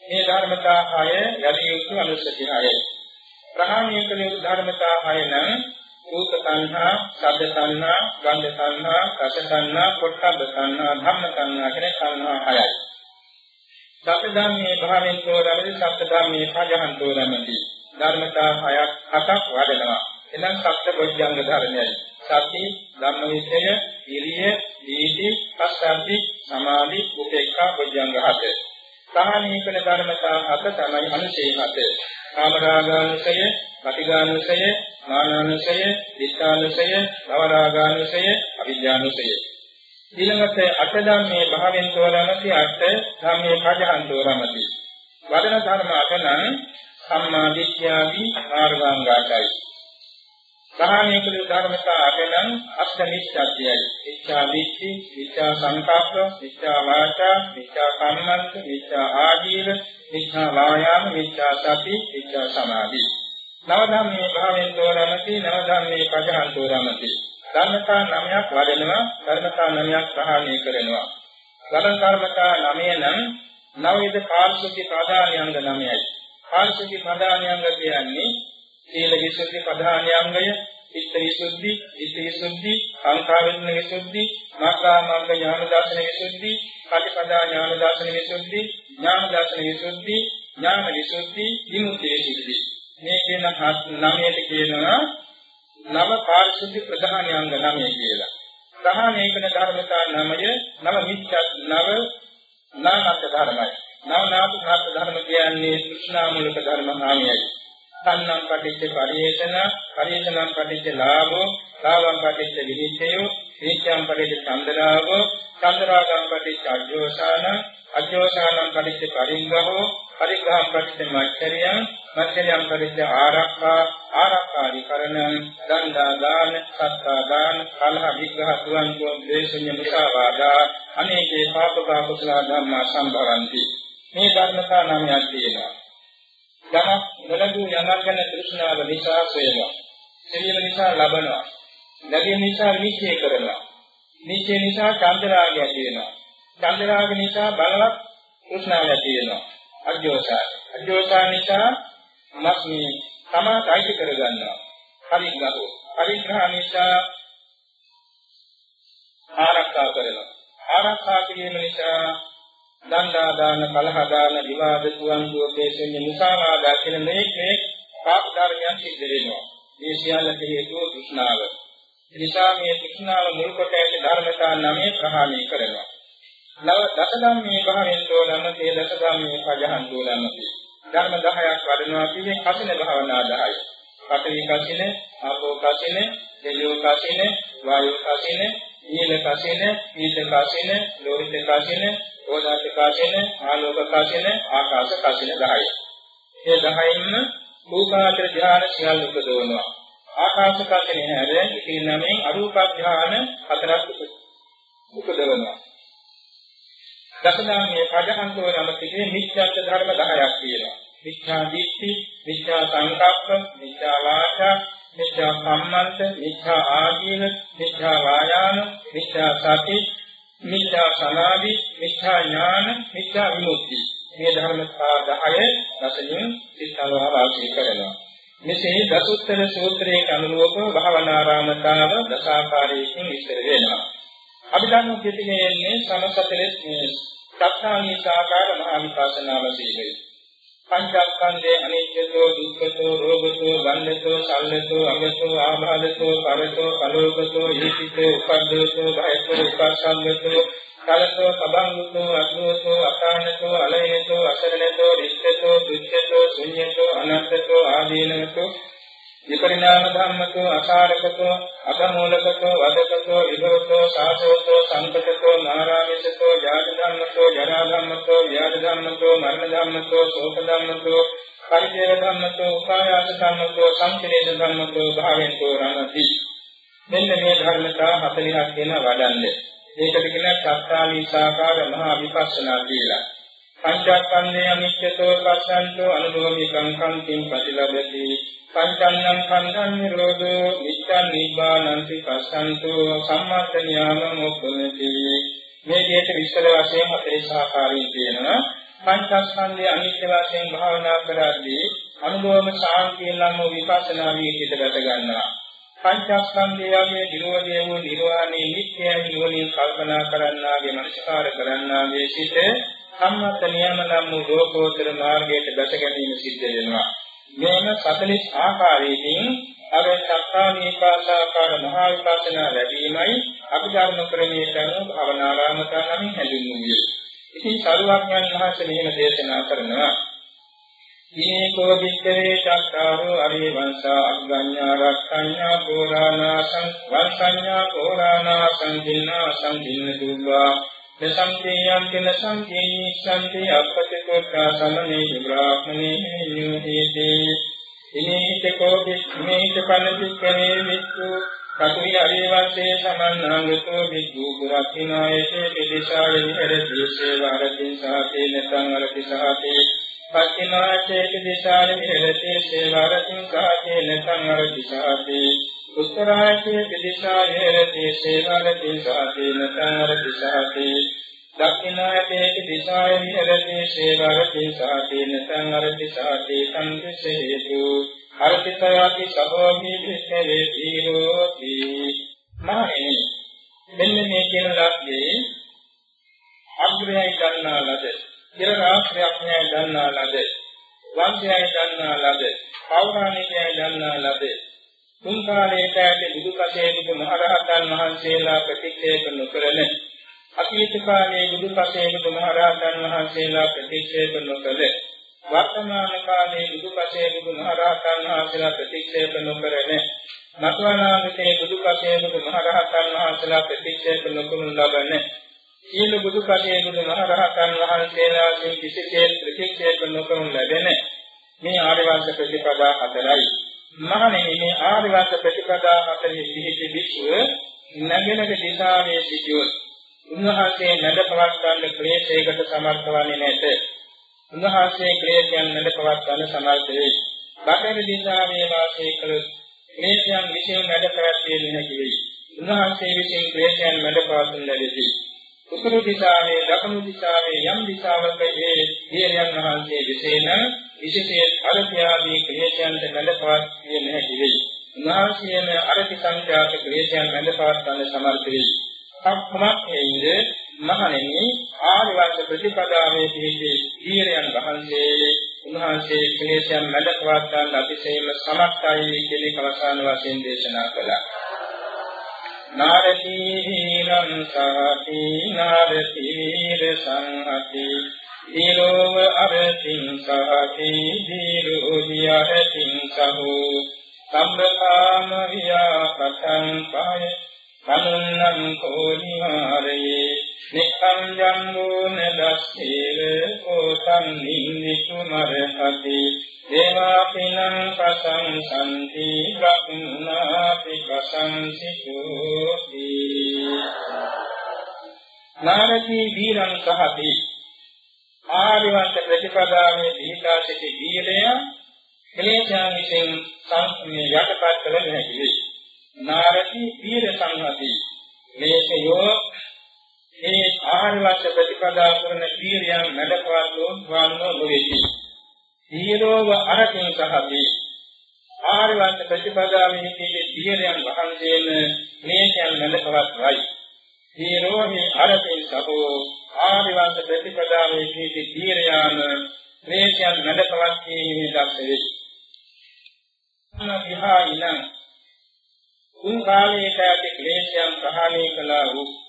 මේ ධර්මතා හය යලි යුතු අනුස්සති හයයි. ප්‍රහාණය කළ යුතු ධර්මතා හය නම් රූප සංහා, ශබ්ද සංහා, ගන්ධ සංහා, රස සංහා, පොට්ටබ්බ සංහා, ධම්ම සංහා කියන සංහා හයයි. සත්‍ය ධම්මේ භාවෙන් තෝරන්නේ සත්‍ය ධම්මේ පජහන් තෝරන්නේ ධර්මතා හයක් හතක් වඩනවා. එනම් සත්‍ය බොජ්ජංග ධර්මයයි. සති, ධම්මවිචය, ඉරිය, දීටි, පස්සද්ධි, සමාධි, උපේක්ඛා බොජ්ජංග හත. සාහනීකන ධර්මතා හත තමයි අනුශේ හත. කාමරාගානුසය, පටිඝානුසය, මානානුසය, දිඨානුසය, භවරාගානුසය, අවිජ්ජානුසය. ඊළඟට අට ධම්මේ භාවෙන් තෝරනති අට ධම්මේ පජහන් තෝරනති. වදන ධර්ම අටනම් සම්මා දිට්ඨියයි මාර්ගාංගයයි. සාහනීය කුල ධර්මතා අටනම් අෂ්ඨනිශ්චයයි. ඉච්ඡා දිට්ඨි, ඉච්ඡා සංකප්ප, ඉච්ඡා වාචා, ඉච්ඡා කම්මන්ත, ඉච්ඡා ආජීව, ඉච්ඡා වායාම, ඉච්ඡා සති, ඉච්ඡා සමාධි. නව ධම්මේ භාවෙන් තෝරනති, නව ධම්මේ පජහන් තෝරනති. ධර්මතා නමයක් වඩනවා ධර්මතා නමයක් ප්‍රහාණය කරනවා වරන් ධර්මතා නමය නම් නවවිද පාරිශුද්ධි ප්‍රධානියංග නමයයි පාරිශුද්ධි ප්‍රධානියංග කියන්නේ සීල විසුද්ධි ප්‍රධානියංගය චිත්ත විසුද්ධි චිත්ත විසුද්ධි සංඛාරින්න විසුද්ධි මාත්‍රා මාර්ග ඥාන දර්ශන විසුද්ධි පටිපදා ඥාන දර්ශන විසුද්ධි ඥාන දර්ශන විසුද්ධි ඥාන විසුද්ධි විමුක්ති විසුද්ධි මේ කියන නමයට කියනවා නව පාරිශුද්ධ ප්‍රධාන අංග නමය කියලා. ප්‍රහාණය කරන ධර්මතා නමය නව මිච්ඡත් නව නාමක ධර්මයි. නව නාමක ධර්ම කියන්නේ කෘෂ්ණා මූලික ධර්ම හාමියයි. සම්නම් පටිච්ච පරිේෂණ, පරිේෂණම් පටිච්ච ලාභෝ, ලාභම් පටිච්ච විනිච්ඡයෝ, විනිච්ඡම් පටිච්ච චන්දරාගෝ, චන්දරාගම් පටිච්ච අජ්ජෝසාන, අජ්ජෝසානම් පටිච්ච පරිංගහෝ, පරිග්‍රහම් පටිච්ච මච්චරියං, මච්චරියම් පටිච්ච ආරක්ඛා, ආරක්ඛාදිකරණ, දණ්ඩා දාන, සත්තා දාන, කලහ විග්‍රහ දුවන්කෝ, දේශඤ්ඤ මුසාවාදා, අනේකේ පාපක කුසල ධම්මා සම්භවಂತಿ. මේ ධර්මතා නමයක් තියෙනවා. යමක් නොලබු යමක් ගැන තෘෂ්ණාව නිසා සොයනවා. සියලු නිසා ලබනවා. ලැබීම නිසා නිශ්චය කරනවා. නිශ්චය නිසා චන්දරාගය ඇති වෙනවා. චන්දරාග නිසා බලවත් තෘෂ්ණාව ඇති වෙනවා. අජෝසාර. අජෝසාර නිසා මස්මී තමාට අයිති කරගන්නවා. පරිග්‍රහෝ. පරිග්‍රහ නිසා ආරක්ෂා කරනවා. ආරක්ෂා කිරීම නිසා දණ්ඩා දාන කලහ දාන විවාද තුවන් දුවේශෙන් මුසාවාදා කියන මේ මේ පාප ධර්මයන් සිද්ධ වෙනවා. මේ සියල්ලට හේතුව තෘෂ්ණාව. නිසා මේ තෘෂ්ණාව මුල් කොට ඇති ධර්මතා නමේ ප්‍රහාණය කරනවා. නව දසධම්මේ භාවෙන් දෝලන තේ දසධම්මේ පජහන් දෝලන තේ. ධර්ම 10ක් වඩනවා කියන්නේ කසින භාවනා 10යි. පඨවි කසින, ආපෝ කසින, තේජෝ කසින, වායෝ කසින, නීල කසින, පීත කසින, ලෝහිත කසින, ඕදාත කසින, ආලෝක කසින, ආකාශ කසින 10යි. මේ 10යින්ම රූපාතර ධ්‍යාන සියල්ල උපදවනවා. ආකාශ කසිනේ හැර ඉතින් නමෙන් අරූප ධ්‍යාන හතරක් උපදවනවා. දසදාමයේ පදහන්තෝ නම තිබේ මිත්‍යාත්ව ධර්ම 10ක් තියෙනවා. මිත්‍යා දිට්ඨි, මිත්‍යා සංකප්ප, මිත්‍යා වාචා, මිත්‍යා සම්මන්ත, මිත්‍යා ආදීන, මිත්‍යා වායාන, මිත්‍යා සති, මිත්‍යා සමාධි, මිත්‍යා ඥාන, මිත්‍යා විමුක්ති. මේ ධර්ම 10 රසයෙන් සිතව වාසී කරනවා. මෙසේ දසුත්තර සූත්‍රයේ අනුරූප භාවනාරාමතාව දසාකාරයකින් විස්තර වෙනවා. අභිධර්ම පිටිකයේ සමසතරෙස් මේ සත්‍යානී සාකාර මහා විපස්සනාව සීලය. පංචස්කන්ධේ අනිත්‍යතෝ දුක්ඛතෝ රෝගතෝ ගන්ධතෝ සල්ලතෝ අගතෝ ආභාදතෝ කරතෝ කලෝකතෝ ඊතිතෝ උපද්දතෝ භයතෝ උපසංගතෝ කලතෝ සබංගතෝ අග්නෝතෝ අකානතෝ අලයනතෝ අසරණතෝ රික්තතෝ දුච්ඡතෝ ශුඤ්ඤතෝ අනත්තතෝ ආදීනවතෝ විපරිණාම ධම්මතෝ අකාරකතෝ අගමූලකතෝ වදකතෝ විභවතෝ සාසවතෝ සංකතතෝ නාරාමිතතෝ ජාත ධම්මතෝ ජරා ධම්මතෝ ව්‍යාධ ධම්මතෝ මරණ ධම්මතෝ ශෝක ධම්මතෝ පරිදේව ධම්මතෝ උපායාස ධම්මතෝ සංකේත ධම්මතෝ භාවෙන්තෝ රණති මෙන්න මේ ධර්මතා 40ක් වෙන වඩන්නේ. මේකට කියන සත්‍යාලී සාකාර මහා විපස්සනා කියලා. පංචස්කන්ධය අනිත්‍යතෝ පස්සන්තෝ අනුභවමිකං කන්තිං ප්‍රතිලබති. පංචන්නං කන්දං නිරෝධෝ නිච්ඡන් නිබ්බානන්ති පස්සන්තෝ සම්මත ඥාන මොක්ඛති මේ විදිහට විස්තර වශයෙන් අපේ සාකාරී තියෙනවා. පංචස්කන්ධය අනිත්‍ය වශයෙන් භාවනා කරද්දී අනුභවම ශාන්තිය නම් විපස්සනා වීතියට ගත ගන්නවා. පංචස්කන්ධයගේ නිරෝධය වූ නිර්වාණය නිත්‍යයි නිවනින් කල්පනා කරන්නාගේ මනස්කාර කරන්නාගේ සිට සම්මත නියම නම් වූ ලෝකෝත්තර මාර්ගයට දැස ගැනීම සිද්ධ වෙනවා මේන 40 ආකාරයකින් අර සක්කානීපාසාකාර මහා විපස්සනා ලැබීමයි අභිධර්ම ක්‍රමයට අනුව භවනාරාමතා නමින් හැඳින්වුවේ. ඉතින් සරුවඥන් වහන්සේ මෙහෙම දේශනා කරනවා දීකෝ වික්කවේ චක්කාරෝ අරිය වංශා අග්ගඤ්ඤා රක්ඛඤ්ඤා පුරාණා සංවංශඤ්ඤා පුරාණා සංදින්නා සංදින්න දුවා දසම්පේයං කින සංකේනි සම්පේ අපති කොට සමනේ බ්‍රාහ්මනේ නියුහිති ඉනේහිත කෝපි ඉනේහිත පනතික්කනේ විස්සු කතුරි අරිවස්සේ සමන්නාගතෝ විද්දු පුරක්ඛිනායසේ පිදිසාය විහෙරති සේවාරතින් සාතේ නතං අරති සාතේ. පස්චිමාචේ පිදිසාය විහෙරති සේවාරතින් සාතේ නතං අරති සාතේ. උත්තරායසේ පිදිසාය විහෙරති සේවාරතින් සාතේ නතං අරති සාතේ දක්ඛිනායතේ දිශාය විහෙරති සේවරති සාතේන සංවරති සාතේ සංකේසේතු අර්ථිතයති සබෝමි විස්තරේ දීරෝති මහණෙනි මෙන්න මේ කියන ලක්ෂේ අග්‍රයයි ගන්නා ලද ඉර රාත්‍රියක් නෑ ගන්නා ලද වංශයයි ගන්නා ලද පෞරාණිකයයි ගන්නා ලද තුන් කාලයට ඇති බුදු කසේ බුදු මහරහතන් වහන්සේලා ප්‍රතික්ෂේප නොකරන අතීත කාලයේ බුදුපසේ බුදුමහරහතන් වහන්සේලා ප්‍රතික්ෂේප නොකළ වර්තමාන කාලයේ බුදුපසේ බුදුමහරහතන් වහන්සේලා ප්‍රතික්ෂේප නොකරන මතුවනාගතේ බුදුපසේ බුදුමහරහතන් වහන්සේලා ප්‍රතික්ෂේප නොකරන ලබන සීල බුදුපසේ බුදුමහරහතන් වහන්සේලා කිසිසේත් ප්‍රතික්ෂේප නොකරන ලැබෙන මේ ආර්යවංශ ප්‍රතිපදා හතරයි. මහණෙනි මේ ආර්යවංශ ප්‍රතිපදා හතරේ පිහිටි විශ්ව නැගෙනක දිශාවේ සිටියොත් උන්වහන්සේ නැඩ පවත්වන්න ක්ලේශයකට සමර්ථ වන්නේ නැත. උන්වහන්සේ ක්ලේශයන් නැඩ පවත්වන්න සමර්ථ වෙයි. බටහිර දිශාවේ වාසය කළ ක්ලේශයන් විශේෂ නැඩ පැවැත්වෙන්නේ නැති වෙයි. උන්වහන්සේ විසින් ක්ලේශයන් නැඩ පවත්වන්න ලැබෙයි. උතුරු දිශාවේ දකුණු දිශාවේ යම් දිශාවක ඒ දියයන් වහන්සේ විශේෂ විශේෂයෙන් අරත්‍යාදී ක්ලේශයන්ට නැඩ පවත්වන්නේ නැති වෙයි. උන්වහන්සේම අරති සංඛ්‍යාත ක්ලේශයන් නැඩ පවත්වන්න සමර්ථ වෙයි. සම්මත් හේින්ද මහණෙනි ආර්ය වංශ ප්‍රතිපදාවේ පිහිටි ධීරයන් වහන්සේ උන්වහන්සේ ක්ලේශයන් මැඩපවත් ගන්න අතිශයින්ම සමර්ථයි කියන එක අවසාන වශයෙන් දේශනා කළා. නාරති හීරං සහති නාරති වීර සංහති දීරෝව අරතින් සහති දීරෝ විහරතින් සහෝ. සම්බකාම වියාපතං පාය කනුන්නං කෝනිහාරයේ නික්ඛංජං වූන දස්සේව කෝතං නින්දිතු මරහති දේවාපිනං ප්‍රසංසන්ති බ්‍රහ්මනාපි ප්‍රසංසිතෝති නාරදී වීරං සහති. ආදිවන්ත ප්‍රතිපදාවේ දීලා සිටි වීරය ක්ලේශයන් විසින් සංස්මේ යටපත් කළ නොහැකි වේ නාරති වීර සංහති. මේකයෝ මේ ආහාරවස්ස ප්‍රතිපදා කරන වීරයන් නැඩපවත්වෝ වන්නෝ නොවේති. වීරෝව අරකින් සහති. ආහාරවස්ස ප්‍රතිපදාවෙහි තියෙන වීරයන් වහන්සේම මේකයන් නැඩපවත්වයි වීරෝහි අරකින් සහෝ ආහාරවස්ස ප්‍රතිපදාවෙහි තියෙන වීරයන් මේකයන් නැඩපවත්වීමේ දක්ෂ වේ අනවිහායිනං උන් කාලයට ඇති ක්ලේශයන් ප්‍රහාණය කළා වූ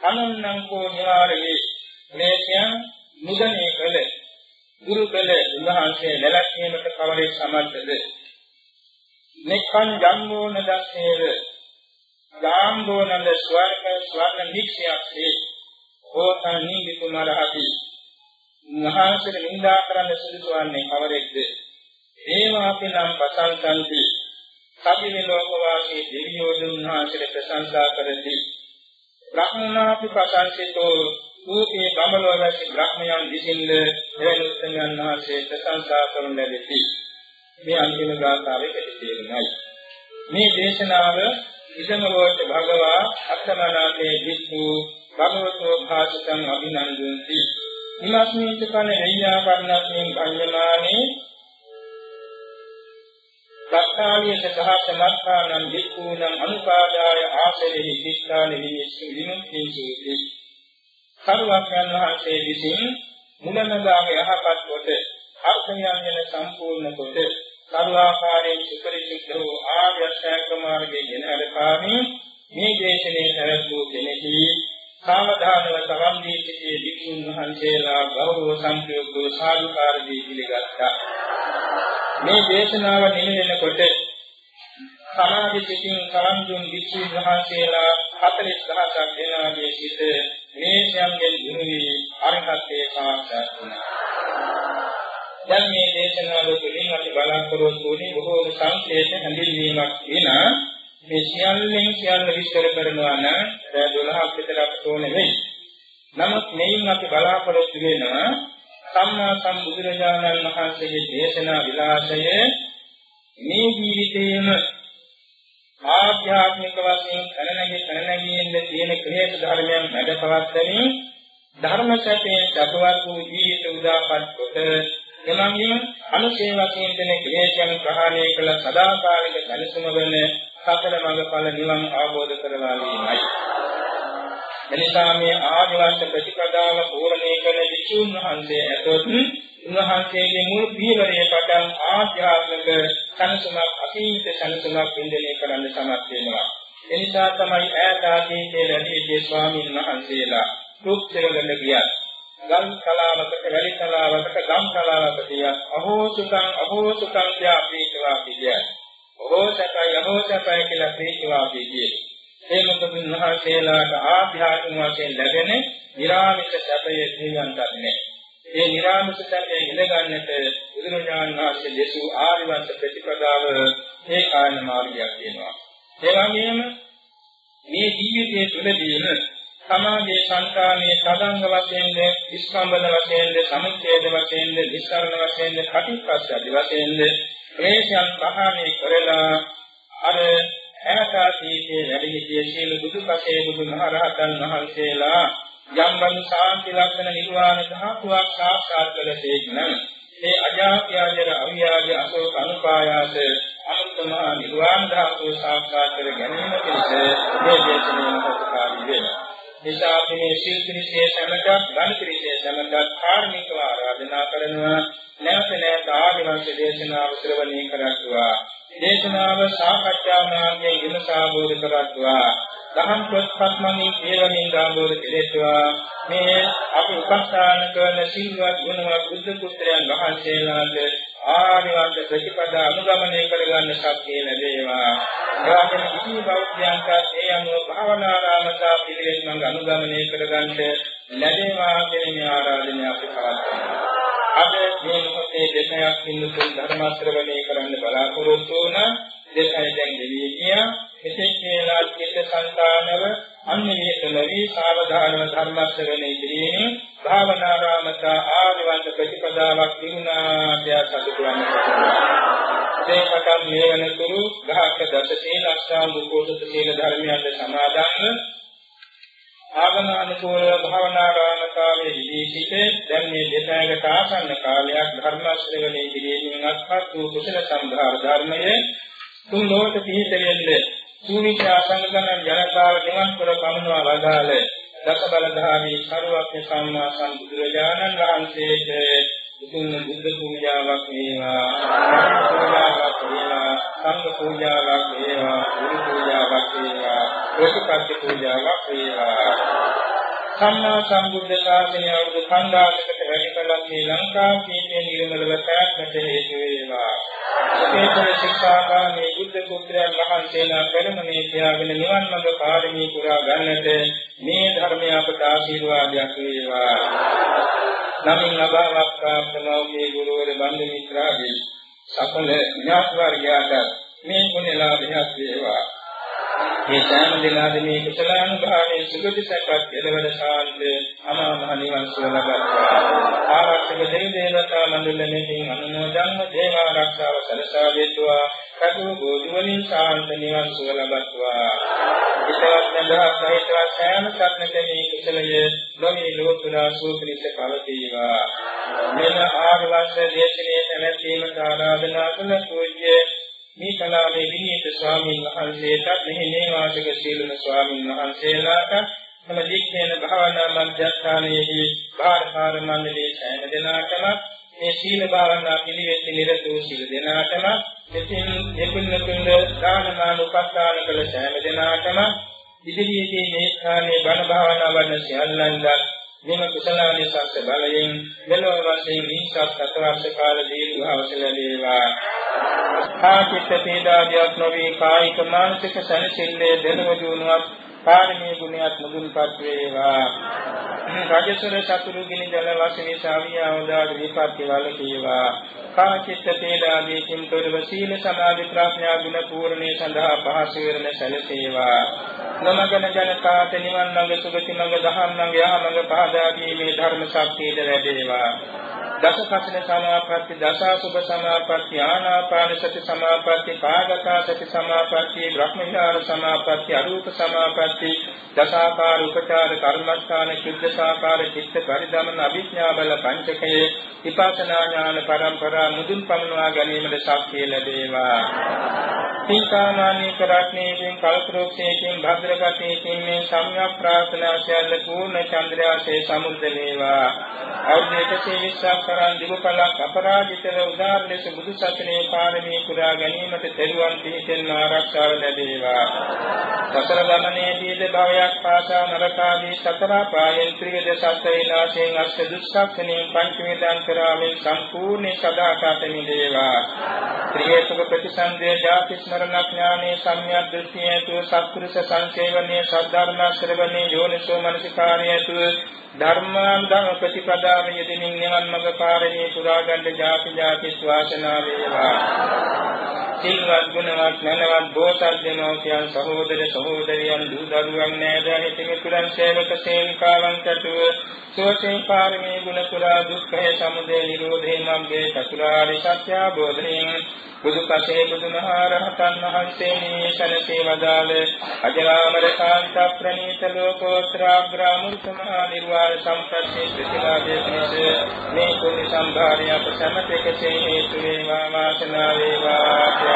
අනුන්නම් කෝ නිවාරේ ක්ලේශයන් මුදනේ කළ ගුරු කළ උන්වහන්සේ ලැබැක්වීමට කවරේ සමර්ථද? මෙකන් ජම්මෝන දස්සේව. ගාම්බෝනන්ද ස්වර්ග ස්වර්ණ නික්ෂයක්සේ. හෝතන් නීවිතුමරහති මහාසර නින්දා කරන්න සුදුසු වන්නේ කවරෙක්ද ඒවාපි නම් පසංසන්ති කපිනේ ලෝකවාසී දෙවියෝ දුන්නාසට ප්‍රශංසා කරති. බ්‍රහ්මනාපි ප්‍රශංසිතෝ ඌපේ බඹලෝවැසි බ්‍රහ්මයන් විසින්ද එවනුත්තමයන් වහන්සේ ප්‍රශංසා කරන ලැබෙති. මේ අන්තිම ගාථාවේ කෙටිතේමයි. මේ දේශනාව ඉදමවෝච භගවා අත්තමනාතේ විස්සු භගවතෝ භාසිතං අභිනන්දන්ති. ඉමස්මිත කන එయ్యා කර්ණස්මින් භඤ්ඤමානේ සත්තාලියස සහ සමත්තානං වික්ඛූනං අනුපාදාය ආසරෙහි සිස්සාන විනිස්සු විමුක්තිය සූති. කරුණාකරන් වහන්සේ විසින් මුලනදාගේ යහපත් කොට අර්ථයන් ගැන සම්පූර්ණ කොට කරුණාකාරයෙන් සුපරිසුද්ධ වූ ආර්ය අෂ්ටාංග මාර්ගයේ ගෙන අරකාමින් මේ දේශනේ හැරවූ කෙනෙහි සාමධානව සමන් දී සිටියේ වික්ෂුන් වහන්සේලා ගෞරව සංකේතෝ සාදුකාර දී පිළිගත්තා. මේ දේශනාව නිමෙන්නකොට සමාධි සිතින් සමන් දුන් වික්ෂුන් වහන්සේලා 40000ක් දෙනාගේ සිට මේෂයන්ගෙන් දුරුවි අරහත්ත්වේ සාක්ෂාත් වුණා. දැන් මේ දේශනාව තුළින් අපි බලාපොරොත්තු වෙන්නේ බොහෝ සංකේත හැඳින්වීමක් වෙනා මේ සියල්ලෙන් සියල්ල විස්තර කරනවා නම් 12ක් විතරක් ඕනේ නෙවෙයි. නමුත් මේන් අපි බලාපොරොත්තු වෙනවා සම්මා සම්බුදුරජාණන් වහන්සේගේ දේශනා විලාසය මේ ජීවිතයේම ආධ්‍යාත්මික වශයෙන් කරනගේ කරනගින්න තියෙන ක්‍රියාක ධර්මයන් වැඩ පවත්වමින් ධර්ම සත්‍යයෙන් දසවත් වූ ජීවිත උදාපත් කොට එමගින් අනුශේ වශයෙන් දෙන ක්‍රියාචන ප්‍රහාණය කළ සදාකාලික සැලසුම වන සතර මඟඵල නිවන් අවබෝධ කරගන්නීමයි. එනිසා මේ ආදිවාස ප්‍රතිපදාව පූර්ණේ කරන විසුණු වහන්සේ ඇතොත් උන්වහන්සේගේ මුල් පියවරේ පටන් ආධ්‍යාත්මික සංසුමක් අසීමිත සංසුමක් වින්දනය කරන්න සමත් වෙනවා. එනිසා තමයි ඈත ආදීයේ වැඩිහිටිය ස්වාමීන් වහන්සේලා රුක්සෙවලට ගියත් ගම් කලාවකට වැලි කලාවකට ගම් කලාවකට ගියත් අහෝසුකම් අහෝසුකම් ත්‍යා පීඨවා කියයි. අහෝසකයි අහෝසකයි කියලා පීඨවා කියයි. ඒ මොකද උන්වහන්සේලාට ආධ්‍යාත්මික වශයෙන් ලැබෙන නිරාමිෂ සැපයේ නිවන්තක් නැහැ. ඒ නිරාමිෂ සැපයේ ඉඳගන්නට බුදුරජාණන් වහන්සේ දෙසූ ආරිවංශ ප්‍රතිපදාව ඒ කායන මාර්ගයක් වෙනවා. ඒ වගේම මේ ජීවිතයේ තුළදීම සමාධියේ සංකාමයේ සදංග වශයෙන්ද, ස්කම්බන වශයෙන්ද, සමුච්ඡේද වශයෙන්ද, විස්තරණ වශයෙන්ද, කටිපස්සද්ධි වශයෙන්ද ක්ලේශයන් පහණය කරලා අර ඈතාසීතේ වැඩි සිටිය සීල බුදුපසේ බුදුමහරහතන් වහන්සේලා යම් බඳු සාන්ති ලක්ෂණ නිර්වාණ ධාතුවක් සාක්ෂාත් කළසේක් නම් ඒ අජාත්‍යාජර අවියාජ අශෝක අනුපායාස අනුත්තම නිර්වාණ ධාතුව සාක්ෂාත් කර ගැනීම පිණිස මේ දේශනාව හසුකාරී වෙනවා. නිසා අපි මේ සීල් පිළිසේ සමගත් ධන පිළිසේ සමගත් කාර්මිකව ආරාධනා කරනවා නැවත නැවත ආදිවාස දේශනාව ශ්‍රවණය කරත්වා දේශනාව සාකච්ඡා මාර්ගයෙන් විමසාබෝධ කරත්වා දහම් ප්‍රස්පත්මනි හේවමින් ගාබෝධ කෙරෙත්වා මේ අපි උපස්ථාන කරන සිල්වත් ගුණවත් බුද්ධ පුත්‍රයන් වහන්සේලාට ආනිවන්ත ප්‍රතිපදා අනුගමනය කරගන්න ශක්තිය ලැබේවා. එවාගෙන ඉති බෞද්ධයන්ට ඒ අනුව භාවනාරාමතා පිළිවෙත් මඟ අනුගමනය කරගන්න ලැබේවා කියන මේ ආරාධනය අපි පවත්වනවා. අද මේ මොහොතේ දෙසයක් හින්දුතුන් ධර්ම ශ්‍රවණය කරන්න බලාපොරොත්තු වුණ දෙසය දැන් දෙවිය කියා මෙතෙක් වේලා චිත්ත සංකානව අන්‍යවිත නොවි සාවධානව ධර්ම ශ්‍රවණය කිරීමෙන් භාවනාරාමතා ආදිවන්ත ප්‍රතිපදාවක් දිනුනා කියා සතුටුවන්න මේ පටන් මේ වෙනතුරු ගහක දස සීල අෂ්ටාංග කෝෂිත සීල ධර්මයන්ද සමාදන්ව ආගමනුකූල භාවනාරාමතාවේ විදීසිතේ දැන් මේ දෙතයකට ආසන්න කාලයක් ධර්ම ශ්‍රවණය කිරීමෙන් අත්පත් වූ කුසල සම්භාර ධර්මයේ තුන් ලෝක පිහිට වෙන්නේ සූවිච ආසංගතන ජනතාව නිවන් කර පමනවා වදාළ දස බලධාමී සරුවක්ඥ සම්මා සම්බුදුරජාණන් වහන්සේට උතුම් බුද්ධ පූජාවක් වේවා පූජාවක් වේවා සංඝ පූජාවක් වේවා ගුරු පූජාවක් වේවා ප්‍රතිපත්ති පූජාවක් වේවා සම්මා සම්බුද්ධ ශාසනය අවුරුදු 5000කට වැඩි කලක් ශ්‍රී ලංකාව කීපේ නිර්මලව පැවැත්මට හේතු වේවා. ඒකේ ශික්ෂාකාමී බුද්ධ පුත්‍රයන් වහන්සේලා පෙරමනේ තියාගෙන නිවන් මඟ පාරමී පුරා ගන්නට මේ ධර්මය අපට ආශිර්වාදයක් වේවා. නමින් අභාවක් ප්‍රාප්තනෝගේ ගුරුවර බන්දු මිත්‍රාදී සකල ඥාති වර්ගයාට මේ කුණ ලාභයක් වේවා. මේ සෑම දිනාදී මේ කුසලානුභාවයේ සුගති සැපත් කෙලවර ශාන්ත අමා මහ නිවන් සුව ලබත්වා. ආරක්ෂක දෙවි දේවතා මණ්ඩලයෙන් අනුමෝදන්ව දේව ආරක්ෂාව සලසා දෙත්වා. කටු බෝධිවලින් ශාන්ත නිවන් සුව ලබත්වා. ඉතවත් නදහස් සහිතව සෑම සත්නකමේ කුසලය නොමි ලෝතුරා සූපිනිස පවතිවා. මෙල ආර්වස්ස දේශනේ පැවැත්වීමට ආරාධනා කළ පූජ්‍ය මේ කලාවේ විනීත ස්වාමීන් වහන්සේටත් මෙහි නේවාසික සීලන ස්වාමීන් වහන්සේලාට තම දික්කේන භාවනා මධ්‍යස්ථානයේදී භාරකාර මණ්ඩලයේ සෑම දිනකටම මේ සීල භාවනා පිළිවෙත් නිරත වූ සීල දෙනාටම මෙතින් දෙපින්නතුන්ද දානමාන උපස්ථාන කළ සෑම දෙනාටම ඉදිරියේදී මේ ස්ථානයේ බණ භාවනා වඩන සියල්ලන්ද මෙම කුසලානේ සත්‍ය බලයෙන් මෙලොව වශයෙන් නිසත් සතරස්ස කාල දීර්ඝවස ලැබේවා. ආචිත්ත පීඩාදියක් නොවේ කායික මානසික සැනසෙල්ලේ දෙනව දිනුවක් පාරමී ගුණයක් මුදුන්පත් වේවා. රාජසර සතුරු ගිනි ජල වාසිනී ශාවියා උදාද විපත්ති වලකීවා. කාචිත්ත පීඩාදී කිම්තොරව සීල සමාධි ප්‍රඥා ගුණ පූර්ණේ සඳහා පහසු වෙරණ සැලසේවා. නමගන ජනකාත නිවන් ළඟ සුගති ළඟ දහම් ළඟ යහමඟ පහදා දීමේ ධර්ම ශක්තියද වැඩේවා. දසකසන සමාපatti දසාසුභ සමාපatti ආනාපාන සති සමාපatti කාගතා සති සමාපatti බ්‍රහ්ම විහාර සමාපatti අරූප සමාපatti දසාකාර උපචාර කර්මස්ථාන ශුද්ධ සාකාර චිත්ත පරිදමන අභිඥා බල පංචකයේ විපස්සනා ඥාන පරම්පරා මුදුන් පමුණවා ගැනීමට ශක්තිය ලැබේවා. සීකාමානී කරත්නේකින් කල්පරෝක්ෂේකින් භද්‍රගතේකින් මේ සම්‍යක් ප්‍රාර්ථනා සියල්ල පූර්ණ චන්ද්‍රයාසේ සමුද්ද වේවා. අවුරුදු 120ක් කරන් දිවකලක් අපරාජිතව උදාර ලෙස බුදු සසුනේ පාරමී පුරා ගැනීමට තෙරුවන් පිහිටෙන් ආරක්ෂාව ලැබේවා. සතර ගමනේදීද භවයක් පාසා නරකාදී සතර පායෙන් ත්‍රිවිධ සත්‍ය විනාශයෙන් අෂ්ට දුස්සක්ෂණයෙන් පංච වේදන් කරාමින් සම්පූර්ණ සදාකාත මිදේවා. ත්‍රිහේතුක ප්‍රතිසන්දේ ජාති ස්මරණ ඥානේ සම්‍යක් දෘෂ්ටියතු සත්පුරුෂ සංසේවනයේ සද්ධර්ම ශ්‍රවණේ යෝනිසෝ මනසිකාරයතු ධර්මාන්තං ප්‍රතිපදාව යෙදෙමින් නිවන් මඟ පාරමී පුරා ගන්න ජාති ජාති වාසනා වේවා. සිල්වත් ගුණවත් නැනවත් බෝසත් දෙනෝකියන් සහෝදර සහෝදරියන් දූ දරුවන් නෑද හිතමිතුරන් සේවක සේවිකාවන් කටුව සෝසේ පාරමී ගුණ පුරා දුක්ඛය සමුදය නිරෝධේ මග්ගේ චතුරාර්ය සත්‍ය අවබෝධයෙන් බුදු පසේ බුදුමහරහතන් වහන්සේ නිසනසේ වදාළ අජරාමර කාන්ත ප්‍රණීත ලෝකෝත්තර අග්‍රාමෘතම නිර්වාණ සම්ප්‍රත්‍ය ප්‍රතිලාභයේ පිණිස මේ කුණි සම්භාරය අප සමතකසේ හේතු වේවා වාසනාව වේවා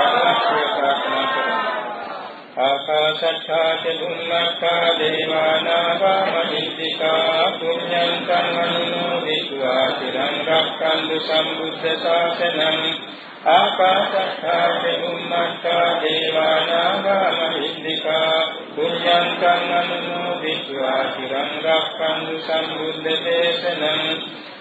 ආකාශත්ථාච බුම්මත්ථා දේවානාගාමහිද්దికා පුඤ්ඤං කං අනුමෝදිත्वा চিරං රක්ඛන්තු සම්බුද්ධ ශාසනං ආකාශත්ථාච බුම්මත්ථා දේවානාගාමහිද්దికා පුඤ්ඤං කං අනුමෝදිත्वा চিරං රක්ඛන්තු සම්බුද්ධ දේශනං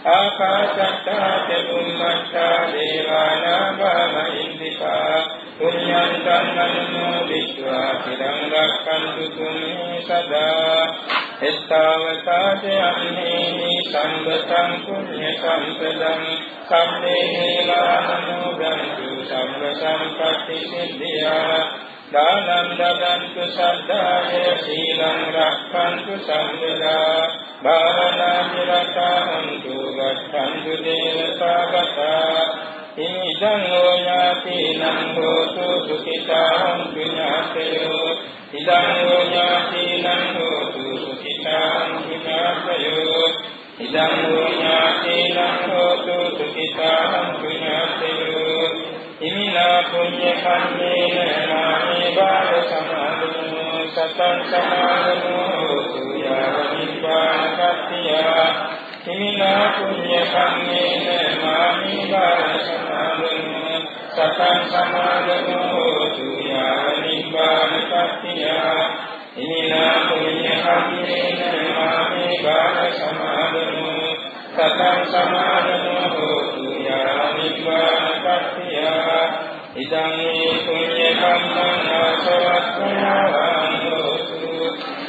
ආකාශත්තා චුම්මත්තා දේවානාගා මහින්దికා පුඤ්ඤං සම්මනෝ විශ්වා චිරං රක්ඛන්තු තුමේ සදා එත්තාවතාච අම්මේනි සම්බතං පුඤ්ඤ සම්පදං සම්මේ නීලානෝ ගන්තු සම්බ සම්පත්ති සිද්ධියා දානං දදන්තු සද්ධාය සීලං රක්ඛන්තු සම්බදා භාවනා නිරතං ගච්ඡන්තු දේවතාවතා ඉදං ඕඥාතිනං හෝතු සුඛිතාං විඤ්ඤාතයෝ ඉදං ඕඥාතිනං හෝතු සුඛිතාං විඤ්ඤාතයෝ ඉදං ඕඥාතිනං හෝතු සුඛිතාං විඤ්ඤාතයෝ ඉමිනා පුඤ්ඤ කම්මේන නාමේ බාල සමාදමෝ සතං සමාදමෝ හෝතු යාව නිපාන කත්තියා හිමිනා පුඤ්ඤ කම්මේන මාමි බාල සමාදමෝ සතං සමාදමෝ හෝතු යාව නිපාන කත්තියා හිමිනා පුඤ්ඤ කම්මේන මාමි බාල සමාදමෝ සතං සමාදමෝ හෝතු යාව නිපාන කත්තියා ඉදං මේ පුඤ්ඤ කම්මං ආසවක්ඛයාවං හෝතු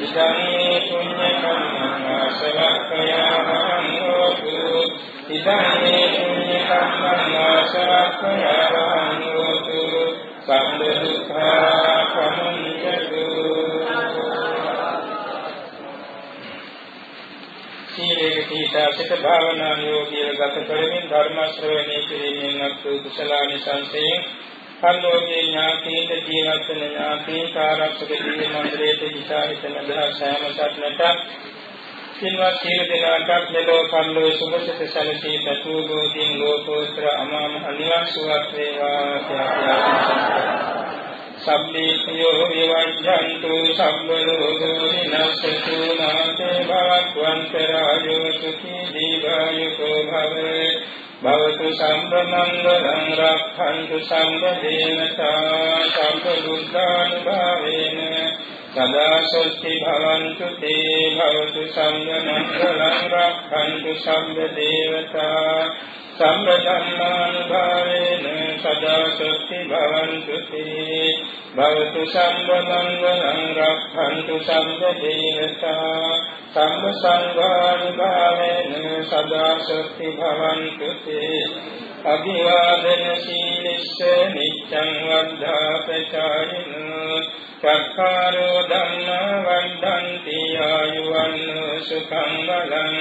ඉදං මේ පුඤ්ඤ කම්මං ආසවක්ඛයාවං හෝතු ඉදං මේ පුඤ්ඤ කම්මං ආසවක්ඛයාවං හෝතු සම්බ දුක්ඛා පමුඤ්චතු සීලේ තීතාසිත භාවනා යෝගීව ගත කරමින් ධර්ම ශ්‍රවණය කිරීමෙන් අත්තු කුසලානි සංසයෙන් කල්ලෝකේ ඥාතීත ජීවත් වෙන ඥාතීන් ආරක්ෂක ජීව මන්දිරයේ හිතා හිතන දහ සෑම සත්නට සින්වත් සීල දෙනාටත් මෙලෝ කල්ලෝ සුභසිත සැලසී පැතුූ බෝධීන් ලෝකෝත්තර අමාම නිවන් සුවක් වේවා කියලා සම්මේතියෝ වේවා නිරුද්ධන්තු සම්බ රෝගෝ විනස්සතු නාතේ භවත්වන්තරායෝ සුඛී දීඝායුකෝ භවේ. භවතු සම්බ මංගලං රක්ඛන්තු සම්බ දේවතා සම්බ බුද්ධානුභාවේන සදා සොත්ති භවන්තු තේ භවතු සම්බ මංගලං රක්ඛන්තු සම්බ දේවතා සම්බ ධම්මානුභාවේන සදා සොත්ති භවන්තු තේ භවතු සම්බ මංගලං රක්ඛන්තු සම්බ දේවතා සම්බ සංඝානුභාවේන සදා සොත්ති භවන්තු තේ අභිවාදන සීලස්ස නිච්ඡං වද්ධාපචාරිනෝ චක්ඛාරෝ ධම්මා වන්දන්ති ආයුවන් සුඛං බලං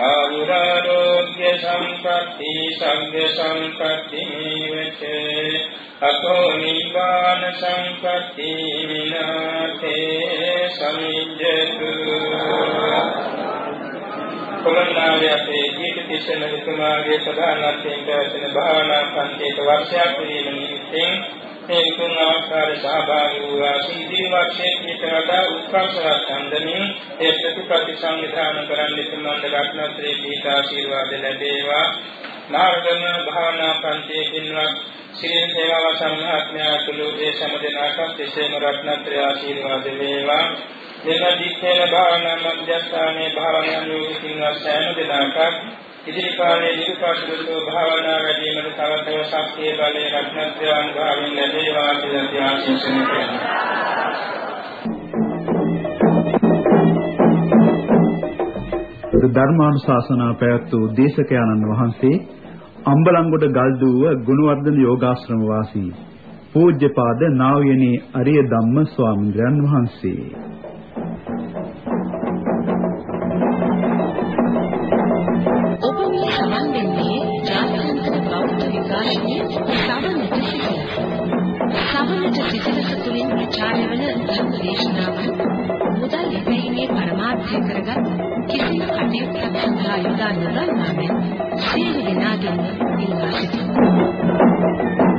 ආයුරාෝග්‍ය සම්පatti සග්ග සම්පatti නිවචේ අතෝ නිබ්බාන සම්පatti විනාතේ සමිජ්ජතු කොළඹාවේ ජීවිත තිස්සන විතුමාගේ ප්‍රධානත්වයෙන් පැවැත්ෙන භාවනා පන්තියේ වර්ෂයක් වීම නිමිත්තෙන් මේ තුන් අවස්ථාවේ සහභාගී වූ ආසීදී වර්ෂයේ වඩා උත්කර්ෂවත් සම්දමින් ඒ ප්‍රතිපත්ති සංවිධාන කරන්න සම්බන්ධ රත්නත්‍රේ දීත ආශිර්වාද ලැබේවා. නාරදන භාවනා පන්තියේ කින්වත් ශ්‍රී සේවාව සම්මාත්මයා තුළු ඒ සමදනාකම් තිසේම රත්නත්‍රය ආශිර්වාද වේවා. දෙන දිත්තේන භාවනා මධ්‍යස්ථානයේ භාවනා යෝගිකින්වත් සෑම දිනකක් ඉදිරි කාලයේ නිරුපාසුලෝ භාවනා වැඩිමට තව තව ශක්තිය බලය රත්නත්‍රයන් භාවින් ලැබේවා කියලා ආශිර්වාද කරනවා. ධර්මානුශාසනා පැවැත් වූ දේශකයන්න් වහන්සේ අම්බලන්ගොඩ ගල්දුව ගුණවර්ධන යෝගාශ්‍රම වාසී පූජ්‍යපාද නා වූ යනේ අරිය ධම්ම ස්වාමීන් වහන්සේ සමනට සිතලස තුළින් ප්‍රචාරය වන ධර්ම දේශනාවන් මුදල් ලැබීමේ පරමාර්ථය කරගත් කිසිම කටයුත්තක් සඳහා යොදා නොගන්නා මෙන් සියලු දෙනාගෙන්ම ඉල්ලා සිටිනවා